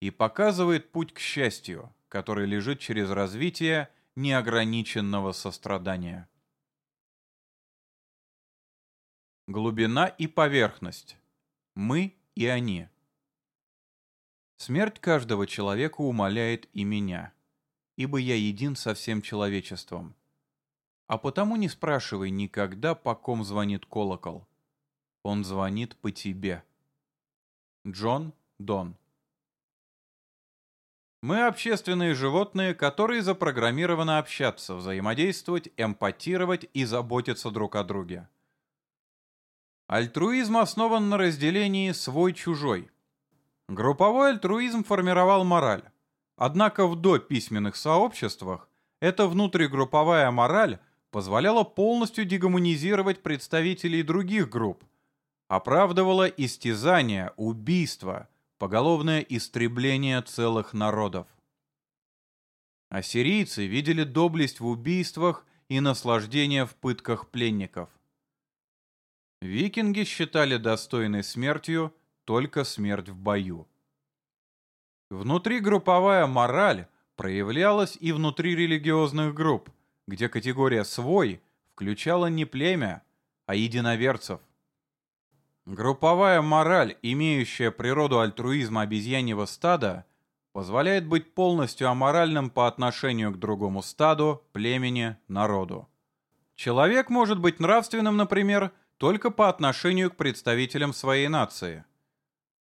и показывает путь к счастью, который лежит через развитие неограниченного сострадания. Глубина и поверхность. Мы и они. Смерть каждого человека умоляет и меня, ибо я един со всем человечеством. А потому не спрашивай никогда, по ком звонит колокол. Он звонит по тебе. Джон Дон Мы общественные животные, которые запрограммированы общаться, взаимодействовать, эмпатировать и заботиться друг о друге. Альтруизм основан на разделении «свой-чужой», Групповой альтруизм формировал мораль. Однако в дописьменных сообществах эта внутригрупповая мораль позволяла полностью дегуманизировать представителей других групп, оправдывала истязания, убийства, поголовное истребление целых народов. Ассирийцы видели доблесть в убийствах и наслаждение в пытках пленников. Викинги считали достойной смертью только смерть в бою. Внутригрупповая мораль проявлялась и внутри религиозных групп, где категория «свой» включала не племя, а единоверцев. Групповая мораль, имеющая природу альтруизма обезьяньего стада, позволяет быть полностью аморальным по отношению к другому стаду, племени, народу. Человек может быть нравственным, например, только по отношению к представителям своей нации.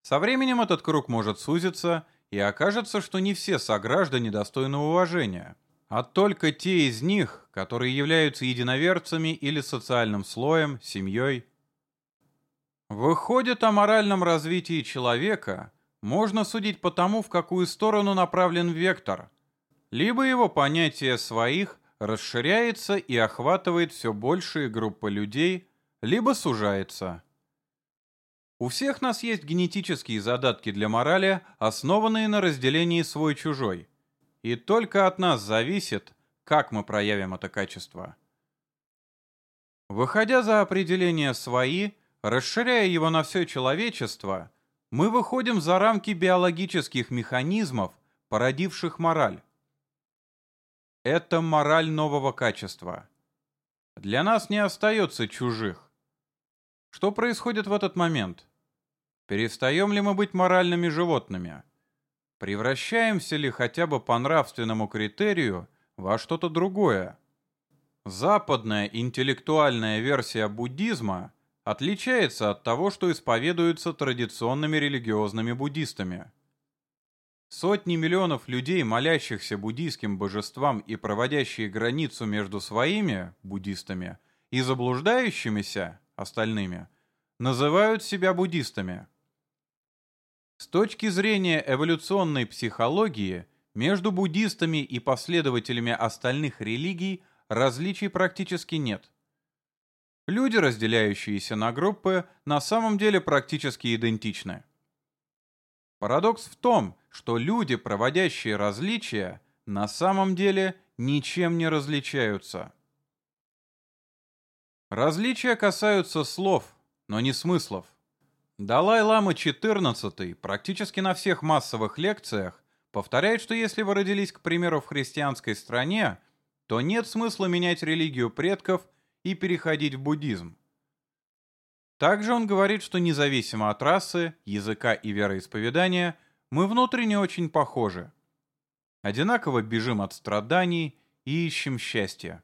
Со временем этот круг может сузиться, и окажется, что не все сограждане достойны уважения, а только те из них, которые являются единоверцами или социальным слоем, семьей. Выходит, о моральном развитии человека можно судить по тому, в какую сторону направлен вектор. Либо его понятие своих расширяется и охватывает все большие группы людей, либо сужается. У всех нас есть генетические задатки для морали, основанные на разделении свой-чужой. И только от нас зависит, как мы проявим это качество. Выходя за определение «свои», расширяя его на все человечество, мы выходим за рамки биологических механизмов, породивших мораль. Это мораль нового качества. Для нас не остается чужих. Что происходит в этот момент? Перестаем ли мы быть моральными животными? Превращаемся ли хотя бы по нравственному критерию во что-то другое? Западная интеллектуальная версия буддизма отличается от того, что исповедуется традиционными религиозными буддистами. Сотни миллионов людей, молящихся буддийским божествам и проводящие границу между своими, буддистами, и заблуждающимися, остальными, называют себя буддистами. С точки зрения эволюционной психологии, между буддистами и последователями остальных религий различий практически нет. Люди, разделяющиеся на группы, на самом деле практически идентичны. Парадокс в том, что люди, проводящие различия, на самом деле ничем не различаются. Различия касаются слов, но не смыслов. Далай-лама XIV практически на всех массовых лекциях повторяет, что если вы родились, к примеру, в христианской стране, то нет смысла менять религию предков и переходить в буддизм. Также он говорит, что независимо от расы, языка и вероисповедания, мы внутренне очень похожи. Одинаково бежим от страданий и ищем счастья.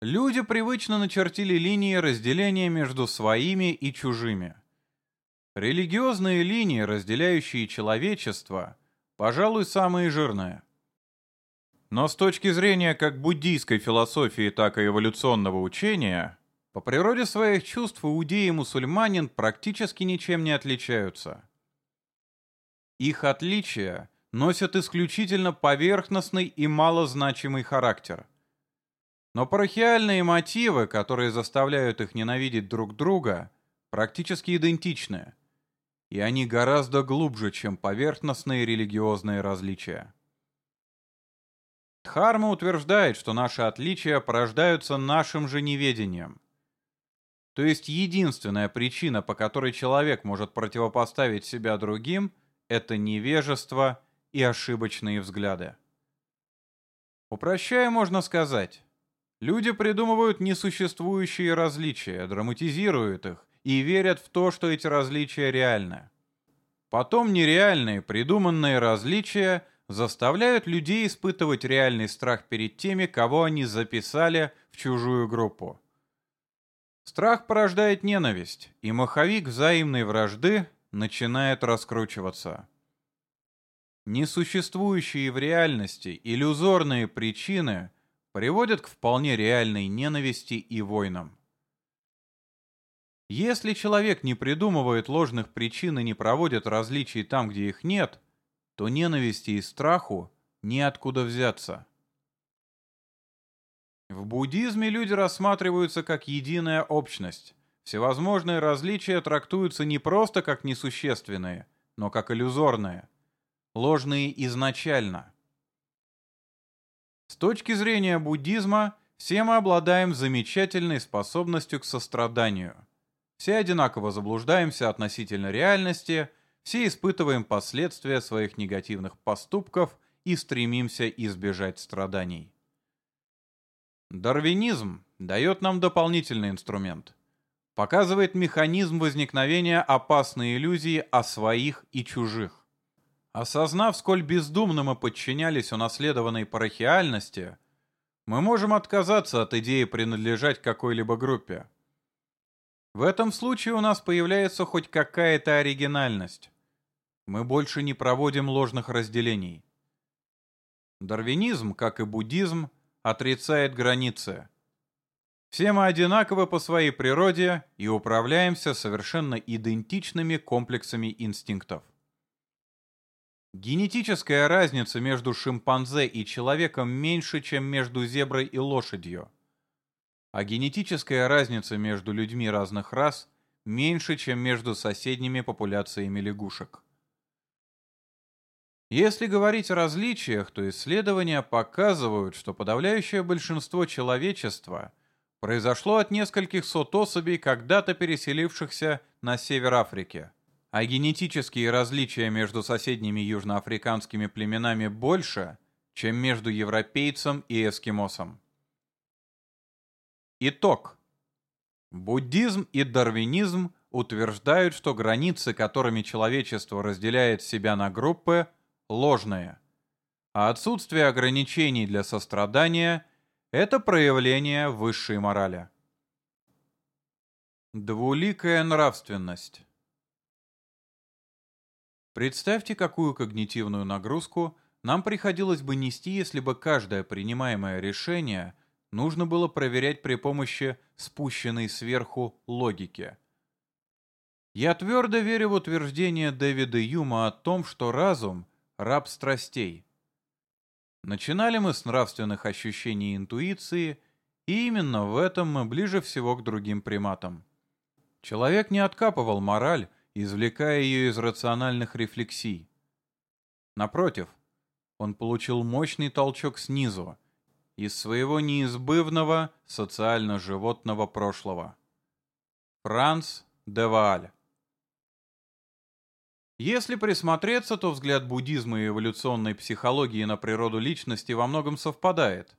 Люди привычно начертили линии разделения между своими и чужими. Религиозные линии, разделяющие человечество, пожалуй, самые жирные. Но с точки зрения как буддийской философии, так и эволюционного учения, по природе своих чувств иудеи и мусульманин практически ничем не отличаются. Их отличия носят исключительно поверхностный и малозначимый характер – но парахиальные мотивы, которые заставляют их ненавидеть друг друга, практически идентичны. И они гораздо глубже, чем поверхностные религиозные различия. Дхарма утверждает, что наши отличия порождаются нашим же неведением. То есть единственная причина, по которой человек может противопоставить себя другим, это невежество и ошибочные взгляды. Упрощая, можно сказать, Люди придумывают несуществующие различия, драматизируют их и верят в то, что эти различия реальны. Потом нереальные, придуманные различия заставляют людей испытывать реальный страх перед теми, кого они записали в чужую группу. Страх порождает ненависть, и маховик взаимной вражды начинает раскручиваться. Несуществующие в реальности иллюзорные причины приводят к вполне реальной ненависти и войнам. Если человек не придумывает ложных причин и не проводит различий там, где их нет, то ненависти и страху неоткуда взяться. В буддизме люди рассматриваются как единая общность. Всевозможные различия трактуются не просто как несущественные, но как иллюзорные, ложные изначально. С точки зрения буддизма, все мы обладаем замечательной способностью к состраданию. Все одинаково заблуждаемся относительно реальности, все испытываем последствия своих негативных поступков и стремимся избежать страданий. Дарвинизм дает нам дополнительный инструмент. Показывает механизм возникновения опасной иллюзии о своих и чужих. Осознав, сколь бездумно мы подчинялись унаследованной парахиальности, мы можем отказаться от идеи принадлежать какой-либо группе. В этом случае у нас появляется хоть какая-то оригинальность. Мы больше не проводим ложных разделений. Дарвинизм, как и буддизм, отрицает границы. Все мы одинаковы по своей природе и управляемся совершенно идентичными комплексами инстинктов. Генетическая разница между шимпанзе и человеком меньше, чем между зеброй и лошадью. А генетическая разница между людьми разных рас меньше, чем между соседними популяциями лягушек. Если говорить о различиях, то исследования показывают, что подавляющее большинство человечества произошло от нескольких сот особей, когда-то переселившихся на север Африки – а генетические различия между соседними южноафриканскими племенами больше, чем между европейцем и эскимосом. Итог. Буддизм и дарвинизм утверждают, что границы, которыми человечество разделяет себя на группы, ложные, а отсутствие ограничений для сострадания – это проявление высшей морали. Двуликая нравственность. Представьте, какую когнитивную нагрузку нам приходилось бы нести, если бы каждое принимаемое решение нужно было проверять при помощи спущенной сверху логики. Я твердо верю в утверждение Дэвида Юма о том, что разум — раб страстей. Начинали мы с нравственных ощущений и интуиции, и именно в этом мы ближе всего к другим приматам. Человек не откапывал мораль, извлекая ее из рациональных рефлексий. Напротив, он получил мощный толчок снизу, из своего неизбывного социально-животного прошлого. Франц де Вааль Если присмотреться, то взгляд буддизма и эволюционной психологии на природу личности во многом совпадает.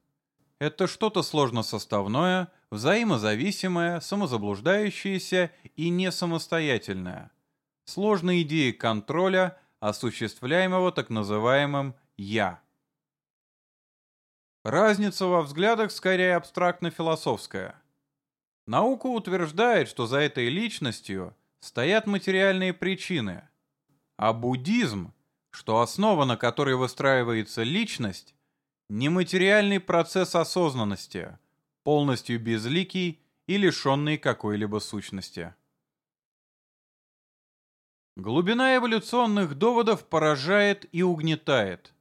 Это что-то сложно составное, взаимозависимое, самозаблуждающееся и не самостоятельное. Сложные идеи контроля, осуществляемого так называемым «я». Разница во взглядах скорее абстрактно-философская. Наука утверждает, что за этой личностью стоят материальные причины, а буддизм, что основа, на которой выстраивается личность, нематериальный процесс осознанности – полностью безликий и лишенный какой-либо сущности. Глубина эволюционных доводов поражает и угнетает.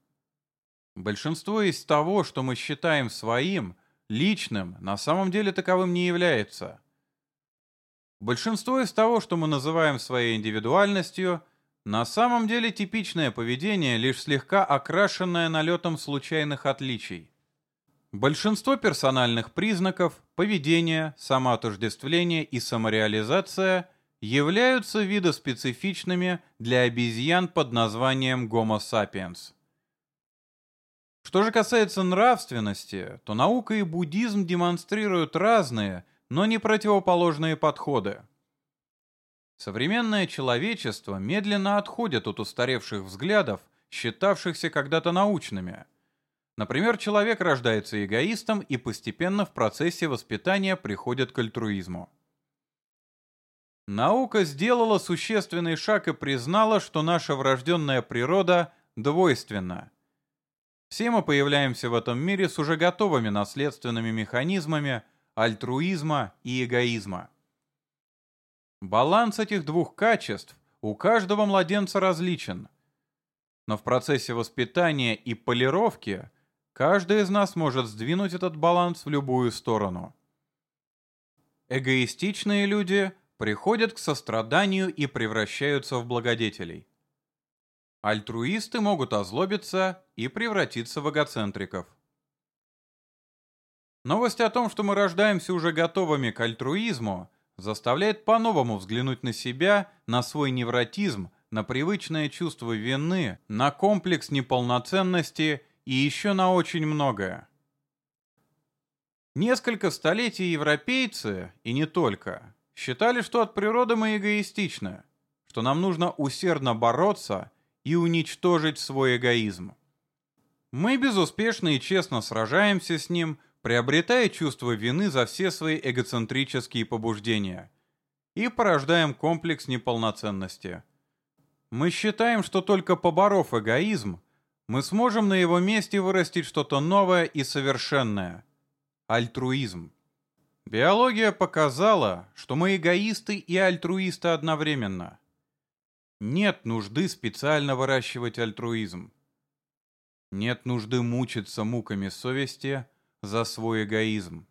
Большинство из того, что мы считаем своим, личным, на самом деле таковым не является. Большинство из того, что мы называем своей индивидуальностью, на самом деле типичное поведение, лишь слегка окрашенное налетом случайных отличий. Большинство персональных признаков, поведение, самоотождествление и самореализация являются видоспецифичными для обезьян под названием Homo sapiens. Что же касается нравственности, то наука и буддизм демонстрируют разные, но не противоположные подходы. Современное человечество медленно отходит от устаревших взглядов, считавшихся когда-то научными – Например, человек рождается эгоистом и постепенно в процессе воспитания приходит к альтруизму. Наука сделала существенный шаг и признала, что наша врожденная природа двойственна. Все мы появляемся в этом мире с уже готовыми наследственными механизмами альтруизма и эгоизма. Баланс этих двух качеств у каждого младенца различен. Но в процессе воспитания и полировки Каждый из нас может сдвинуть этот баланс в любую сторону. Эгоистичные люди приходят к состраданию и превращаются в благодетелей. Альтруисты могут озлобиться и превратиться в эгоцентриков. Новость о том, что мы рождаемся уже готовыми к альтруизму, заставляет по-новому взглянуть на себя, на свой невротизм, на привычное чувство вины, на комплекс неполноценности и еще на очень многое. Несколько столетий европейцы, и не только, считали, что от природы мы эгоистичны, что нам нужно усердно бороться и уничтожить свой эгоизм. Мы безуспешно и честно сражаемся с ним, приобретая чувство вины за все свои эгоцентрические побуждения и порождаем комплекс неполноценности. Мы считаем, что только поборов эгоизм, мы сможем на его месте вырастить что-то новое и совершенное. Альтруизм. Биология показала, что мы эгоисты и альтруисты одновременно. Нет нужды специально выращивать альтруизм. Нет нужды мучиться муками совести за свой эгоизм.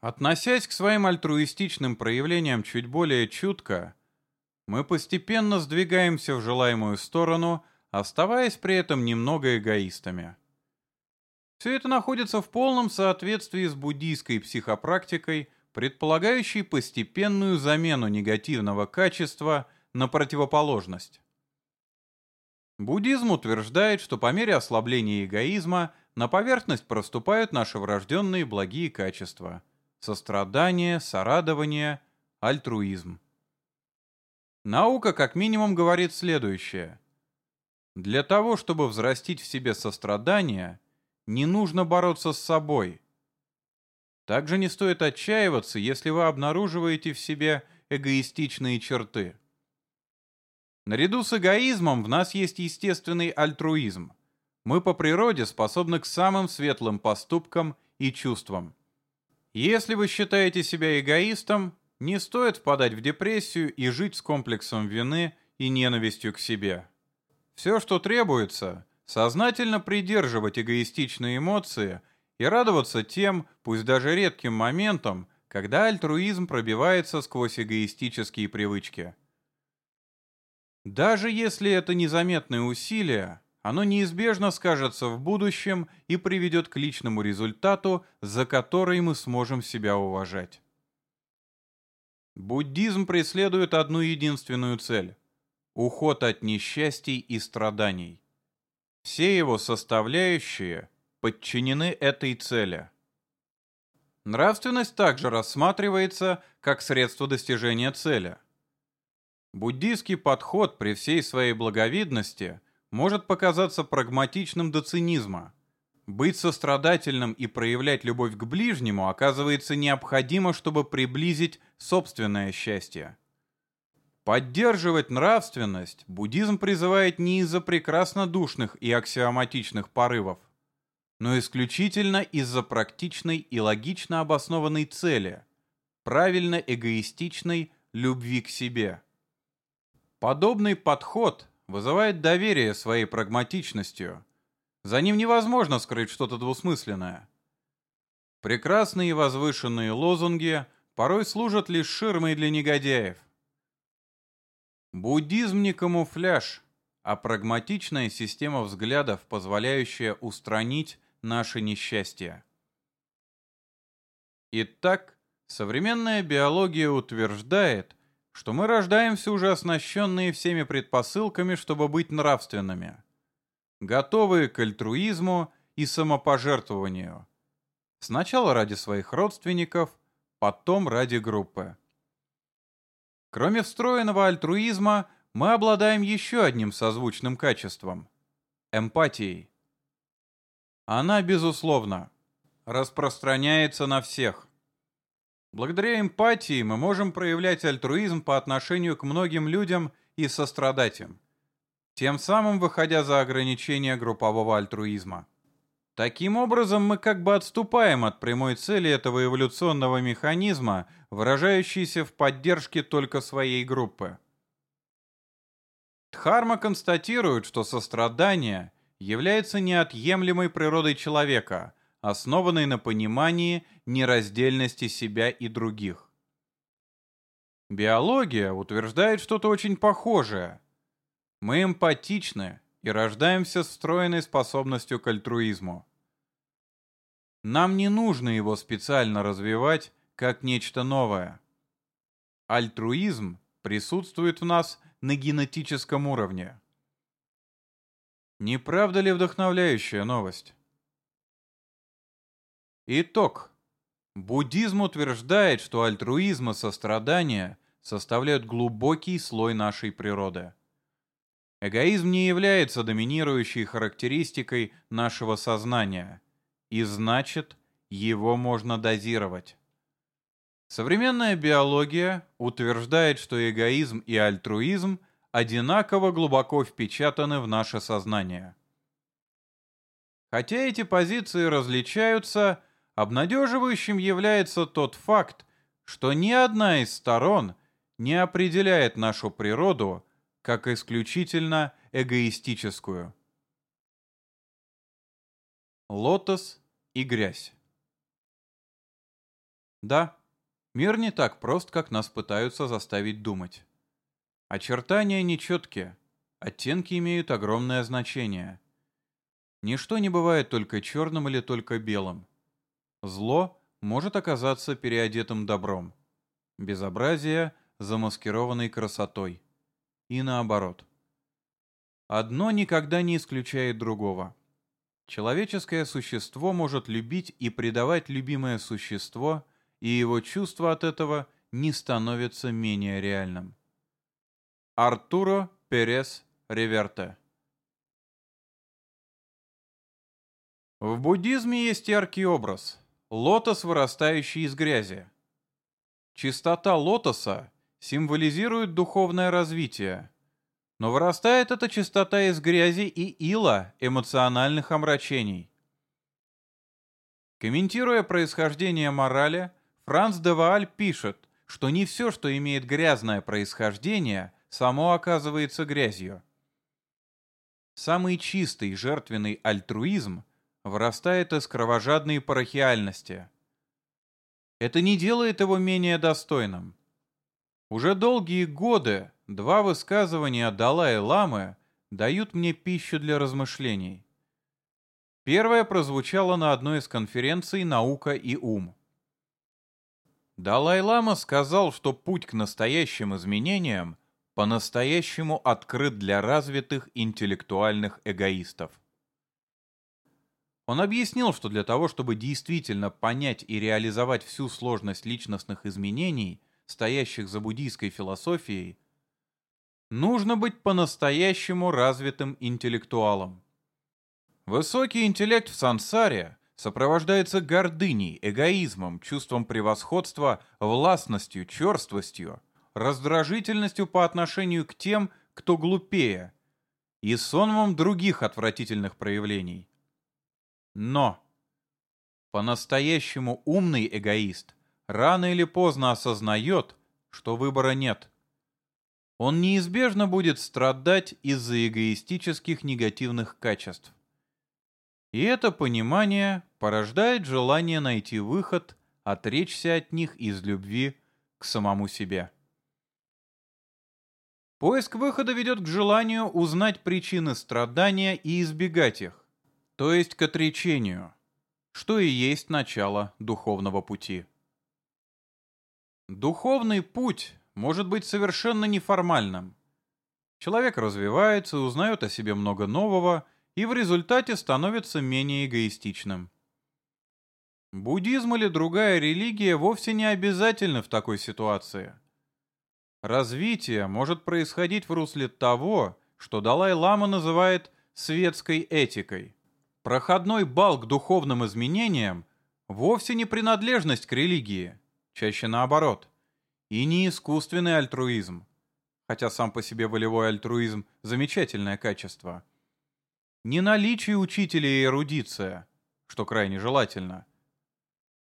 Относясь к своим альтруистичным проявлениям чуть более чутко, мы постепенно сдвигаемся в желаемую сторону – оставаясь при этом немного эгоистами. Все это находится в полном соответствии с буддийской психопрактикой, предполагающей постепенную замену негативного качества на противоположность. Буддизм утверждает, что по мере ослабления эгоизма на поверхность проступают наши врожденные благие качества – сострадание, сорадование, альтруизм. Наука как минимум говорит следующее – для того, чтобы взрастить в себе сострадание, не нужно бороться с собой. Также не стоит отчаиваться, если вы обнаруживаете в себе эгоистичные черты. Наряду с эгоизмом в нас есть естественный альтруизм. Мы по природе способны к самым светлым поступкам и чувствам. Если вы считаете себя эгоистом, не стоит впадать в депрессию и жить с комплексом вины и ненавистью к себе. Все, что требуется, сознательно придерживать эгоистичные эмоции и радоваться тем, пусть даже редким моментам, когда альтруизм пробивается сквозь эгоистические привычки. Даже если это незаметные усилия, оно неизбежно скажется в будущем и приведет к личному результату, за который мы сможем себя уважать. Буддизм преследует одну единственную цель – уход от несчастий и страданий. Все его составляющие подчинены этой цели. Нравственность также рассматривается как средство достижения цели. Буддийский подход при всей своей благовидности может показаться прагматичным до цинизма. Быть сострадательным и проявлять любовь к ближнему оказывается необходимо, чтобы приблизить собственное счастье. Поддерживать нравственность буддизм призывает не из-за прекрасно душных и аксиоматичных порывов, но исключительно из-за практичной и логично обоснованной цели – правильно эгоистичной любви к себе. Подобный подход вызывает доверие своей прагматичностью. За ним невозможно скрыть что-то двусмысленное. Прекрасные и возвышенные лозунги порой служат лишь ширмой для негодяев. Буддизм не камуфляж, а прагматичная система взглядов, позволяющая устранить наше несчастье. Итак, современная биология утверждает, что мы рождаемся уже оснащенные всеми предпосылками, чтобы быть нравственными, готовые к альтруизму и самопожертвованию. Сначала ради своих родственников, потом ради группы. Кроме встроенного альтруизма, мы обладаем еще одним созвучным качеством – эмпатией. Она, безусловно, распространяется на всех. Благодаря эмпатии мы можем проявлять альтруизм по отношению к многим людям и сострадать им, тем самым выходя за ограничения группового альтруизма. Таким образом, мы как бы отступаем от прямой цели этого эволюционного механизма, выражающейся в поддержке только своей группы. Дхарма констатирует, что сострадание является неотъемлемой природой человека, основанной на понимании нераздельности себя и других. Биология утверждает что-то очень похожее. Мы эмпатичны и рождаемся с встроенной способностью к альтруизму. Нам не нужно его специально развивать как нечто новое. Альтруизм присутствует в нас на генетическом уровне. Не правда ли вдохновляющая новость? Итог. Буддизм утверждает, что альтруизм и сострадание составляют глубокий слой нашей природы. Эгоизм не является доминирующей характеристикой нашего сознания, и значит, его можно дозировать. Современная биология утверждает, что эгоизм и альтруизм одинаково глубоко впечатаны в наше сознание. Хотя эти позиции различаются, обнадеживающим является тот факт, что ни одна из сторон не определяет нашу природу как исключительно эгоистическую. Лотос и грязь Да, мир не так прост, как нас пытаются заставить думать. Очертания нечеткие, оттенки имеют огромное значение. Ничто не бывает только черным или только белым. Зло может оказаться переодетым добром. Безобразие – замаскированной красотой. И наоборот. Одно никогда не исключает другого. Человеческое существо может любить и предавать любимое существо, и его чувство от этого не становится менее реальным. Артуро Перес Реверте В буддизме есть яркий образ лотос, вырастающий из грязи. Чистота лотоса символизирует духовное развитие, но вырастает эта чистота из грязи и ила эмоциональных омрачений. Комментируя происхождение морали, Франц де Вааль пишет, что не все, что имеет грязное происхождение, само оказывается грязью. Самый чистый жертвенный альтруизм вырастает из кровожадной парахиальности. Это не делает его менее достойным. Уже долгие годы два высказывания Далай-ламы дают мне пищу для размышлений. Первое прозвучало на одной из конференций «Наука и ум». Далай-лама сказал, что путь к настоящим изменениям по-настоящему открыт для развитых интеллектуальных эгоистов. Он объяснил, что для того, чтобы действительно понять и реализовать всю сложность личностных изменений, стоящих за буддийской философией, нужно быть по-настоящему развитым интеллектуалом. Высокий интеллект в сансаре сопровождается гордыней, эгоизмом, чувством превосходства, властностью, черствостью, раздражительностью по отношению к тем, кто глупее, и сонмом других отвратительных проявлений. Но по-настоящему умный эгоист рано или поздно осознает, что выбора нет. Он неизбежно будет страдать из-за эгоистических негативных качеств. И это понимание порождает желание найти выход, отречься от них из любви к самому себе. Поиск выхода ведет к желанию узнать причины страдания и избегать их, то есть к отречению, что и есть начало духовного пути. Духовный путь может быть совершенно неформальным. Человек развивается, узнает о себе много нового и в результате становится менее эгоистичным. Буддизм или другая религия вовсе не обязательны в такой ситуации – Развитие может происходить в русле того, что Далай-Лама называет светской этикой. Проходной бал к духовным изменениям вовсе не принадлежность к религии, чаще наоборот, и не искусственный альтруизм, хотя сам по себе волевой альтруизм – замечательное качество. Не наличие учителя и эрудиция, что крайне желательно.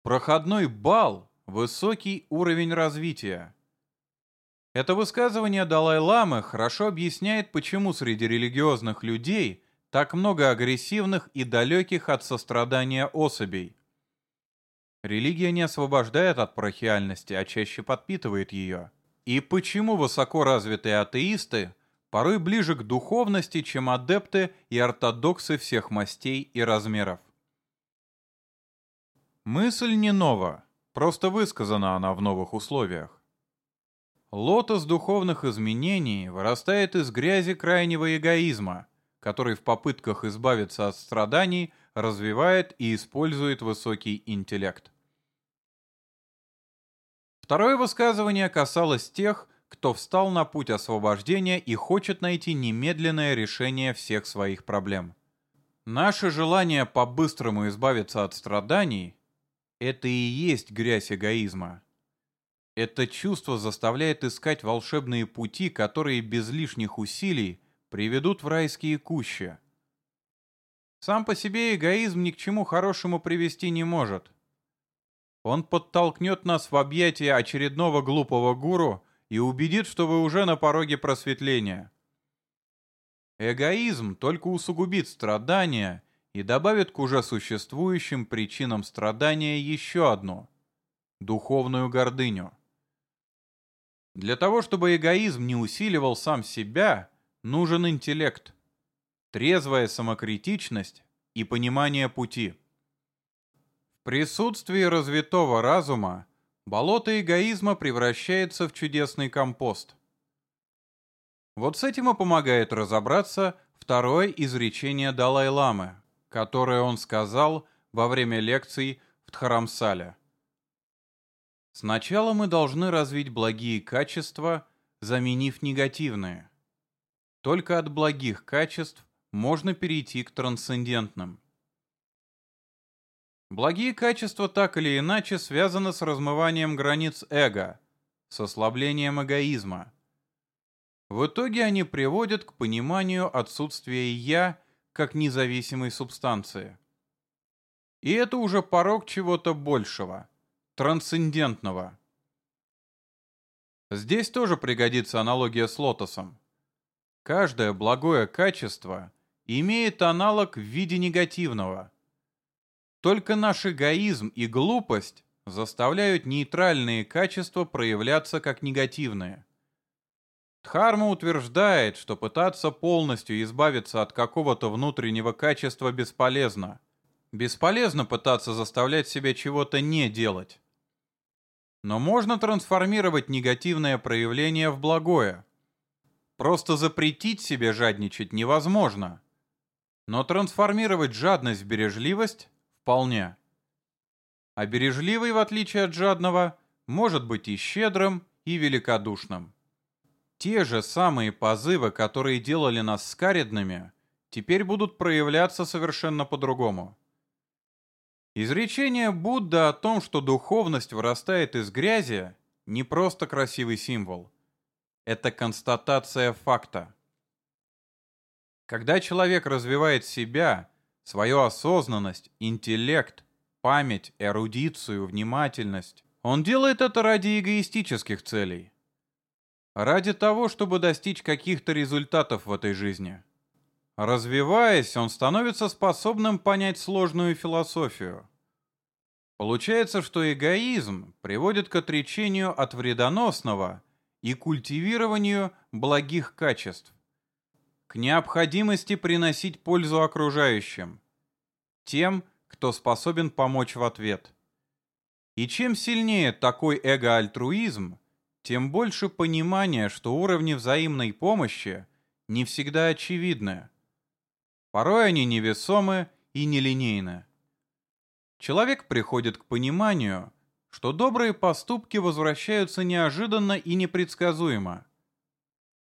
Проходной бал – высокий уровень развития – это высказывание Далай-ламы хорошо объясняет, почему среди религиозных людей так много агрессивных и далеких от сострадания особей. Религия не освобождает от прохиальности, а чаще подпитывает ее. И почему высоко развитые атеисты порой ближе к духовности, чем адепты и ортодоксы всех мастей и размеров? Мысль не нова, просто высказана она в новых условиях. Лотос духовных изменений вырастает из грязи крайнего эгоизма, который в попытках избавиться от страданий развивает и использует высокий интеллект. Второе высказывание касалось тех, кто встал на путь освобождения и хочет найти немедленное решение всех своих проблем. Наше желание по-быстрому избавиться от страданий – это и есть грязь эгоизма. Это чувство заставляет искать волшебные пути, которые без лишних усилий приведут в райские кущи. Сам по себе эгоизм ни к чему хорошему привести не может. Он подтолкнет нас в объятия очередного глупого гуру и убедит, что вы уже на пороге просветления. Эгоизм только усугубит страдания и добавит к уже существующим причинам страдания еще одну – духовную гордыню. Для того, чтобы эгоизм не усиливал сам себя, нужен интеллект, трезвая самокритичность и понимание пути. В присутствии развитого разума болото эгоизма превращается в чудесный компост. Вот с этим и помогает разобраться второе изречение Далай-ламы, которое он сказал во время лекций в Дхарамсале. Сначала мы должны развить благие качества, заменив негативные. Только от благих качеств можно перейти к трансцендентным. Благие качества так или иначе связаны с размыванием границ эго, с ослаблением эгоизма. В итоге они приводят к пониманию отсутствия «я» как независимой субстанции. И это уже порог чего-то большего, трансцендентного. Здесь тоже пригодится аналогия с лотосом. Каждое благое качество имеет аналог в виде негативного. Только наш эгоизм и глупость заставляют нейтральные качества проявляться как негативные. Дхарма утверждает, что пытаться полностью избавиться от какого-то внутреннего качества бесполезно. Бесполезно пытаться заставлять себя чего-то не делать. Но можно трансформировать негативное проявление в благое. Просто запретить себе жадничать невозможно. Но трансформировать жадность в бережливость вполне. А бережливый, в отличие от жадного, может быть и щедрым, и великодушным. Те же самые позывы, которые делали нас скаридными, теперь будут проявляться совершенно по-другому. Изречение Будда о том, что духовность вырастает из грязи, не просто красивый символ. Это констатация факта. Когда человек развивает себя, свою осознанность, интеллект, память, эрудицию, внимательность, он делает это ради эгоистических целей. Ради того, чтобы достичь каких-то результатов в этой жизни. Развиваясь, он становится способным понять сложную философию. Получается, что эгоизм приводит к отречению от вредоносного и культивированию благих качеств, к необходимости приносить пользу окружающим, тем, кто способен помочь в ответ. И чем сильнее такой эго-альтруизм, тем больше понимания, что уровни взаимной помощи не всегда очевидны. Порой они невесомы и нелинейны. Человек приходит к пониманию, что добрые поступки возвращаются неожиданно и непредсказуемо.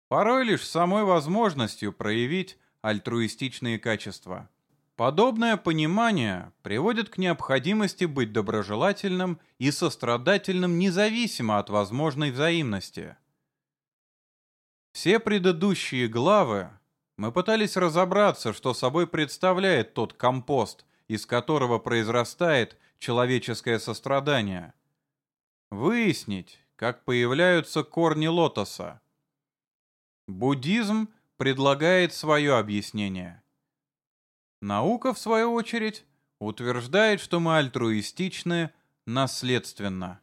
Порой лишь самой возможностью проявить альтруистичные качества. Подобное понимание приводит к необходимости быть доброжелательным и сострадательным независимо от возможной взаимности. Все предыдущие главы мы пытались разобраться, что собой представляет тот компост, из которого произрастает человеческое сострадание. Выяснить, как появляются корни лотоса. Буддизм предлагает свое объяснение. Наука, в свою очередь, утверждает, что мы альтруистичны наследственно.